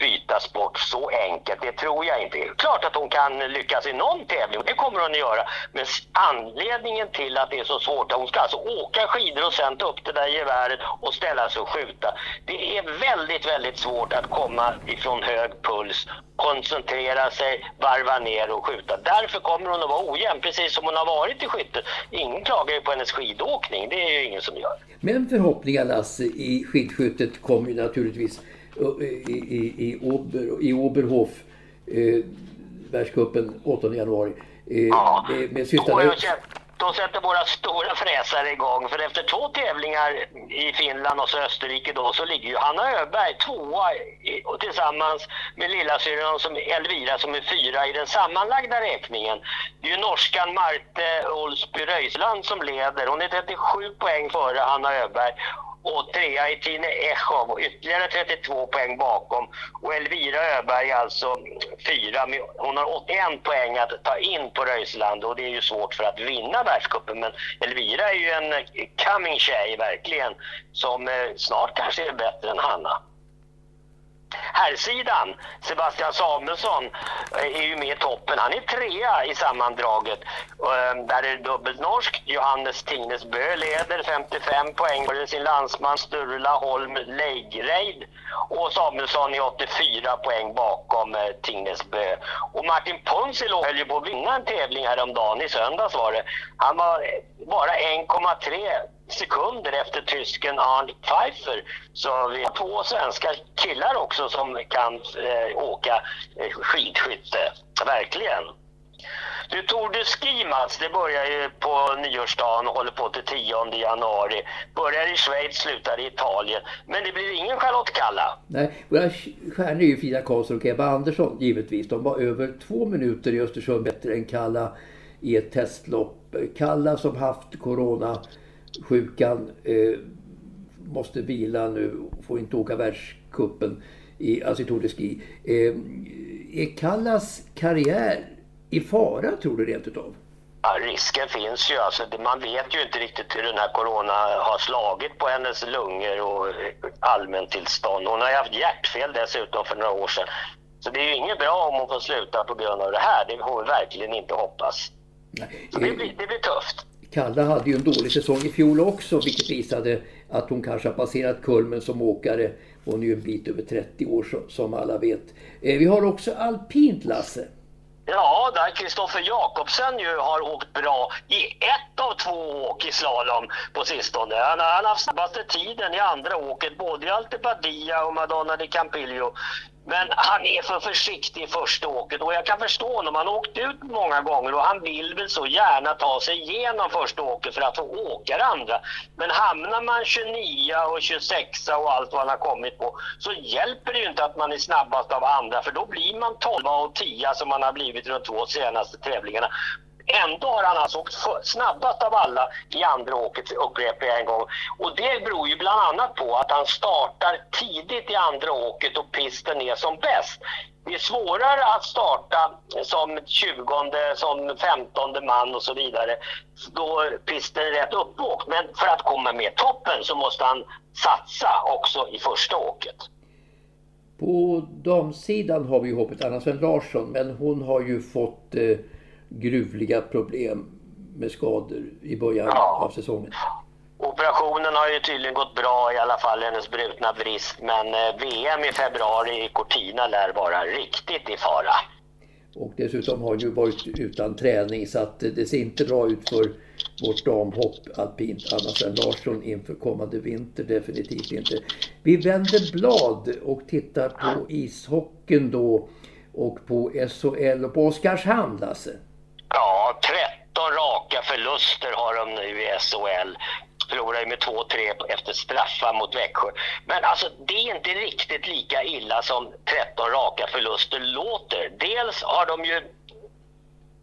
[SPEAKER 61] byta sport så enkelt, det tror jag inte. Klart att hon kan lyckas i någon tävling, det kommer hon att göra. Men anledningen till att det är så svårt, hon ska alltså åka skidor och sen ta upp det där geväret och ställa sig och skjuta. Det är väldigt, väldigt svårt att komma ifrån hög puls, koncentrera sig, varva ner och skjuta. Därför kommer hon att vara ojämn, precis som hon har varit i skyttet. Ingen klagar ju på hennes skidåkning, det är ju ingen som gör.
[SPEAKER 60] Men förhoppningar Lasse i skidskyttet kommer ju naturligtvis i, i, i, Ober, i Oberhof, eh, världscupen 8 januari. Eh, med, med systrarna.
[SPEAKER 61] känner, då sätter våra stora fräsare igång. För efter två tävlingar i Finland och så Österrike då så ligger ju Hanna Öberg tvåa i, och tillsammans med lillasyrran som Elvira som är fyra i den sammanlagda räkningen. Det är ju norskan Marte Olsby Röisland som leder. Hon är 37 poäng före Hanna Öberg. Och trea i Tine Echow och ytterligare 32 poäng bakom. Och Elvira Öberg alltså fyra. Hon har 81 poäng att ta in på Röisland och det är ju svårt för att vinna världscupen. Men Elvira är ju en coming tjej verkligen som eh, snart kanske är bättre än Hanna. Herrsidan, Sebastian Samuelsson eh, är ju med i toppen. Han är trea i sammandraget. Ehm, där är det dubbelt norskt. Johannes Tingnes Bö leder 55 poäng för sin landsman Sturla Holm Leigreid. Och Samuelsson är 84 poäng bakom eh, Tingnes Bö. Och Martin Punsilo höll ju på att vinna en tävling häromdagen, i söndags var det. Han var eh, bara 1,3 sekunder efter tysken Arndt Pfeiffer. Så vi har två svenska killar också som kan eh, åka eh, skidskytte. Verkligen. Du, Tour de Ski Mats, det börjar ju på nyårsdagen och håller på till 10 januari. Börjar i Schweiz, slutar i Italien. Men det blir ingen Charlotte Kalla.
[SPEAKER 60] Nej, våra stjärnor är ju Frida Karlsson och Ebba Andersson givetvis. De var över två minuter i Östersund bättre än Kalla i ett testlopp. Kalla som haft Corona coronasjukan eh, måste vila nu, får inte åka världscupen i, alltså i Tour de Ski. Eh, är Kallas karriär i fara tror du rent utav?
[SPEAKER 61] Ja, risken finns ju. Alltså, man vet ju inte riktigt hur den här corona har slagit på hennes lungor och eh, allmäntillstånd. Hon har ju haft hjärtfel dessutom för några år sedan. Så det är ju inget bra om hon får sluta på grund av det här. Det får vi verkligen inte hoppas. Så det blir, det blir tufft.
[SPEAKER 60] Kalla hade ju en dålig säsong i fjol också vilket visade att hon kanske har passerat kulmen som åkare. Hon är ju en bit över 30 år som alla vet. Eh, vi har också alpint Lasse.
[SPEAKER 61] Ja, där Kristoffer Jakobsen ju har åkt bra i ett av två åk i slalom på sistone. Han har, han har haft snabbaste tiden i andra åket, både i Alte Badia och Madonna di Campiglio. Men han är för försiktig i första åket och jag kan förstå honom. Han har åkt ut många gånger och han vill väl så gärna ta sig igenom första åket för att få åka det andra. Men hamnar man 29 och 26 och allt vad han har kommit på så hjälper det ju inte att man är snabbast av andra för då blir man 12 och 10 som man har blivit i de två senaste tävlingarna. Ändå har han alltså åkt snabbast av alla i andra åket, upprepar jag en gång. Och det beror ju bland annat på att han startar tidigt i andra åket och pisten är som bäst. Det är svårare att starta som 20, som 15 man och så vidare då pisten är rätt uppåkt. Men för att komma med toppen så måste han satsa också i första åket.
[SPEAKER 60] På damsidan har vi ju hoppet Anna Sven Larsson men hon har ju fått eh, gruvliga problem med skador i början av säsongen.
[SPEAKER 61] Operationen har ju tydligen gått bra, i alla fall hennes brutna brist. Men eh, VM i februari i Cortina lär vara riktigt i fara.
[SPEAKER 60] Och dessutom har hon ju varit utan träning så att det ser inte bra ut för vårt damhopp alpint Anna Sven Larsson inför kommande vinter. Definitivt inte. Vi vänder blad och tittar på ishockeyn då och på SHL och på Oskarshamn Lasse.
[SPEAKER 61] Ja, 13 raka förluster har de nu i SHL. Förlorar ju med 2-3 efter straffar mot Växjö. Men alltså det är inte riktigt lika illa som 13 raka förluster låter. Dels har de ju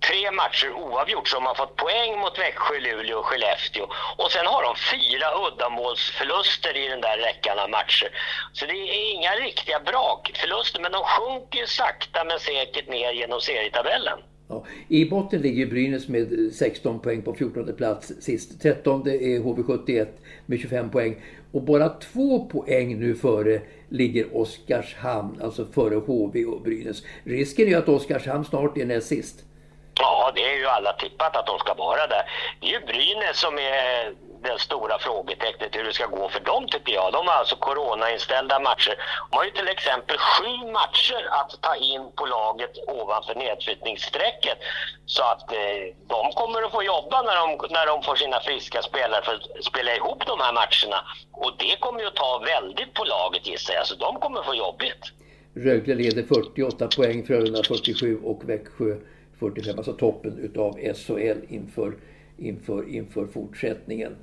[SPEAKER 61] tre matcher oavgjort så de har fått poäng mot Växjö, Luleå och Skellefteå. Och sen har de fyra uddamålsförluster i den där räckan av matcher. Så det är inga riktiga brakförluster men de sjunker ju sakta men säkert ner genom serietabellen.
[SPEAKER 60] Ja, I botten ligger Brynäs med eh, 16 poäng på 14 plats sist. 13 är HV71 med 25 poäng. Och bara två poäng nu före ligger Oskarshamn, alltså före HV och Brynäs. Risken är ju att Oskarshamn snart är näst sist.
[SPEAKER 61] Ja, det är ju alla tippat att de ska vara där. Det är ju Brynäs som är det stora frågetecknet hur det ska gå för dem tycker jag. De har alltså coronainställda matcher. De har ju till exempel sju matcher att ta in på laget ovanför nedflyttningsstrecket. Så att eh, de kommer att få jobba när de, när de får sina friska spelare för att spela ihop de här matcherna. Och det kommer ju att ta väldigt på laget gissar jag, så de kommer att få jobbigt.
[SPEAKER 60] Rögle leder 48 poäng, Frölunda 47 och Växjö 45. Alltså toppen utav SHL inför, inför, inför fortsättningen.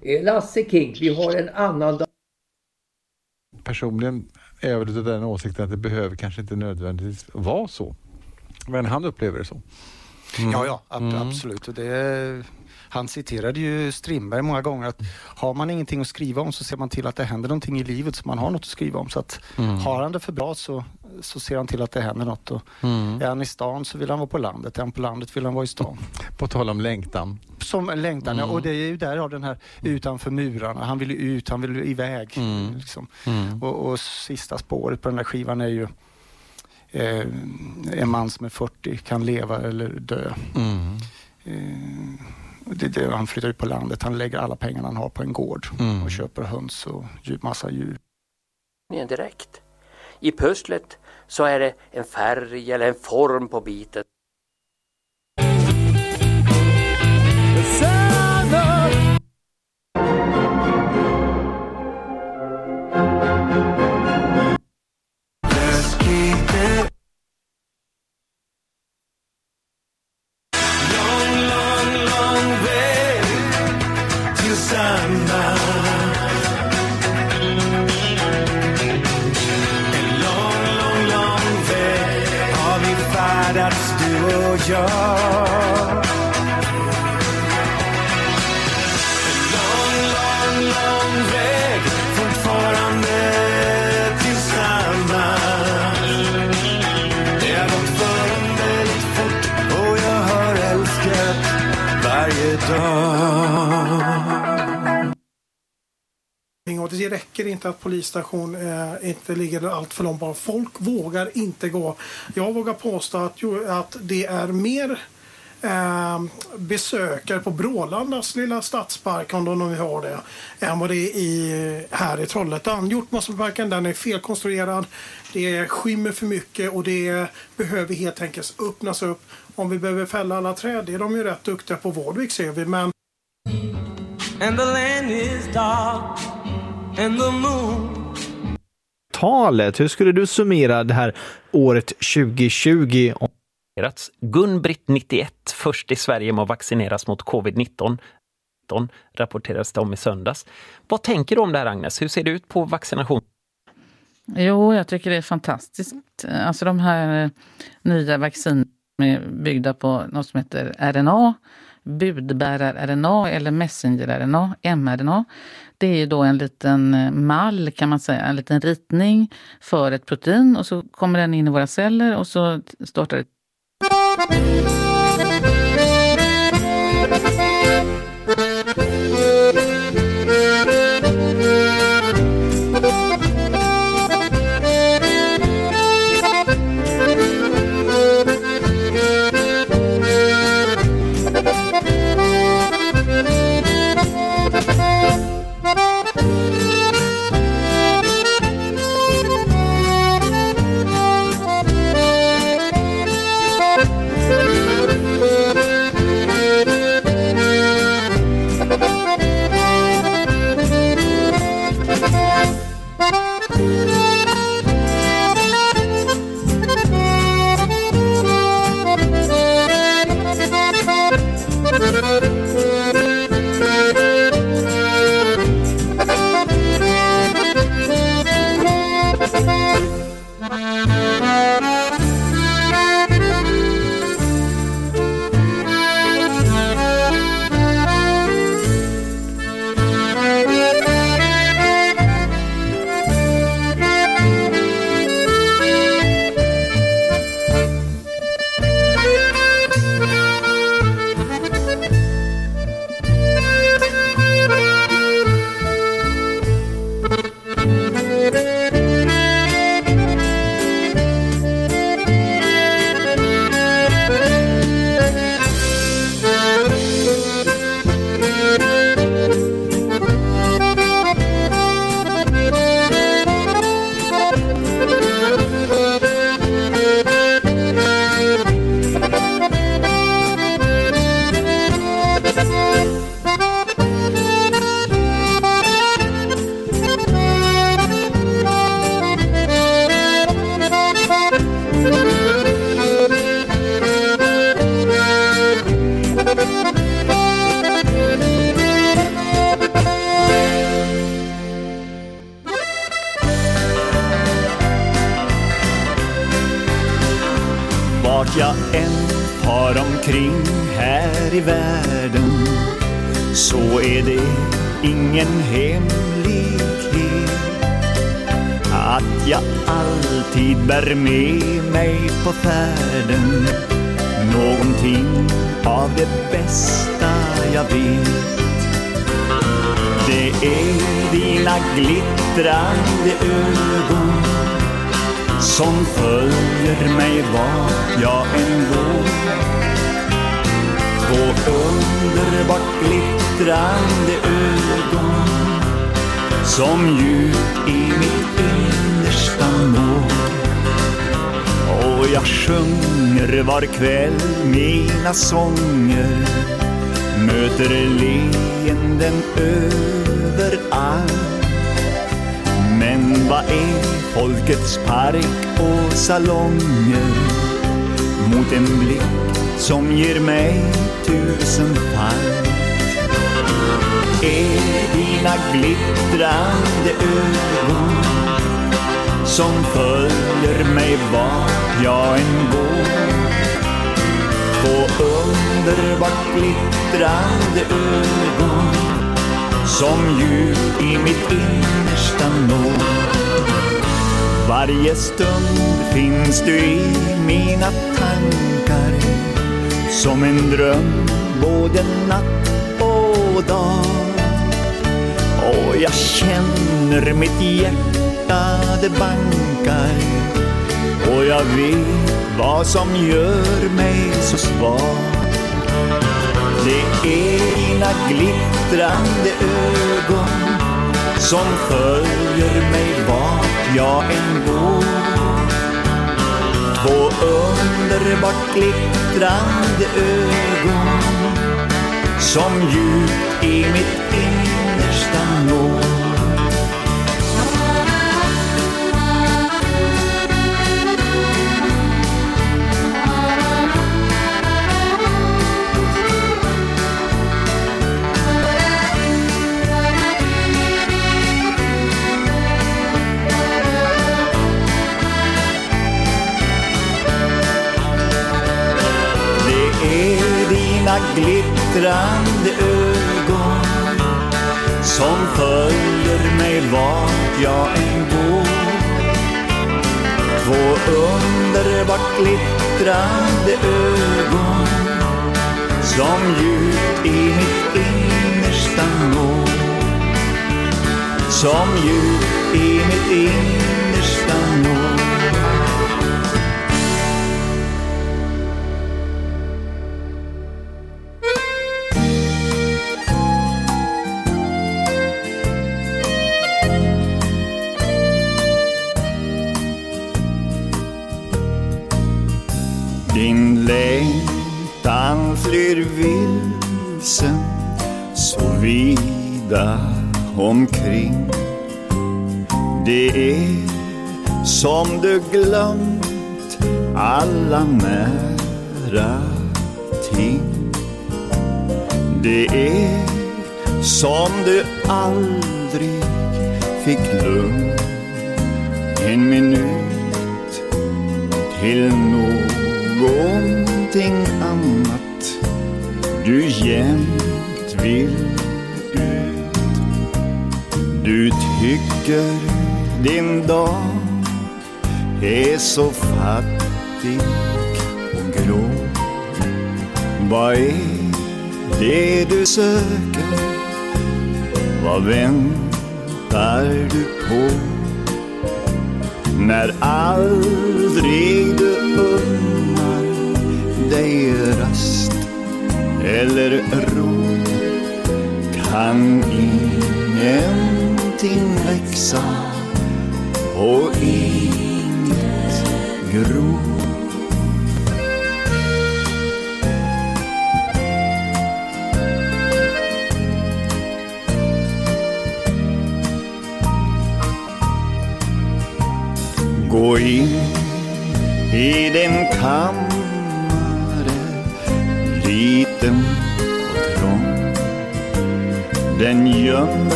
[SPEAKER 60] Eh, Lasse King, vi har en annan dag.
[SPEAKER 55] Personligen är jag väl av den åsikten att det behöver kanske inte nödvändigtvis vara så. Men han upplever det så. Mm.
[SPEAKER 54] Ja, ja, ab-
[SPEAKER 55] Mm.
[SPEAKER 54] absolut. Och det, han citerade ju Strindberg många gånger att har man ingenting att skriva om så ser man till att det händer någonting i livet så man har något att skriva om. Så att
[SPEAKER 55] Mm.
[SPEAKER 54] har han det för bra så, så ser han till att det händer något. Och
[SPEAKER 55] Mm.
[SPEAKER 54] Är han i stan så vill han vara på landet. Är han på landet vill han vara i stan.
[SPEAKER 55] På tal om längtan.
[SPEAKER 54] Som längtan, ja.
[SPEAKER 55] Mm.
[SPEAKER 54] och det är ju där av den här utanför murarna. Han vill ju ut, han vill iväg.
[SPEAKER 55] Mm.
[SPEAKER 54] Liksom.
[SPEAKER 55] Mm.
[SPEAKER 54] Och, och sista spåret på den där skivan är ju eh, en man som är 40 kan leva eller dö.
[SPEAKER 55] Mm.
[SPEAKER 54] Eh, det, det, han flyttar ut på landet, han lägger alla pengarna han har på en gård
[SPEAKER 55] Mm.
[SPEAKER 54] och köper höns och djur, massa djur.
[SPEAKER 62] direkt. I pusslet så är det en färg eller en form på biten.
[SPEAKER 63] Det
[SPEAKER 64] räcker inte att polisstation eh, inte ligger allt för långt bort. Folk vågar inte gå. Jag vågar påstå att, ju, att det är mer eh, besökare på Brålandas lilla stadspark, om de nu har det, än vad det är i, här i Trollhättan. Hjortmassaparken den är felkonstruerad, det skymmer för mycket och det behöver helt enkelt öppnas upp. Om vi behöver fälla alla träd, det är de ju rätt duktiga på Vårdvik ser vi, men
[SPEAKER 63] And the land is dark and the moon
[SPEAKER 56] Talet, hur skulle du summera det här året 2020?
[SPEAKER 65] Gun-Britt 91, först i Sverige med att vaccineras mot covid-19 rapporterades det om i söndags. Vad tänker du om det här Agnes? Hur ser det ut på vaccination?
[SPEAKER 66] Jo, jag tycker det är fantastiskt. Alltså de här nya vaccinerna är byggda på något som heter RNA, budbärar-RNA eller messenger-RNA, mRNA. Det är ju då en liten eh, mall kan man säga, en liten ritning för ett protein och så kommer den in i våra celler och så startar det.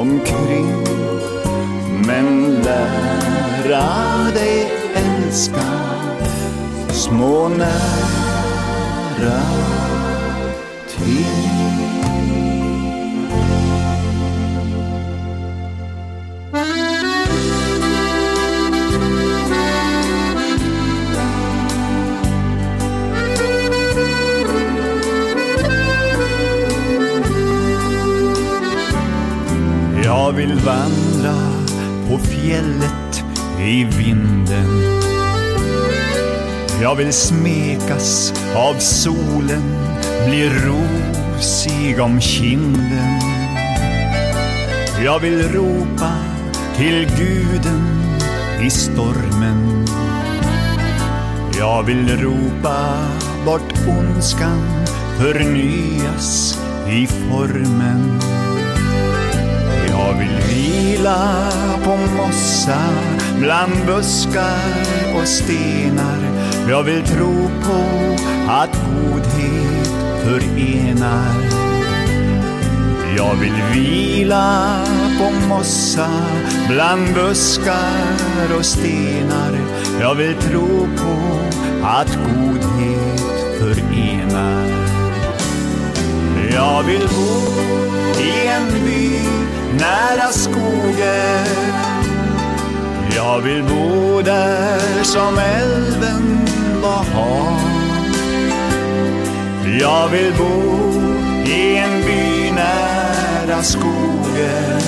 [SPEAKER 67] Omkring. Men
[SPEAKER 66] lära dig älska små nära. Vandra på fjället i vinden. Jag vill smekas av solen, bli rosig om kinden. Jag vill ropa till guden i stormen. Jag vill ropa bort ondskan, förnyas i formen. Jag vill vila på mossa bland buskar och stenar. Jag vill tro på att godhet förenar. Jag vill vila på mossa bland buskar och stenar. Jag vill tro på att godhet förenar. Jag vill bo i en by nära skogen. Jag vill bo där som älven var hav. Jag vill bo i en by nära skogen.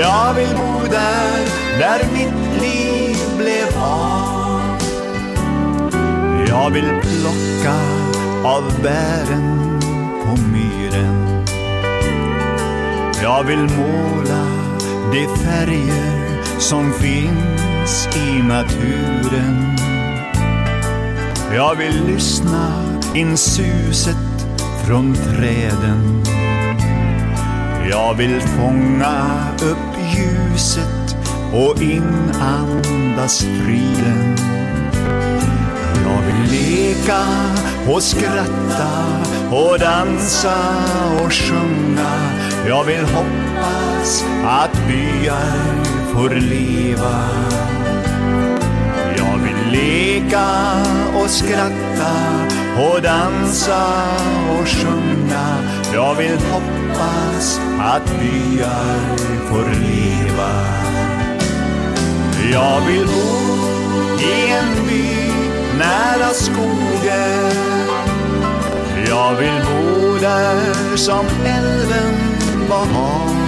[SPEAKER 66] Jag vill bo där, där mitt liv blev av. Jag vill plocka av bären Jag vill måla de färger som finns i naturen. Jag vill lyssna in suset från träden. Jag vill fånga upp ljuset och inandas friden. Jag vill leka och skratta och dansa och sjunga. Jag vill hoppas att byar får leva. Jag vill leka och skratta och dansa och sjunga. Jag vill hoppas att byar får leva. Jag vill bo i en by nära skogen. Jag vill bo där som älven var.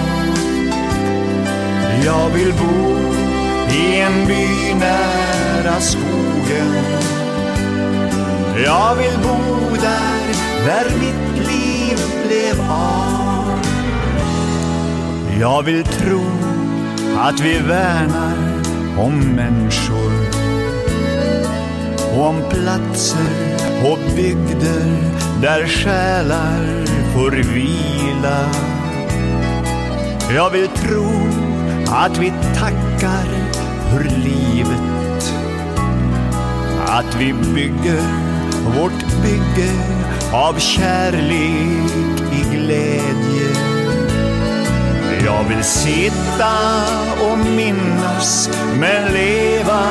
[SPEAKER 66] Jag vill bo i en by nära skogen. Jag vill bo där, där mitt liv blev av. Jag vill tro att vi värnar om människor och om platser och bygder där själar får vila. Jag vill tro att vi tackar för livet. Att vi bygger vårt bygge av kärlek i glädje. Jag vill sitta och minnas men leva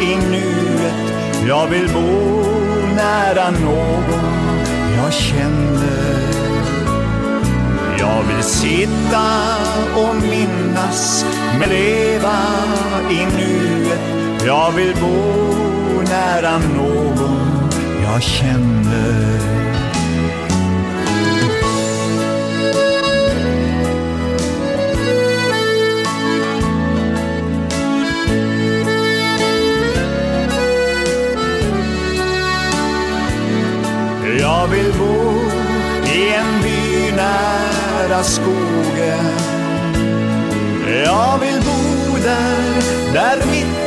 [SPEAKER 66] i nuet. Jag vill bo nära någon jag känner. Jag vill sitta och minnas men leva i nuet. Jag vill bo nära någon jag känner. Skogen. Jag vill bo där, där mitt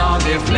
[SPEAKER 68] gillas av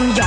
[SPEAKER 69] när som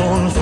[SPEAKER 70] on fire,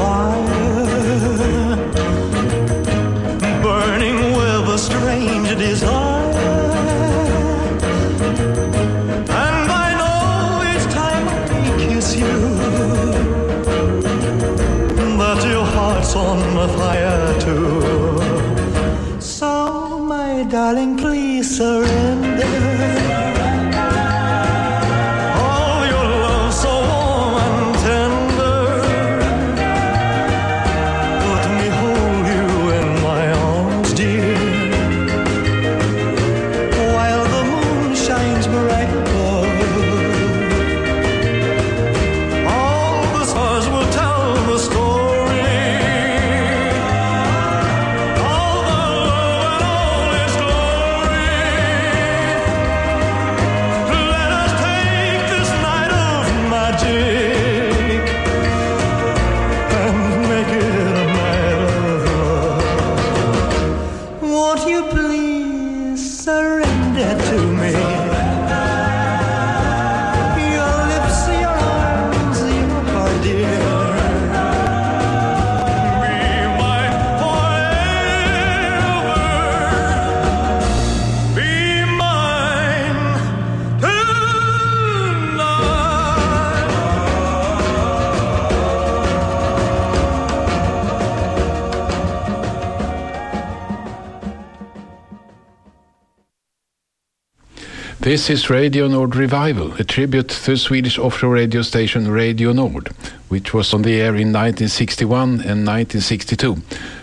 [SPEAKER 71] This is Radio Nord Revival, a tribute to the Swedish offshore radio station Radio Nord, which was on the air in 1961 and 1962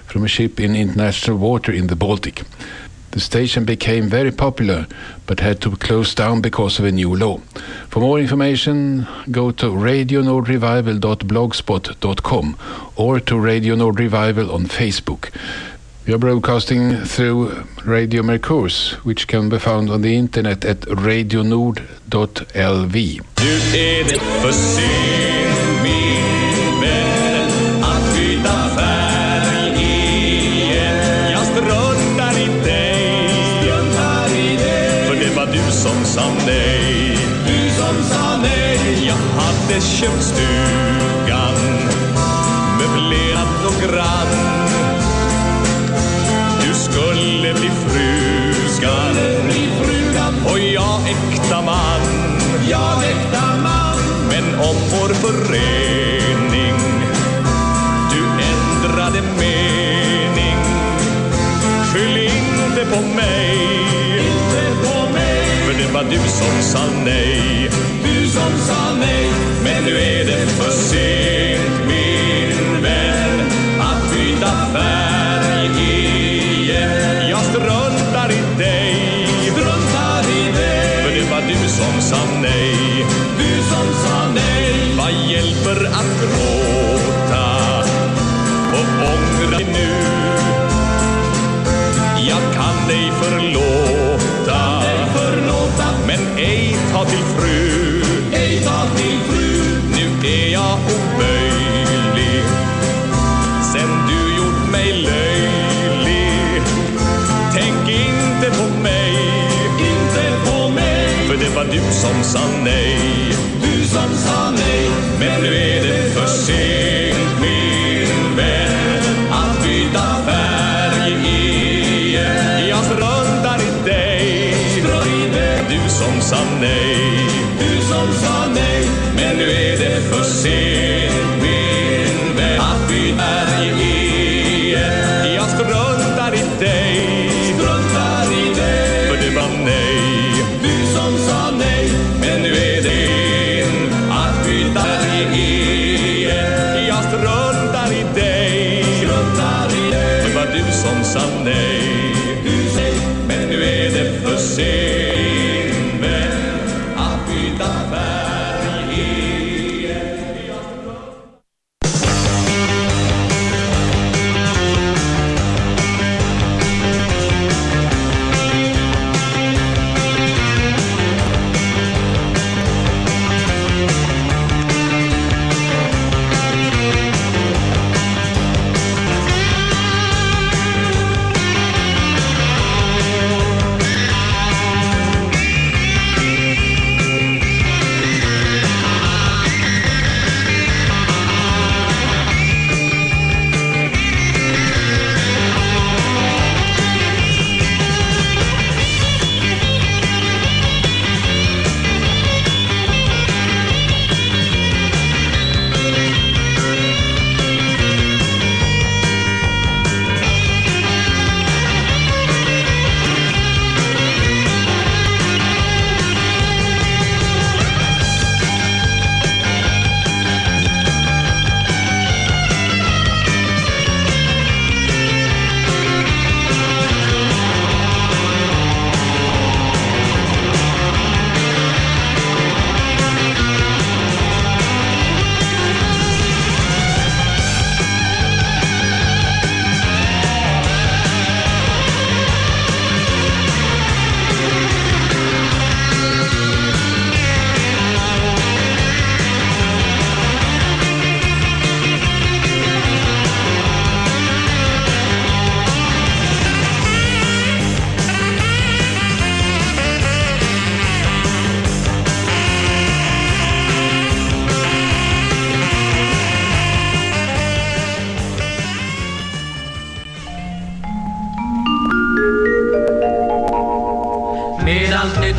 [SPEAKER 71] from a ship in international water in the Baltic. The station became very popular but had to close down because of a new law. For more information, go to radionordrevival.blogspot.com or to Radio Nord Revival on Facebook. We are broadcasting through Radio Mercurs, which can be found on the internet at radionord.lv.
[SPEAKER 70] Nu är det för sent min vän att byta färg igen. Jag struntar i dig, för det var du som sa nej. Du som sa nej. Jag hade köpt stugan, förening. Du ändrade mening. Skyll inte på mig. Inte på mig. För det var du som sa nej. Du som sa nej. Men nu är det för sent ta till fru. Ej ta till fru. Nu är jag omöjlig. Sen du gjort mig löjlig. Tänk inte på mig. Inte på mig. För det var du som sa nej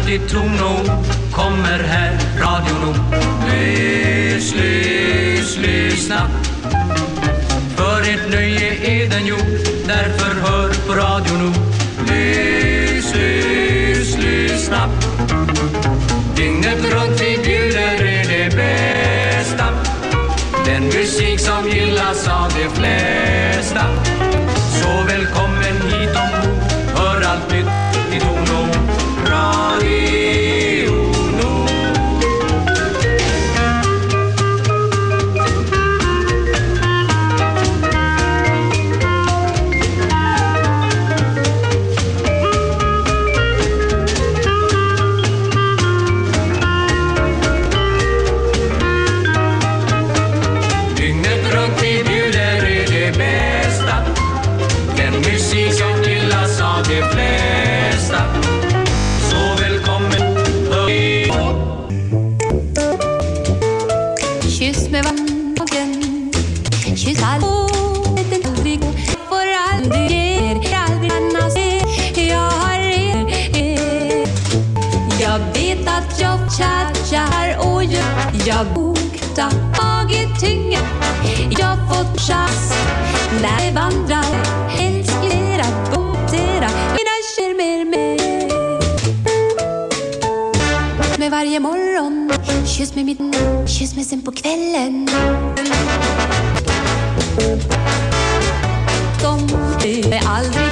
[SPEAKER 70] plötsligt tom nog kommer här Radio Nord. Lys, lys, lyssna. För ett nöje är den gjord, därför hör på Radio Nord. Lys, lys,
[SPEAKER 68] lyssna. Dygnet runt vi bjuder är det bästa. Den musik som gillas av de flesta.
[SPEAKER 72] chans när vi vandrar Älskera, votera, mina kär mer med Med varje morgon, kyss med mitten, kyss mig sen på kvällen. De är aldrig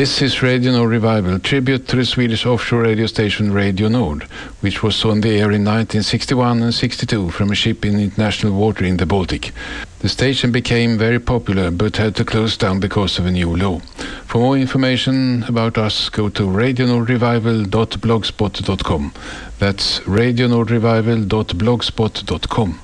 [SPEAKER 71] This is Radio Nord Revival, tribute to the Swedish offshore radio station Radio Nord, which was on the air in 1961 and 62 from a ship in international water in the Baltic. The station became very popular but had to close down because of a new law. For more information about us, go to radionordrevival.blogspot.com. That's radionordrevival.blogspot.com.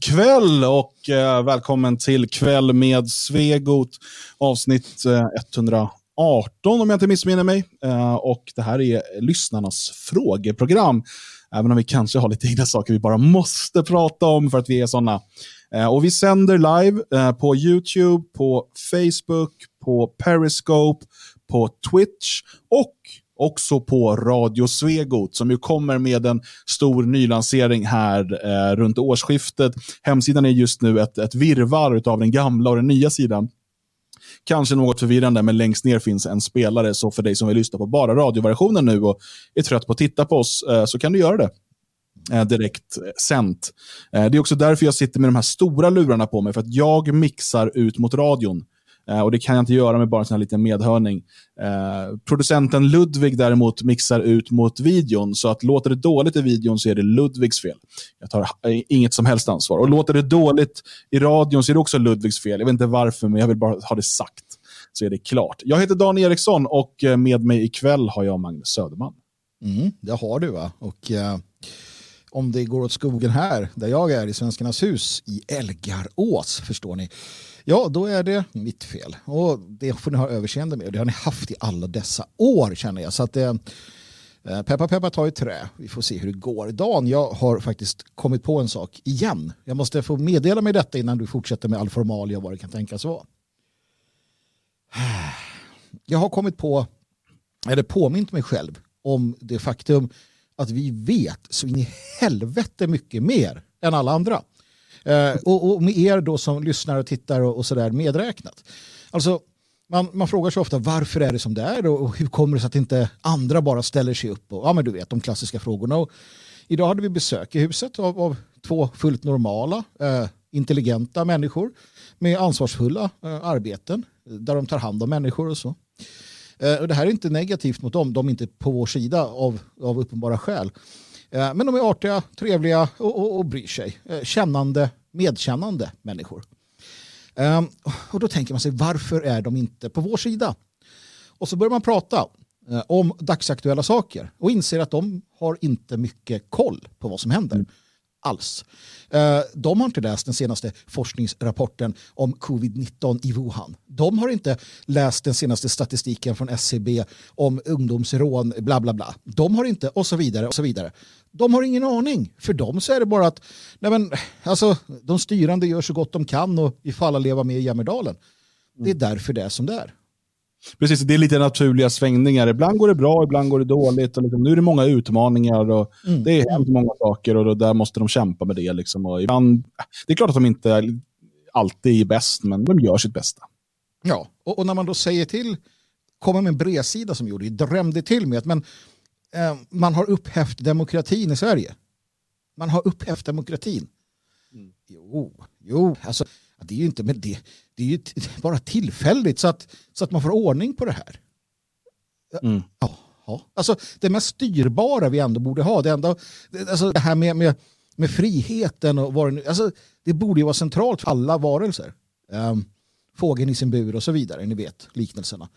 [SPEAKER 73] God kväll och eh, välkommen till Kväll med Svegot avsnitt eh, 118 om jag inte missminner mig. Eh, och Det här är lyssnarnas frågeprogram. Även om vi kanske har lite egna saker vi bara måste prata om för att vi är sådana. Eh, och vi sänder live eh, på YouTube, på Facebook, på Periscope, på Twitch och också på Radio Svegot som ju kommer med en stor nylansering här eh, runt årsskiftet. Hemsidan är just nu ett, ett virrvarr av den gamla och den nya sidan. Kanske något förvirrande, men längst ner finns en spelare. Så för dig som vill lyssna på bara radioversionen nu och är trött på att titta på oss, eh, så kan du göra det eh, direkt sänt. Eh, det är också därför jag sitter med de här stora lurarna på mig, för att jag mixar ut mot radion. Eh, och det kan jag inte göra med bara en sån här liten medhörning. Eh, producenten Ludvig däremot mixar ut mot videon, så att låter det dåligt i videon så är det Ludvigs fel. Jag tar eh, inget som helst ansvar. Och låter det dåligt i radion så är det också Ludvigs fel. Jag vet inte varför, men jag vill bara ha det sagt. Så är det klart. Jag heter Dan Eriksson och eh, med mig ikväll har jag Magnus Söderman.
[SPEAKER 74] Mm, det har du va? Och eh, om det går åt skogen här, där jag är i Svenskarnas hus i Älgarås, förstår ni. Ja, då är det mitt fel. Och det får ni ha överseende med. Det har ni haft i alla dessa år känner jag. Så att eh, eh, peppa peppa ta i trä. Vi får se hur det går. Dan, jag har faktiskt kommit på en sak igen. Jag måste få meddela mig detta innan du fortsätter med all formalia och vad det kan tänkas vara. Jag har kommit på, eller påmint mig själv om det faktum att vi vet så in i helvete mycket mer än alla andra. Eh, och, och med er då som lyssnar och tittar och, och sådär medräknat. Alltså, man, man frågar sig ofta varför är det som det är och, och hur kommer det sig att inte andra bara ställer sig upp och ja men du vet de klassiska frågorna. Och idag hade vi besök i huset av, av två fullt normala, eh, intelligenta människor med ansvarsfulla eh, arbeten där de tar hand om människor och så. Eh, och det här är inte negativt mot dem, de är inte på vår sida av, av uppenbara skäl. Eh, men de är artiga, trevliga och, och, och bryr sig. Eh, kännande, medkännande människor. Ehm, och då tänker man sig, varför är de inte på vår sida? Och så börjar man prata eh, om dagsaktuella saker och inser att de har inte mycket koll på vad som händer. Alls. De har inte läst den senaste forskningsrapporten om covid-19 i Wuhan. De har inte läst den senaste statistiken från SCB om ungdomsrån, bla bla bla. De har inte, och så vidare, och så vidare. De har ingen aning. För dem så är det bara att nej men, alltså, de styrande gör så gott de kan och vi får alla leva med i Jämmerdalen. Det är därför det är som det är.
[SPEAKER 73] Precis, det är lite naturliga svängningar. Ibland går det bra, ibland går det dåligt. Och liksom, nu är det många utmaningar och det är hänt många saker och där måste de kämpa med det. Liksom. Och ibland, det är klart att de inte alltid är bäst, men de gör sitt bästa.
[SPEAKER 74] Ja, och, och när man då säger till, kommer med en bredsida som gjorde, drämde till med att men, man har upphävt demokratin i Sverige. Man har upphävt demokratin. Jo, jo, alltså det är ju inte, men det, det är ju bara tillfälligt så att, så att man får ordning på det här.
[SPEAKER 73] Mm.
[SPEAKER 74] Ja, ja. Alltså det mest styrbara vi ändå borde ha, det, enda, det, alltså, det här med, med, med friheten och vad det nu, alltså det borde ju vara centralt för alla varelser. Um, fågeln i sin bur och så vidare, ni vet liknelserna.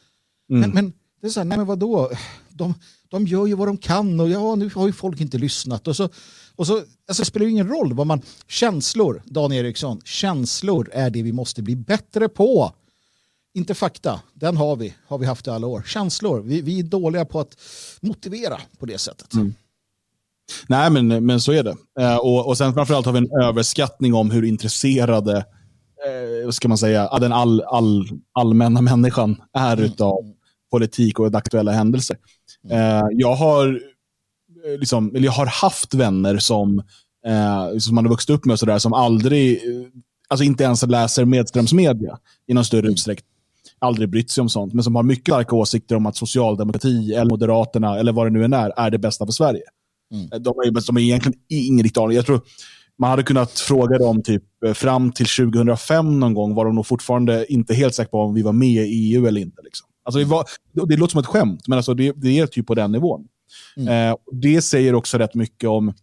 [SPEAKER 73] Mm.
[SPEAKER 74] Men, men det är så här, nej men vadå, de, de gör ju vad de kan och ja, nu har ju folk inte lyssnat. Och så, och så alltså, det spelar ju ingen roll vad man, känslor, Dan Eriksson, känslor är det vi måste bli bättre på. Inte fakta, den har vi, har vi haft i alla år. Känslor, vi, vi är dåliga på att motivera på det sättet.
[SPEAKER 73] Mm. Nej, men, men så är det. Eh, och, och sen framförallt har vi en överskattning om hur intresserade eh, ska man säga, den all, all, allmänna människan är utav politik och aktuella händelser. Eh, jag har eh, liksom, eller jag har haft vänner som, eh, som man har vuxit upp med och sådär, som aldrig, eh, alltså inte ens läser medströmsmedia i någon större utsträckning. Aldrig brytt sig om sånt, men som har mycket starka åsikter om att socialdemokrati eller Moderaterna eller vad det nu än är, är det bästa för Sverige. Eh, De är, de är egentligen ingen riktig aning. Jag tror man hade kunnat fråga dem typ fram till 2005 någon gång var de nog fortfarande inte helt säkra på om vi var med i EU eller inte. Liksom. Alltså det, var, det, låter som ett skämt, men alltså det, det är typ på den nivån. Eh, och det säger också rätt mycket om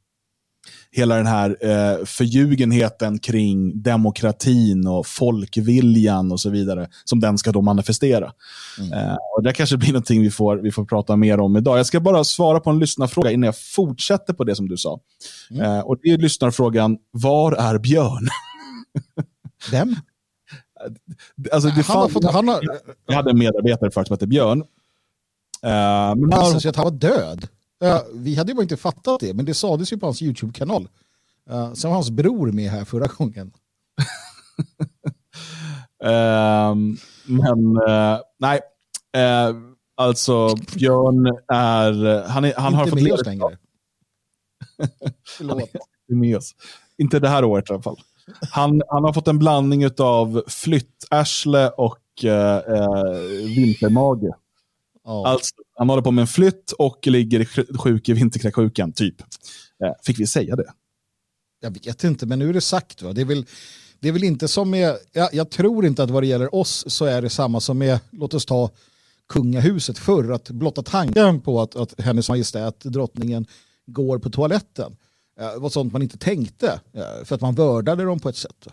[SPEAKER 73] hela den här eh, förljugenheten kring demokratin och folkviljan och så vidare, som den ska då manifestera. Eh, och det kanske blir någonting vi får, vi får prata mer om idag. Jag ska bara svara på en lyssnarfråga innan jag fortsätter på det som du sa. Eh, och det är lyssnarfrågan, var är Björn?
[SPEAKER 74] Vem?
[SPEAKER 73] Alltså, det
[SPEAKER 74] Han har
[SPEAKER 73] fanns-
[SPEAKER 74] fått- han har-
[SPEAKER 73] Jag hade en medarbetare förut som hette Björn. Eh, men han,
[SPEAKER 74] att han var död. Eh, vi hade ju bara inte fattat det, men det sades ju på hans YouTube-kanal. Uh, sen var hans bror med här förra gången.
[SPEAKER 73] Ehm, men eh, nej, Eh, alltså Björn är, han, är, han har
[SPEAKER 74] Inte
[SPEAKER 73] fått
[SPEAKER 74] med oss längre.
[SPEAKER 73] Inte med oss. Inte det här året i alla fall. Han, han har fått en blandning av flyttärsle och eh, eh, vintermage. Alltså, han håller på med en flytt och ligger sjuk i vinterkräksjukan, typ. Eh, fick vi säga det?
[SPEAKER 74] Jag vet inte, men nu är det sagt. Va? Det är väl Det är väl inte som med, jag, jag tror inte att vad det gäller oss så är det samma som med, låt oss ta kungahuset förr, att blotta tanken på att, att hennes majestät drottningen går på toaletten Eh, det var sånt man inte tänkte eh, för att man vördade dem på ett sätt.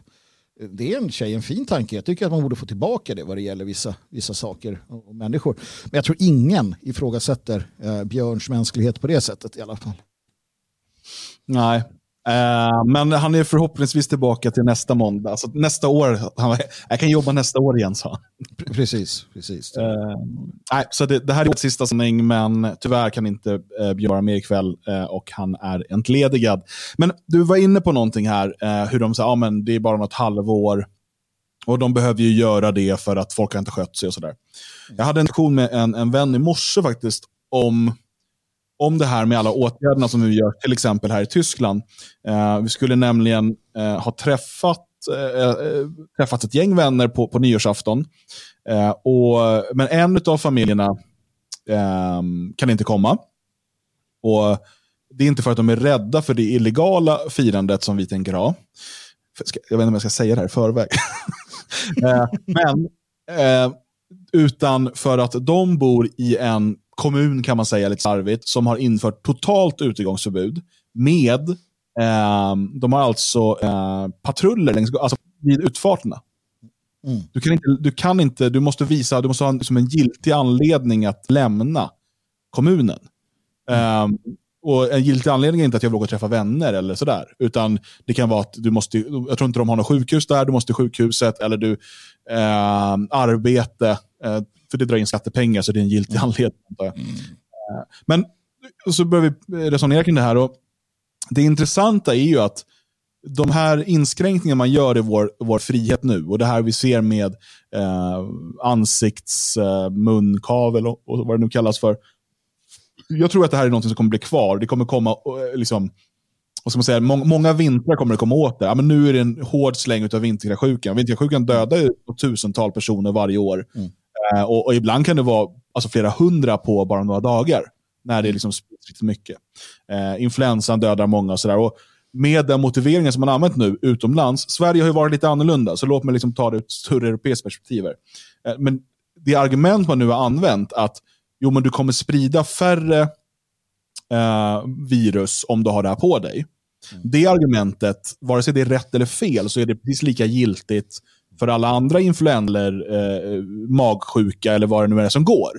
[SPEAKER 74] Eh, det är en tjej, en fin tanke. Jag tycker att man borde få tillbaka det vad det gäller vissa, vissa saker och, och människor. Men jag tror ingen ifrågasätter eh, Björns mänsklighet på det sättet i alla fall.
[SPEAKER 73] Nej, Eh, men han är förhoppningsvis tillbaka till nästa måndag. Alltså nästa år, han, jag kan jobba nästa år igen, sa han.
[SPEAKER 74] Precis. precis.
[SPEAKER 73] Eh, nej, så det, det här är ett sista sändning, men tyvärr kan inte uh, Björn vara med ikväll uh, och han är entledigad. Men du var inne på någonting här, uh, hur de sa, ja men det är bara något halvår. Och de behöver ju göra det för att folk har inte skött sig och sådär. Jag hade en diskussion med en, en vän i morse faktiskt om om det här med alla åtgärderna som vi gör, till exempel här i Tyskland. Eh, vi skulle nämligen eh, ha träffat, eh, eh träffat ett gäng vänner på, på nyårsafton. Eh, och, men en av familjerna ehm, kan inte komma. Och Det är inte för att de är rädda för det illegala firandet som vi tänker ha. Jag vet inte om jag ska säga det här i förväg. Eh, men, utan för att de bor i en kommun kan man säga lite slarvigt, som har infört totalt utegångsförbud med, eh, de har alltså eh, patruller längs, alltså vid utfarterna.
[SPEAKER 74] Mm.
[SPEAKER 73] Du, kan inte, du kan inte, du måste visa, du måste ha en, liksom en giltig anledning att lämna kommunen. Eh, och En giltig anledning är inte att jag vill och träffa vänner eller sådär. Utan det kan vara att du måste, jag tror inte de har något sjukhus där, du måste till sjukhuset eller du eh, arbete. Eh, för det drar in skattepengar, så det är en giltig anledning. antar jag.
[SPEAKER 74] Mm.
[SPEAKER 73] Eh, Men så börjar vi resonera kring det här. Och det intressanta är ju att de här inskränkningarna man gör i vår, vår frihet nu och det här vi ser med eh, ansikts, eh, munkavel och, och vad det nu kallas för. Jag tror att det här är något som kommer bli kvar. Det kommer komma, eh, liksom, vad ska man säga, må, många vintrar kommer det komma åt det. Ja, men nu är det en hård släng av vinterkräksjukan. Vinterkräksjukan dödar ju tusental personer varje år.
[SPEAKER 74] Mm.
[SPEAKER 73] Eh, och, och, ibland kan det vara alltså, flera hundra på bara några dagar. När det liksom sprids riktigt mycket. Eh, influensan dödar många och sådär. Och med den motiveringen som man använt nu utomlands. Sverige har ju varit lite annorlunda, så låt mig liksom ta det ur ett större europeiskt perspektiv. Eh, men det argument man nu har använt att jo, men du kommer sprida färre eh, virus om du har det här på dig. Det argumentet, vare sig det är rätt eller fel, så är det precis lika giltigt för alla andra influenser, eh, magsjuka eller vad det nu är som går.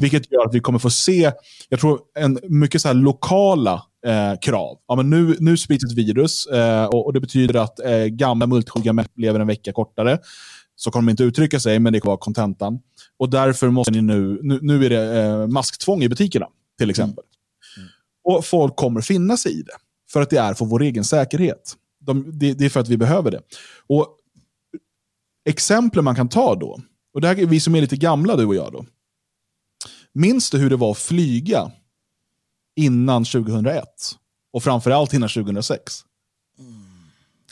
[SPEAKER 73] Vilket gör att vi kommer få se, jag tror, en mycket så lokala eh, krav. Ja, men nu, nu sprids ett virus eh, och, och det betyder att eh, gamla multisjuka lever en vecka kortare. Så kommer de inte uttrycka sig, men det kommer vara kontentan. Och därför måste ni nu, nu, nu är det eh, masktvång i butikerna, till exempel. Och folk kommer finna sig i det. För att det är för vår egen säkerhet. De, det, det är för att vi behöver det. Och exempel man kan ta då, och det här är vi som är lite gamla du och jag då. Minns du hur det var att flyga innan 2001? Och framförallt innan 2006?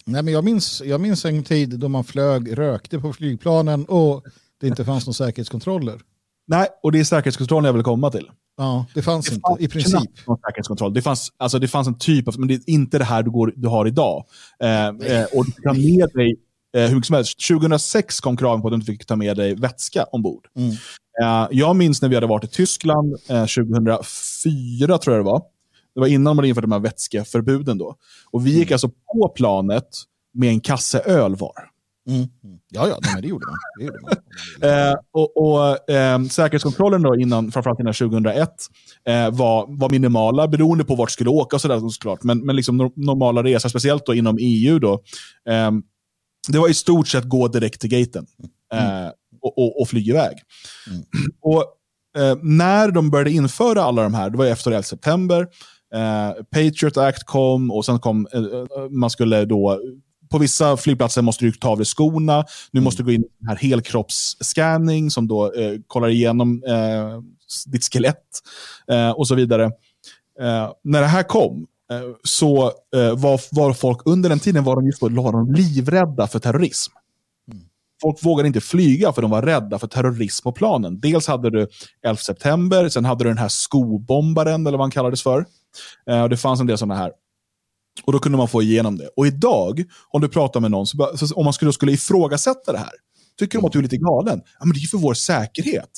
[SPEAKER 74] Nej, men jag, minns, jag minns en tid då man flög, rökte på flygplanen och det inte fanns några säkerhetskontroller.
[SPEAKER 73] Nej, och det är säkerhetskontrollen jag vill komma till.
[SPEAKER 74] Ja, det fanns
[SPEAKER 73] Det
[SPEAKER 74] inte
[SPEAKER 73] fanns
[SPEAKER 74] i princip.
[SPEAKER 73] någon säkerhetskontroll. Det fanns, alltså det fanns en typ av, men det är inte det här du, går, du har idag. Eh, eh, och du kan med dig hur mycket som helst. 2006 kom kraven på att du inte fick ta med dig vätska ombord.
[SPEAKER 74] Mm.
[SPEAKER 73] Eh, jag minns när vi hade varit i Tyskland eh, 2004, tror jag det var. Det var innan man infört de här vätskeförbuden. Då. Och vi gick alltså på planet med en kasse öl var.
[SPEAKER 74] Mm. Ja, ja, nej, det gjorde man. Det gjorde man.
[SPEAKER 73] Eh, och och eh, säkerhetskontrollen då innan, framförallt innan 2001 eh, var, var minimala beroende på vart skulle åka och sådär såklart. Men, men liksom no- normala resor, speciellt då inom EU då. Det var i stort sett gå direkt till gaten eh, och, och, och flyga iväg. Och eh, när de började införa alla de här, det var efter 11 september, eh, Patriot Act kom och sen kom, eh, eh, man skulle då på vissa flygplatser måste du ta av dig skorna. Nu måste du gå in i den här helkroppsscanning som då eh, kollar igenom eh, ditt skelett eh, och så vidare. Eh, när det här kom så eh, var, var folk under den tiden var de just då, var de livrädda för terrorism. Folk vågade inte flyga för de var rädda för terrorism på planen. Dels hade du 11 september, sen hade du den här skobombaren, eller vad han kallades för. Eh, det fanns en del sådana här. Och då kunde man få igenom det. Och idag, om du pratar med någon, så om man skulle, skulle ifrågasätta det här, tycker de att du är lite galen? Ja, men det är ju för vår säkerhet.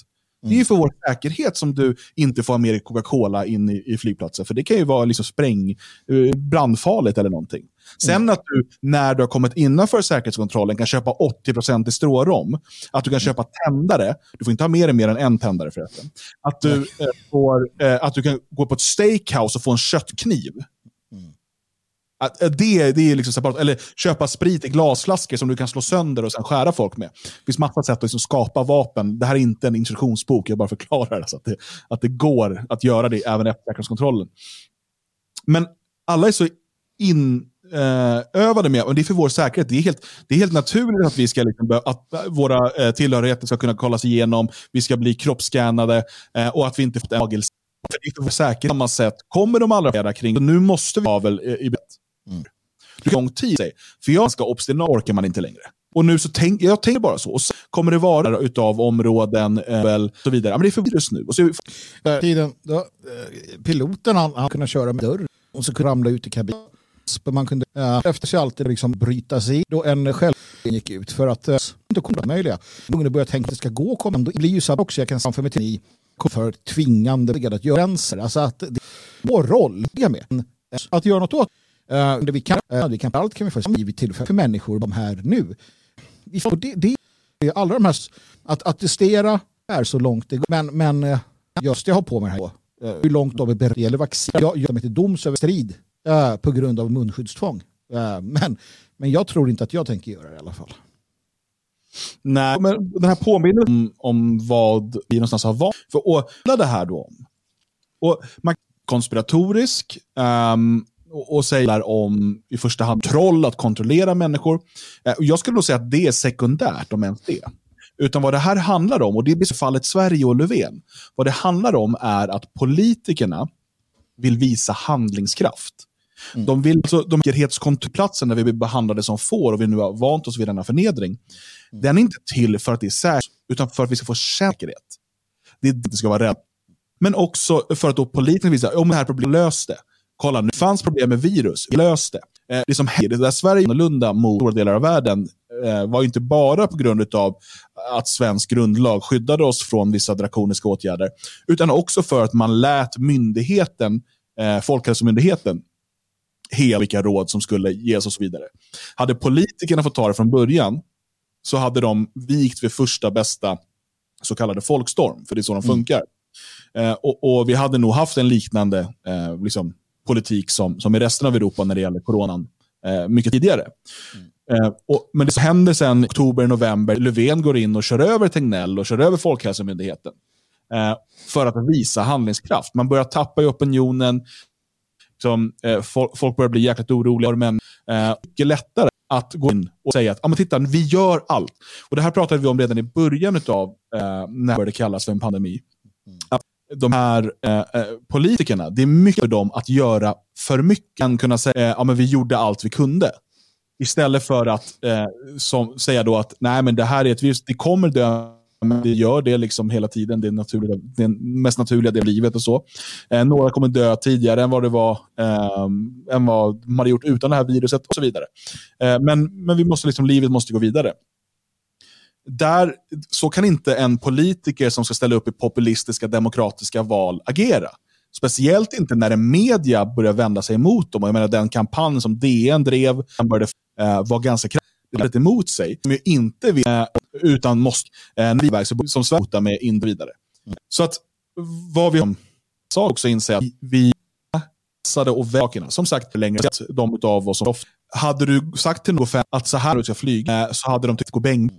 [SPEAKER 73] Det är ju för vår säkerhet som du inte får ha med dig Coca-Cola in i, i flygplatsen. För det kan ju vara liksom spräng, eh, brandfarligt eller någonting. Sen att du, när du har kommit innanför säkerhetskontrollen, kan köpa 80% i strårom. Att du kan köpa tändare. Du får inte ha med dig mer än en tändare förresten. Att du, eh, får, eh, att du kan gå på ett steakhouse och få en köttkniv. Att, eh, det, det är liksom separat. Eller köpa sprit i glasflaskor som du kan slå sönder och sen skära folk med. Det finns massa sätt att liksom skapa vapen. Det här är inte en instruktionsbok, jag bara förklarar alltså att, det, att det går att göra det även efter säkerhetskontrollen. Men alla är så inövade eh, med, och det är för vår säkerhet, det är helt, det är helt naturligt att, vi ska liksom, att eh, våra eh, tillhörigheter ska kunna kollas igenom, vi ska bli kroppsskannade eh, och att vi inte får en. För det är för vår säkerhet på samma sätt. Kommer de allra flera kring, så nu måste vi ha väl i, i Mm. Det tar lång tid, för jag ska obstinat orkar man inte längre. Och nu så tänk, jag tänker bara så. Och så kommer det vara utav områden, eh, väl, så vidare. Ja, Men det är för virus nu. Och så,
[SPEAKER 74] för... tiden, då, eh, piloten han, han kunde köra med dörr och så kunde ramla ut i kabinen. Så Man kunde eh, efter sig alltid liksom bryta sig in då en själv gick ut för att eh, inte komma möjliga. Ungdomar började tänka att det ska gå och komma. Då blir ju så också, jag kan framför mig till ni, för tvingande att göra gränser. Alltså att det är vår roll det är med. Eh, att göra något åt Uh, det vi kan. uh, vi kan allt kan vi få givet till för människor de här nu. Vi får, det, det är alla de här, att attestera är så långt det går. Men, men uh, just jag har på mig det här. uh, Hur långt de är beredda det gäller vaccin. Jag gör mig till doms över strid uh, på grund av munskyddstvång. Men, men jag tror inte att jag tänker göra det i alla fall.
[SPEAKER 73] Nej, men den här påminnelsen om, om vad vi någonstans har valt. För och vad det här då om. Och man konspiratorisk Um, och, och säger om i första hand troll att kontrollera människor. Eh, och jag skulle nog säga att det är sekundärt, om ens det. Utan vad det här handlar om, och det är fallet Sverige och Löfven, vad det handlar om är att politikerna vill visa handlingskraft. De vill, alltså, de där vi blir behandlade som får och vi nu har vant oss vid denna förnedring. Den är inte till för att det är säkert, utan för att vi ska få säkerhet. Det är det ska vara rädd. Men också för att då politikerna visar att det här problemet löst det. Kolla, nu fanns problem med virus, vi löste det. Eh, det som hände, där Sverige annorlunda mot stora delar av världen eh, var inte bara på grund av att svensk grundlag skyddade oss från vissa drakoniska åtgärder, utan också för att man lät myndigheten, eh, Folkhälsomyndigheten, hela vilka råd som skulle ges och så vidare. Hade politikerna fått ta det från början så hade de vikt vid första bästa så kallade folkstorm, för det är så de funkar. Eh, och, och vi hade nog haft en liknande eh, liksom, politik som, som i resten av Europa när det gäller coronan eh, mycket tidigare. Eh, och, men det som händer sen oktober, november, Löfven går in och kör över Tegnell och kör över Folkhälsomyndigheten. Eh, för att visa handlingskraft. Man börjar tappa i opinionen. Som, folk, folk börjar bli jäkligt oroliga, men eh, mycket lättare att gå in och säga att ah, men titta, vi gör allt. Och Det här pratade vi om redan i början av eh, när det började kallas för en pandemi. De här eh, eh, politikerna, det är mycket för dem att göra för mycket än kunna säga att ja, men vi gjorde allt vi kunde. Istället för att eh, som, säga då att nej, men det här är ett virus, det kommer dö, men det gör det liksom hela tiden. Det är, naturliga, det är den mest naturliga delen av livet och så. Eh, några kommer dö tidigare än vad det var eh, än vad man hade gjort utan det här viruset och så vidare. Eh, men, men vi måste liksom, livet måste gå vidare. Där, så kan inte en politiker som ska ställa upp i populistiska demokratiska val agera. Speciellt inte när en media börjar vända sig emot dem. Och Jag menar, den kampanj som DN drev den började eh, vara ganska kraftigt emot sig. Som ju inte vill, eh, utan måste, eh, som Sverige hotar med in vidare. Så att vad vi sa också inse att vi satsade och sakerna. Som sagt, längre sett, de av oss som ofta. Hade du sagt till någon att så här du ska flyga, eh, så hade de tyckt gå bäng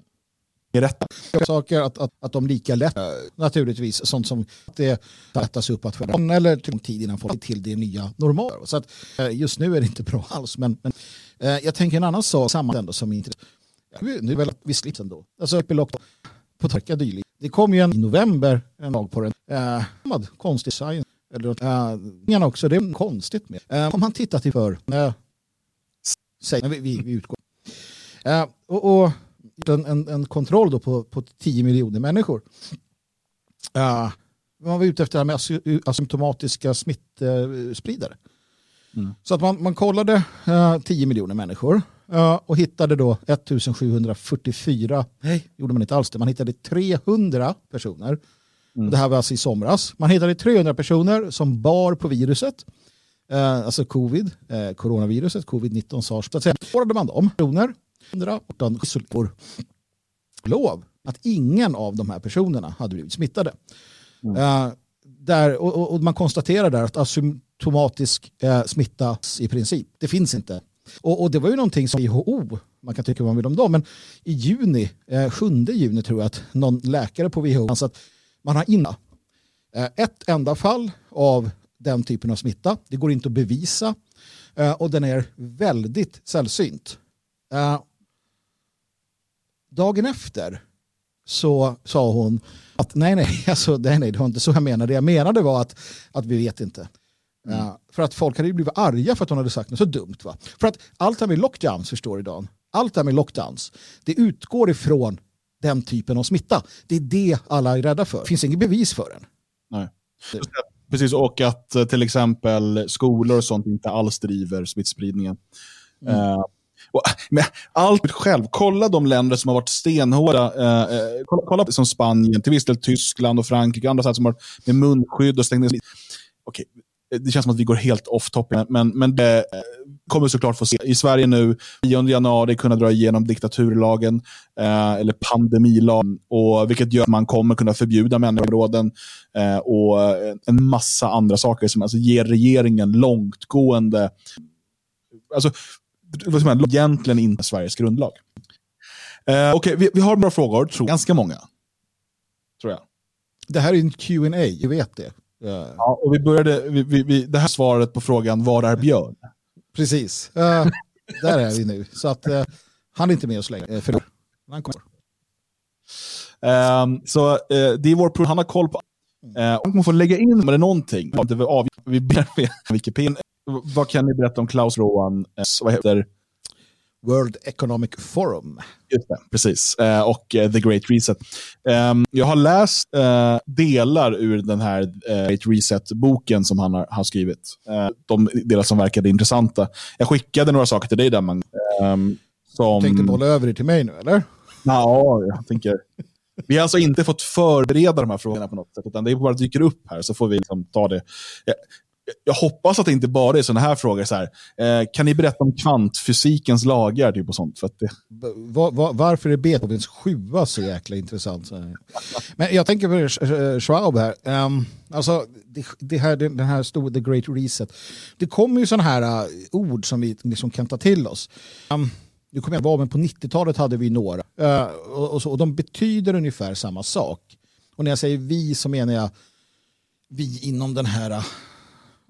[SPEAKER 73] i rätta.
[SPEAKER 74] Saker att, att, att de lika lätt, eh, naturligtvis, sånt som att det rättas upp att för eller till tid innan folk till det nya normala. Så att eh, just nu är det inte bra alls. Men, men eh, jag tänker en annan sak samma ändå som inte. Nu väl vi slipper ändå. Alltså Epilock på torka dylikt. Det kom ju en i november, en dag på den. Eh, konstig science. Eller, eh, också, det är konstigt med. Eh, om man tittar till för, eh, säg, vi, vi, vi utgår. Eh, och, och en, en, en kontroll då på, på 10 miljoner människor. Uh, man var ute efter det här med asy- asymptomatiska smittspridare. Så att man, man kollade eh, 10 miljoner människor eh, och hittade då 1744, nej gjorde man inte alls det, man hittade 300 personer. Det här var alltså i somras. Man hittade 300 personer som bar på viruset, eh, alltså covid, eh, coronaviruset, covid-19, sars. Så att säga, spårade man dem, personer, 118 skyddsombud lov att ingen av de här personerna hade blivit smittade. Eh, där, och, och, man konstaterar där att asymptomatisk eh, smitta i princip, det finns inte. Och, och det var ju någonting som WHO, man kan tycka vad man vill om dem, men i juni, eh, 7 juni tror jag att någon läkare på WHO sa att man har inna eh, ett enda fall av den typen av smitta. Det går inte att bevisa eh, och den är väldigt sällsynt. Dagen efter så sa hon att nej, nej, alltså, nej, nej, det var inte så jag menade. Det jag menade var att, att vi vet inte. Uh, för att folk hade ju blivit arga för att hon hade sagt något så dumt. Va? För att allt det här med lockdowns, förstår Dan, allt det här med lockdowns, det utgår ifrån den typen av smitta. Det är det alla är rädda för. Det finns inget bevis för den.
[SPEAKER 73] Nej. Precis, och att eh, till exempel skolor och sånt inte alls driver smittspridningen.
[SPEAKER 74] Mm.
[SPEAKER 73] Eh, och, äh, men allt själv, kolla de länder som har varit stenhårda. Eh, eh, kolla, kolla som Spanien, till viss del Tyskland och Frankrike, andra som har med munskydd och stängt ner. Okej, det känns som att vi går helt off topic, men, men det eh, kommer vi såklart få se. I Sverige nu, 9 januari, kunna dra igenom diktaturlagen eh, eller pandemilagen, och, vilket gör att man kommer kunna förbjuda människoområden eh, och eh, en massa andra saker som alltså ger regeringen långtgående alltså, egentligen inte Sveriges grundlag. Eh, Okej, vi, vi har några frågor, tror, ganska många. Tror jag.
[SPEAKER 74] Det här är en Q&A, jag vet det. Eh,
[SPEAKER 73] Ja, och vi började, vi, vi, vi, det här svaret på frågan var är Björn?
[SPEAKER 74] Precis. Eh, där är vi nu. Så att eh, han är inte med oss längre. Uh, för han kommer.
[SPEAKER 73] Ehm, så eh, det är vår pro- han har koll på uh, Om man får lägga in med det någonting, vi med Wikipedia. Vad kan ni berätta om Klaus Rohan, eh, vad heter
[SPEAKER 74] World Economic Forum.
[SPEAKER 73] Just det, precis. Eh, och eh, The Great Reset. Ehm, jag har läst eh, delar ur den här eh, Great Reset-boken som han har, har skrivit. Eh, de delar som verkade intressanta. Jag skickade några saker till dig där, man. Um, som...
[SPEAKER 74] Tänkte bolla över det till mig nu, eller?
[SPEAKER 73] Ja, jag tänker... Vi har alltså inte fått förbereda de här frågorna på något sätt, utan det bara dyker upp här så får vi liksom ta det. Jag, hoppas att det inte bara är sådana här frågor. Så här, eh, kan ni berätta om kvantfysikens lagar? Typ och sånt, för att det...
[SPEAKER 74] Va, va, varför är Beethovens sjua så jäkla intressant? Men jag tänker på Schwab här. Um, alltså, det, det här den här stora The Great Reset. Det kommer ju sådana här uh, ord som vi liksom kan ta till oss. Um, nu kommer jag vara, men på 90-talet hade vi några. Uh, och, och, så, och de betyder ungefär samma sak. Och när jag säger vi så menar jag vi inom den här uh,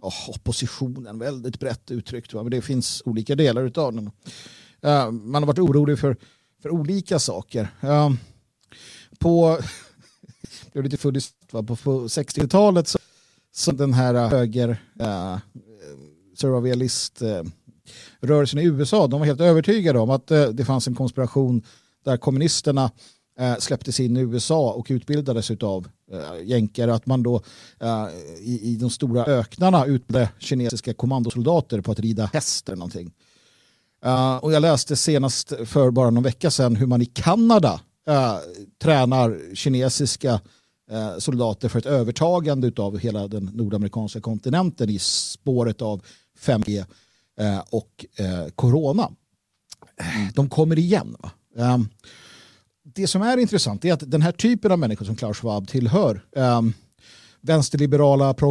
[SPEAKER 74] oh, oppositionen, väldigt brett uttryckt. Va? Men det finns olika delar utav den. Uh, man har varit orolig för, för olika saker. Uh, på, blev lite full va? på, på 60-talet så, så den här eh, höger uh, survivalist uh, rörelsen i USA, de var helt övertygade om att uh, det fanns en konspiration där kommunisterna Eh, släpptes in i USA och utbildades av eh, jänkare. Att man då eh, i, i de stora öknarna utbildade kinesiska kommandosoldater på att rida häst eller någonting. Och jag läste senast för bara någon vecka sedan hur man i Kanada tränar kinesiska soldater för ett övertagande av hela den nordamerikanska kontinenten i spåret av 5G och corona. De kommer igen. Ehm, det som är intressant är att den här typen av människor som Klaus Schwab tillhör, um, vänsterliberala,